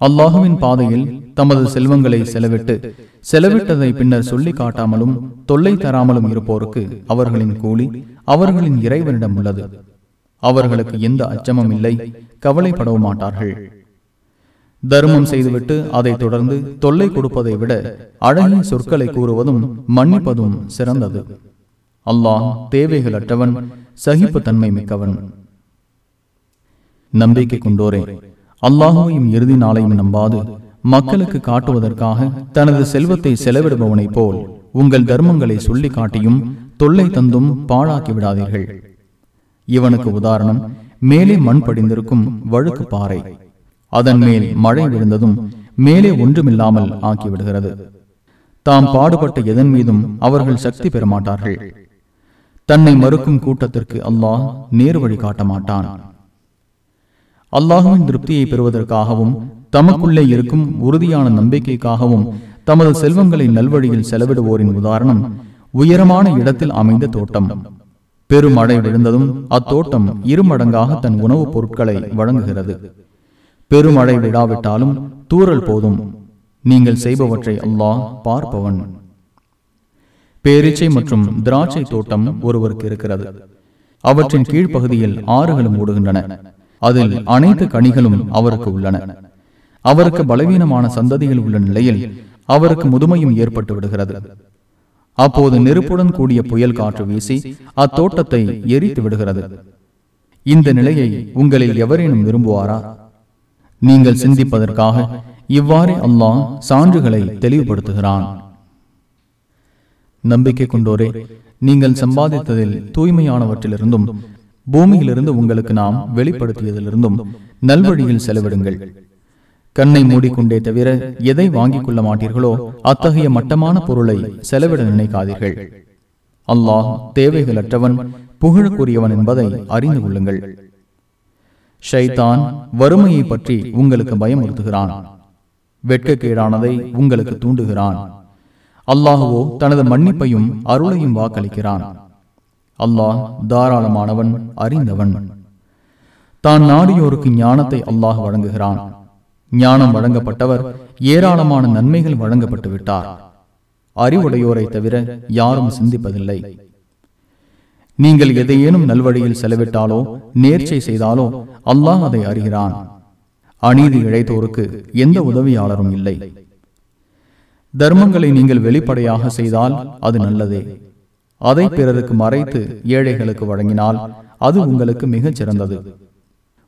அல்லாஹுவின் பாதையில் தமது செல்வங்களை செலவிட்டு செலவிட்டதை பின்னர் சொல்லி காட்டாமலும் தொல்லை தராமலும் இருப்போருக்கு அவர்களின் கூலி அவர்களின் இறைவனிடம் உள்ளது. அவர்களுக்கு எந்த அச்சமும் இல்லை கவலைப்படவும் மாட்டார்கள். தர்மம் செய்துவிட்டு அதை தொடர்ந்து தொல்லை கொடுப்பதை விட அழகிய சொற்களை கூறுவதும் மன்னிப்பதும் சிறந்தது. அல்லாஹ் தேவைகளற்றவன் சகிப்புத்தன்மை மிக்கவன். நம்பிக்கை கொண்டோரே அல்லாஹுவையும் இறுதி நாளையும் நம்பாது மக்களுக்கு காட்டுவதற்காக தனது செல்வத்தை செலவிடுபவனைப் போல் உங்கள் தர்மங்களை சொல்லி காட்டியும் தொல்லை தந்தும் பாழாக்கி விடாதீர்கள். இவனுக்கு உதாரணம் மேலே மண் படிந்திருக்கும் வழுக்கு பாறை. அதன் மேல் மழை விழுந்ததும் மேலே ஒன்றுமில்லாமல் ஆக்கிவிடுகிறது. தாம் பாடுபட்ட எதன் மீதும் அவர்கள் சக்தி பெறமாட்டார்கள் தன்னை மறுக்கும் கூட்டத்திற்கு அல்லாஹ் நேர் வழி காட்ட மாட்டான் அல்லாஹுவின் திருப்தியை பெறுவதற்காகவும் தமக்குள்ளே இருக்கும் உறுதியான நம்பிக்கைக்காகவும் தமது செல்வங்களை நல்வழியில் செலவிடுவோரின் உதாரணம் உயரமான இடத்தில் அமைந்த தோட்டம். பெருமழை விழுந்ததும் அத்தோட்டம் இருமடங்காக தன் உணவுப் பொருட்களை வழங்குகிறது. பெருமழை விடாவிட்டாலும் தூறல் போதும். நீங்கள் செய்பவற்றை அல்லாஹ் பார்ப்பவன். பேரிச்சை மற்றும் திராட்சை தோட்டம் ஒருவருக்கு இருக்கிறது. அவற்றின் கீழ்ப்பகுதியில் ஆறுகளும் ஓடுகின்றன. அதில் அனைத்து கனிகளும் அவருக்கு உள்ளன. அவருக்கு பலவீனமான சந்ததிகள் உள்ள நிலையில் அவருக்கு முதுமையும் ஏற்பட்டு விடுகிறது. அப்போது நெருப்புடன் கூடிய புயல் காற்று வீசி அத்தோட்டத்தை எரித்து விடுகிறது. இந்த நிலையை உங்களில் எவரேனும் விரும்புவாரா? நீங்கள் சிந்திப்பதற்காக இவ்வாறே அல்லாஹ் சான்றுகளை தெளிவுபடுத்துகிறான். நம்பிக்கை கொண்டோரே நீங்கள் சம்பாதித்ததில் தூய்மையானவற்றிலிருந்தும் பூமியிலிருந்து உங்களுக்கு நாம் வெளிப்படுத்தியதிலிருந்தும் நல்வழியில் செலவிடுங்கள். கண்ணை மூடிக்கொண்டே தவிர எதை வாங்கிக் கொள்ள மாட்டீர்களோ அத்தகைய மட்டமான பொருளை செலவிட நினைக்காதீர்கள். அல்லாஹ் தேவைகளற்றவன் புகழுக்குரியவன் என்பதை அறிந்து கொள்ளுங்கள். ஷைதான் வறுமையை பற்றி உங்களுக்கு பயமுறுத்துகிறான். வெட்கக்கேடானதை உங்களுக்கு தூண்டுகிறான். அல்லாஹுவோ தனது மன்னிப்பையும் அருளையும் வாக்களிக்கிறான். அல்லாஹ் தாராளமானவன் அறிந்தவன். தான் நாடியோருக்கு ஞானத்தை அல்லாஹ் வழங்குகிறான். ஞானம் வழங்கப்பட்டவர் ஏராளமான நன்மைகள் வழங்கப்பட்டு விட்டார் அறிவுடையோரை தவிர யாரும் சிந்திப்பதில்லை. நீங்கள் எதையேனும் நல்வழியில் செலவிட்டாலோ நேர்ச்சை செய்தாலோ அல்லாஹ் அதை அறிகிறான். அநீதி இழைத்தோருக்கு எந்த உதவியாளரும் இல்லை. தர்மங்களை நீங்கள் வெளிப்படையாக செய்தால் அது நல்லதே. அதை பிறருக்கு மறைத்து ஏழைகளுக்கு வழங்கினால் அது உங்களுக்கு மிகச் சிறந்தது.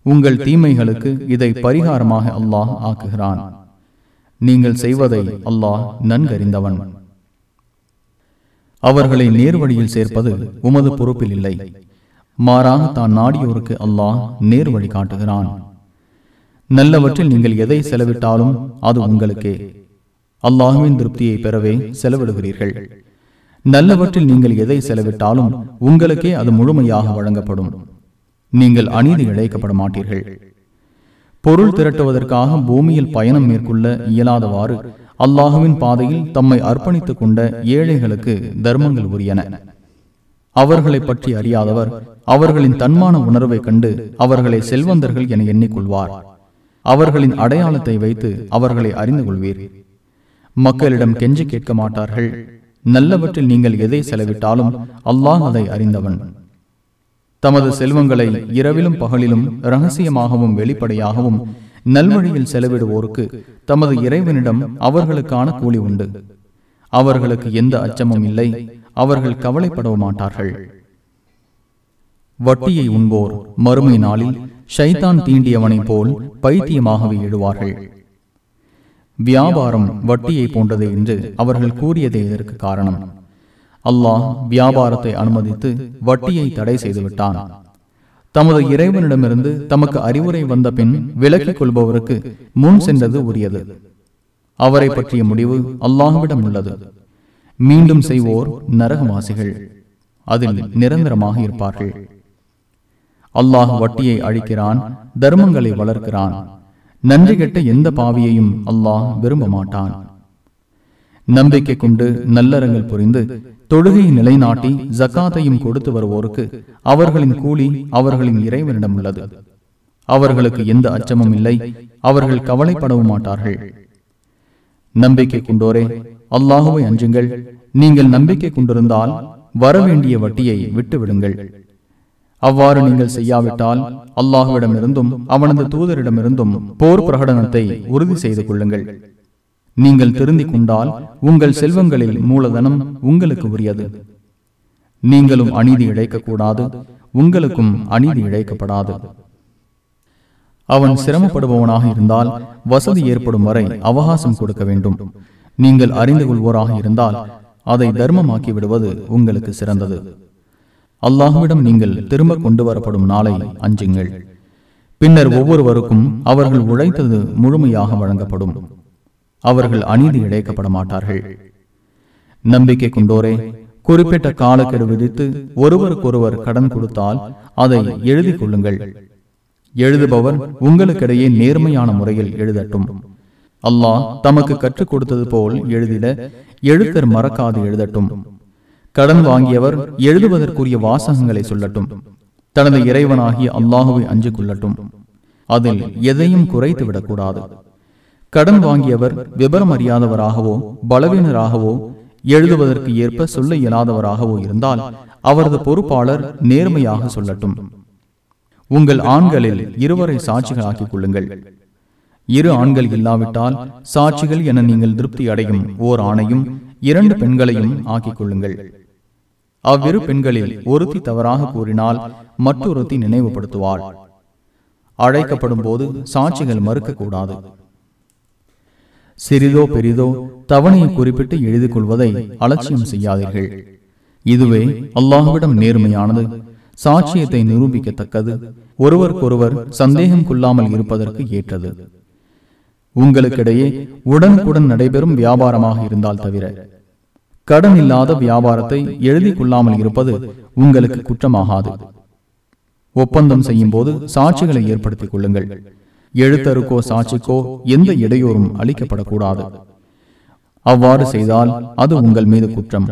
உங்கள் தீமைகளுக்கு இதை பரிகாரமாக அல்லாஹ் ஆக்குகிறான். நீங்கள் செய்வதை அல்லாஹ் நன்கறிந்தவன். அவர்களை நேர்வழியில் சேர்ப்பது உமது பொறுப்பில் இல்லை. மாறாக தான் நாடியோருக்கு அல்லாஹ் நேர் வழி காட்டுகிறான். நல்லவற்றில் நீங்கள் எதை செலவிட்டாலும் அது உங்களுக்கே. அல்லாஹுவின் திருப்தியை பெறவே செலவிடுகிறீர்கள். நல்லவற்றில் நீங்கள் எதை செலவிட்டாலும் உங்களுக்கே அது முழுமையாக வழங்கப்படும். நீங்கள் அநீதி இழைக்கப்பட மாட்டீர்கள். பொருள் திரட்டுவதற்காக பூமியில் பயணம் மேற்கொள்ள இயலாதவாறு அல்லாஹுவின் பாதையில் தம்மை அர்ப்பணித்துக் கொண்ட ஏழைகளுக்கு தர்மங்கள் உரியன. அவர்களை பற்றி அறியாதவர் அவர்களின் தன்மான உணர்வை கண்டு அவர்களை செல்வந்தர்கள் என எண்ணிக்கொள்வார். அவர்களின் அடையாளத்தை வைத்து அவர்களை அறிந்து கொள்வீர். மக்களிடம் கெஞ்சி கேட்க மாட்டார்கள் நல்லவற்றில் நீங்கள் எதை செலவிட்டாலும் அல்லாஹ் அதை அறிந்தவன். தமது செல்வங்களை இரவிலும் பகலிலும் ரகசியமாகவும் வெளிப்படையாகவும் நல்வழியில் செலவிடுவோருக்கு தமது இறைவனிடம் அவர்களுக்கான கூலி உண்டு. அவர்களுக்கு எந்த அச்சமும் இல்லை அவர்கள் கவலைப்பட மாட்டார்கள் வட்டியை உண்போர் மறுமை நாளில் ஷைத்தான் தீண்டியவனைப் போல் பைத்தியமாகவே எழுவார்கள் வியாபாரம் வட்டியை போன்றது என்று அவர்கள் கூறியதே இதற்கு காரணம். அல்லாஹ் வியாபாரத்தை அனுமதித்து வட்டியை தடை செய்துவிட்டான். தமது இறைவனிடமிருந்து தமக்கு அறிவுரை வந்த பின் விலக்கிக் கொள்பவருக்கு முன் சென்றது உரியது. அவரை பற்றிய முடிவு அல்லாஹுவிடம் உள்ளது. மீண்டும் செய்வோர் நரகவாசிகள். அதில் நிரந்தரமாக இருப்பார்கள். அல்லாஹ் வட்டியை அழிக்கிறான் தர்மங்களை வளர்க்கிறான். நன்றி கெட்ட எந்த பாவியையும் அல்லாஹ் விரும்ப மாட்டான் நம்பிக்கை கொண்டு நல்லறங்கள் புரிந்து தொழுகையை நிலைநாட்டி ஜக்காத்தையும் கொடுத்து வருவோருக்கு அவர்களின் கூலி அவர்களின் இறைவனிடம் உள்ளது. அவர்களுக்கு எந்த அச்சமும் இல்லை அவர்கள் கவலைப்படவும் மாட்டார்கள். நம்பிக்கை கொண்டோரே அல்லாஹுவை அஞ்சுங்கள். நீங்கள் நம்பிக்கை கொண்டிருந்தால் வரவேண்டிய வட்டியை விட்டுவிடுங்கள். அவ்வாறு நீங்கள் செய்யாவிட்டால் அல்லாஹுவிடமிருந்தும் அவனது தூதரிடமிருந்தும் போர் பிரகடனத்தை உறுதி செய்து கொள்ளுங்கள். நீங்கள் திருந்திக் கொண்டால் உங்கள் செல்வங்களில் மூலதனம் உங்களுக்கு உரியது. நீங்களும் அநீதி இழைக்கக்கூடாது உங்களுக்கும் அநீதி இழைக்கப்படாது. அவன் சிரமப்படுபவனாக இருந்தால் வசதி ஏற்படும் வரை அவகாசம் கொடுக்க வேண்டும். நீங்கள் அறிந்து கொள்வோராக இருந்தால் அதை தர்மமாக்கி விடுவது உங்களுக்கு சிறந்தது. அல்லாஹுவிடம் நீங்கள் திரும்ப கொண்டு வரப்படும் நாளை அஞ்சுங்கள். பின்னர் ஒவ்வொருவருக்கும் அவர்கள் உழைத்தது முழுமையாக வழங்கப்படும். அவர்கள் அநீதி இழைக்கப்பட மாட்டார்கள் நம்பிக்கை கொண்டோரே குறிப்பிட்ட காலக்கெடு விதித்து ஒருவருக்கொருவர் கடன் கொடுத்தால் அதை எழுதிக் கொள்ளுங்கள். எழுதுபவர் உங்களுக்கிடையே நேர்மையான முறையில் எழுதட்டும். அல்லாஹ் தமக்கு கற்றுக் கொடுத்தது போல் எழுதிட எழுத்தர் மறக்காது எழுதட்டும். கடன் வாங்கியவர் எழுதுவதற்குரிய வாசகங்களை சொல்லட்டும். தனது இறைவனாகிய அல்லாஹுவை அஞ்சு கொள்ளட்டும். அதில் எதையும் குறைத்து விடக்கூடாது. கடன் வாங்கியவர் விபரம் அறியாதவராகவோ பலவீனராகவோ எழுதுவதற்கு ஏற்ப சொல்ல இயலாதவராகவோ இருந்தால் அவரது பொறுப்பாளர் நேர்மையாக சொல்லட்டும். உங்கள் ஆண்களில் இருவரை சாட்சிகளாக்கிக் கொள்ளுங்கள். இரு ஆண்கள் இல்லாவிட்டால் சாட்சிகள் என நீங்கள் திருப்தி அடையும் ஓர் ஆணையும் இரண்டு பெண்களையும் ஆக்கிக் கொள்ளுங்கள். அவ்விரு பெண்களில் ஒருத்தி தவறாக கூறினால் மற்றொருத்தி நினைவுபடுத்துவாள். அழைக்கப்படும் போது சாட்சிகள் மறுக்கக்கூடாது. சிறிதோ பெரிதோ தவணையை குறிப்பிட்டு எழுதிக் கொள்வதை அலட்சியம் செய்யாதீர்கள். இதுவே அல்லாஹுவிடம் நேர்மையானது. சாட்சியத்தை நிரூபிக்கத்தக்கது. ஒருவருக்கொருவர் சந்தேகம் கொள்ளாமல் இருப்பதற்கு ஏற்றது. உங்களுக்கிடையே உடனுக்குடன் நடைபெறும் வியாபாரமாக இருந்தால் தவிர கடன் இல்லாத வியாபாரத்தை எழுதி கொள்ளாமல் இருப்பது உங்களுக்கு குற்றமாகாது. ஒப்பந்தம் செய்யும் போது சாட்சிகளை ஏற்படுத்திக் கொள்ளுங்கள். எழுத்தருக்கோ சாட்சிக்கோ எந்த இடையூறும் அளிக்கப்படக்கூடாது. அவ்வாறு செய்தால் அது உங்கள் மீது குற்றம்.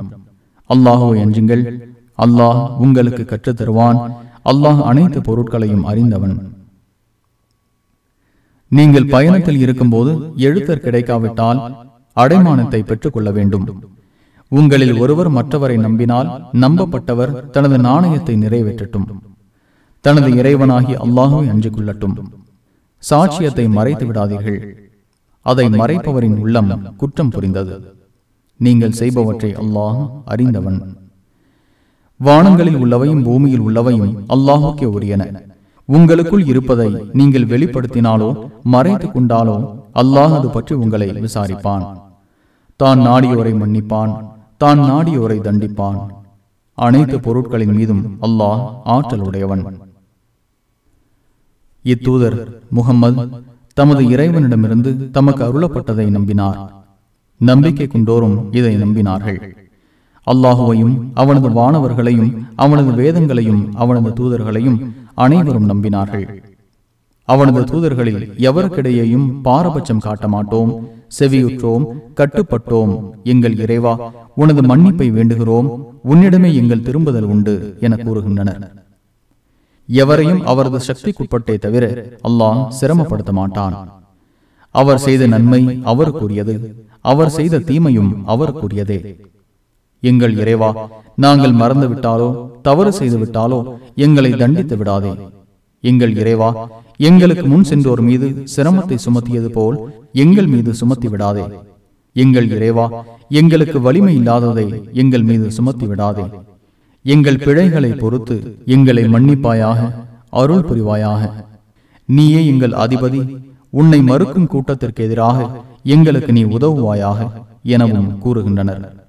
அல்லாஹோ என்றுங்கள் அல்லாஹ் உங்களுக்கு கற்றுத் தருவான் அல்லாஹ் அனைத்து பொருட்களையும் அறிந்தவன். நீங்கள் பயணத்தில் இருக்கும்போது எழுத்தர் கிடைக்காவிட்டால் அடைமானத்தை பெற்றுக் கொள்ள வேண்டும். உங்களில் ஒருவர் மற்றவரை நம்பினால் நம்பப்பட்டவர் தனது நாணயத்தை நிறைவேற்றட்டும். தனது இறைவனாகி அல்லாஹுவை அஞ்சு கொள்ளட்டும் சாட்சியத்தை மறைத்து விடாதீர்கள். அதை மறைப்பவரின் உள்ளம் குற்றம் புரிந்தது. நீங்கள் செய்பவற்றை அல்லாஹ் அறிந்தவன். வானங்களில் உள்ளவையும் பூமியில் உள்ளவையும் அல்லாஹுக்கே உரியன. உங்களுக்குள் இருப்பதை நீங்கள் வெளிப்படுத்தினாலோ மறைத்து கொண்டாலோ அல்லாஹ் அது பற்றி உங்களை விசாரிப்பான். தான் நாடியோரை மன்னிப்பான். தான் நாடியோரை தண்டிப்பான். அனைத்து பொருட்களின் மீதும் அல்லாஹ் ஆற்றலுடையவன். இத்தூதர் முகம்மது தமது இறைவனிடமிருந்து தமக்கு அருளப்பட்டதை நம்பினார். நம்பிக்கை கொண்டோரும் இதை நம்பினார்கள். அல்லாஹுவையும் அவனது வானவர்களையும் அவனது வேதங்களையும் அவனது தூதர்களையும் அனைவரும் நம்பினார்கள். அவனது தூதர்களில் எவருக்கிடையேயும் பாரபட்சம் காட்ட மாட்டோம் செவியுற்றோம் கட்டுப்பட்டோம். எங்கள் இறைவா உனது மன்னிப்பை வேண்டுகிறோம். உன்னிடமே எங்கள் திரும்புதல் உண்டு என கூறுகின்றனர். எவரையும் அவரது சக்திக்குட்பட்டே தவிர அல்லாஹ் சிரமப்படுத்த மாட்டான் அவர் செய்த நன்மை அவருக்குரியது. அவர் செய்த தீமையும் அவருக்குரியதே. எங்கள் இறைவா நாங்கள் மறந்து விட்டாலோ தவறு செய்து விட்டாலோ எங்களை தண்டித்து விடாதே. எங்கள் இறைவா எங்களுக்கு முன் சென்றோர் மீது சிரமத்தை சுமத்தியது போல் எங்கள் மீது சுமத்தி விடாதே. எங்கள் இறைவா எங்களுக்கு வலிமை இல்லாததை எங்கள் மீது சுமத்தி விடாதே. எங்கள் பிழைகளை பொறுத்து எங்களை மன்னிப்பாயாக அருள் புரிவாயாக. நீயே எங்கள் அதிபதி உன்னை மறுக்கும் கூட்டத்திற்கு எதிராக எங்களுக்கு நீ உதவுவாயாக எனவும் கூறுகின்றனர்.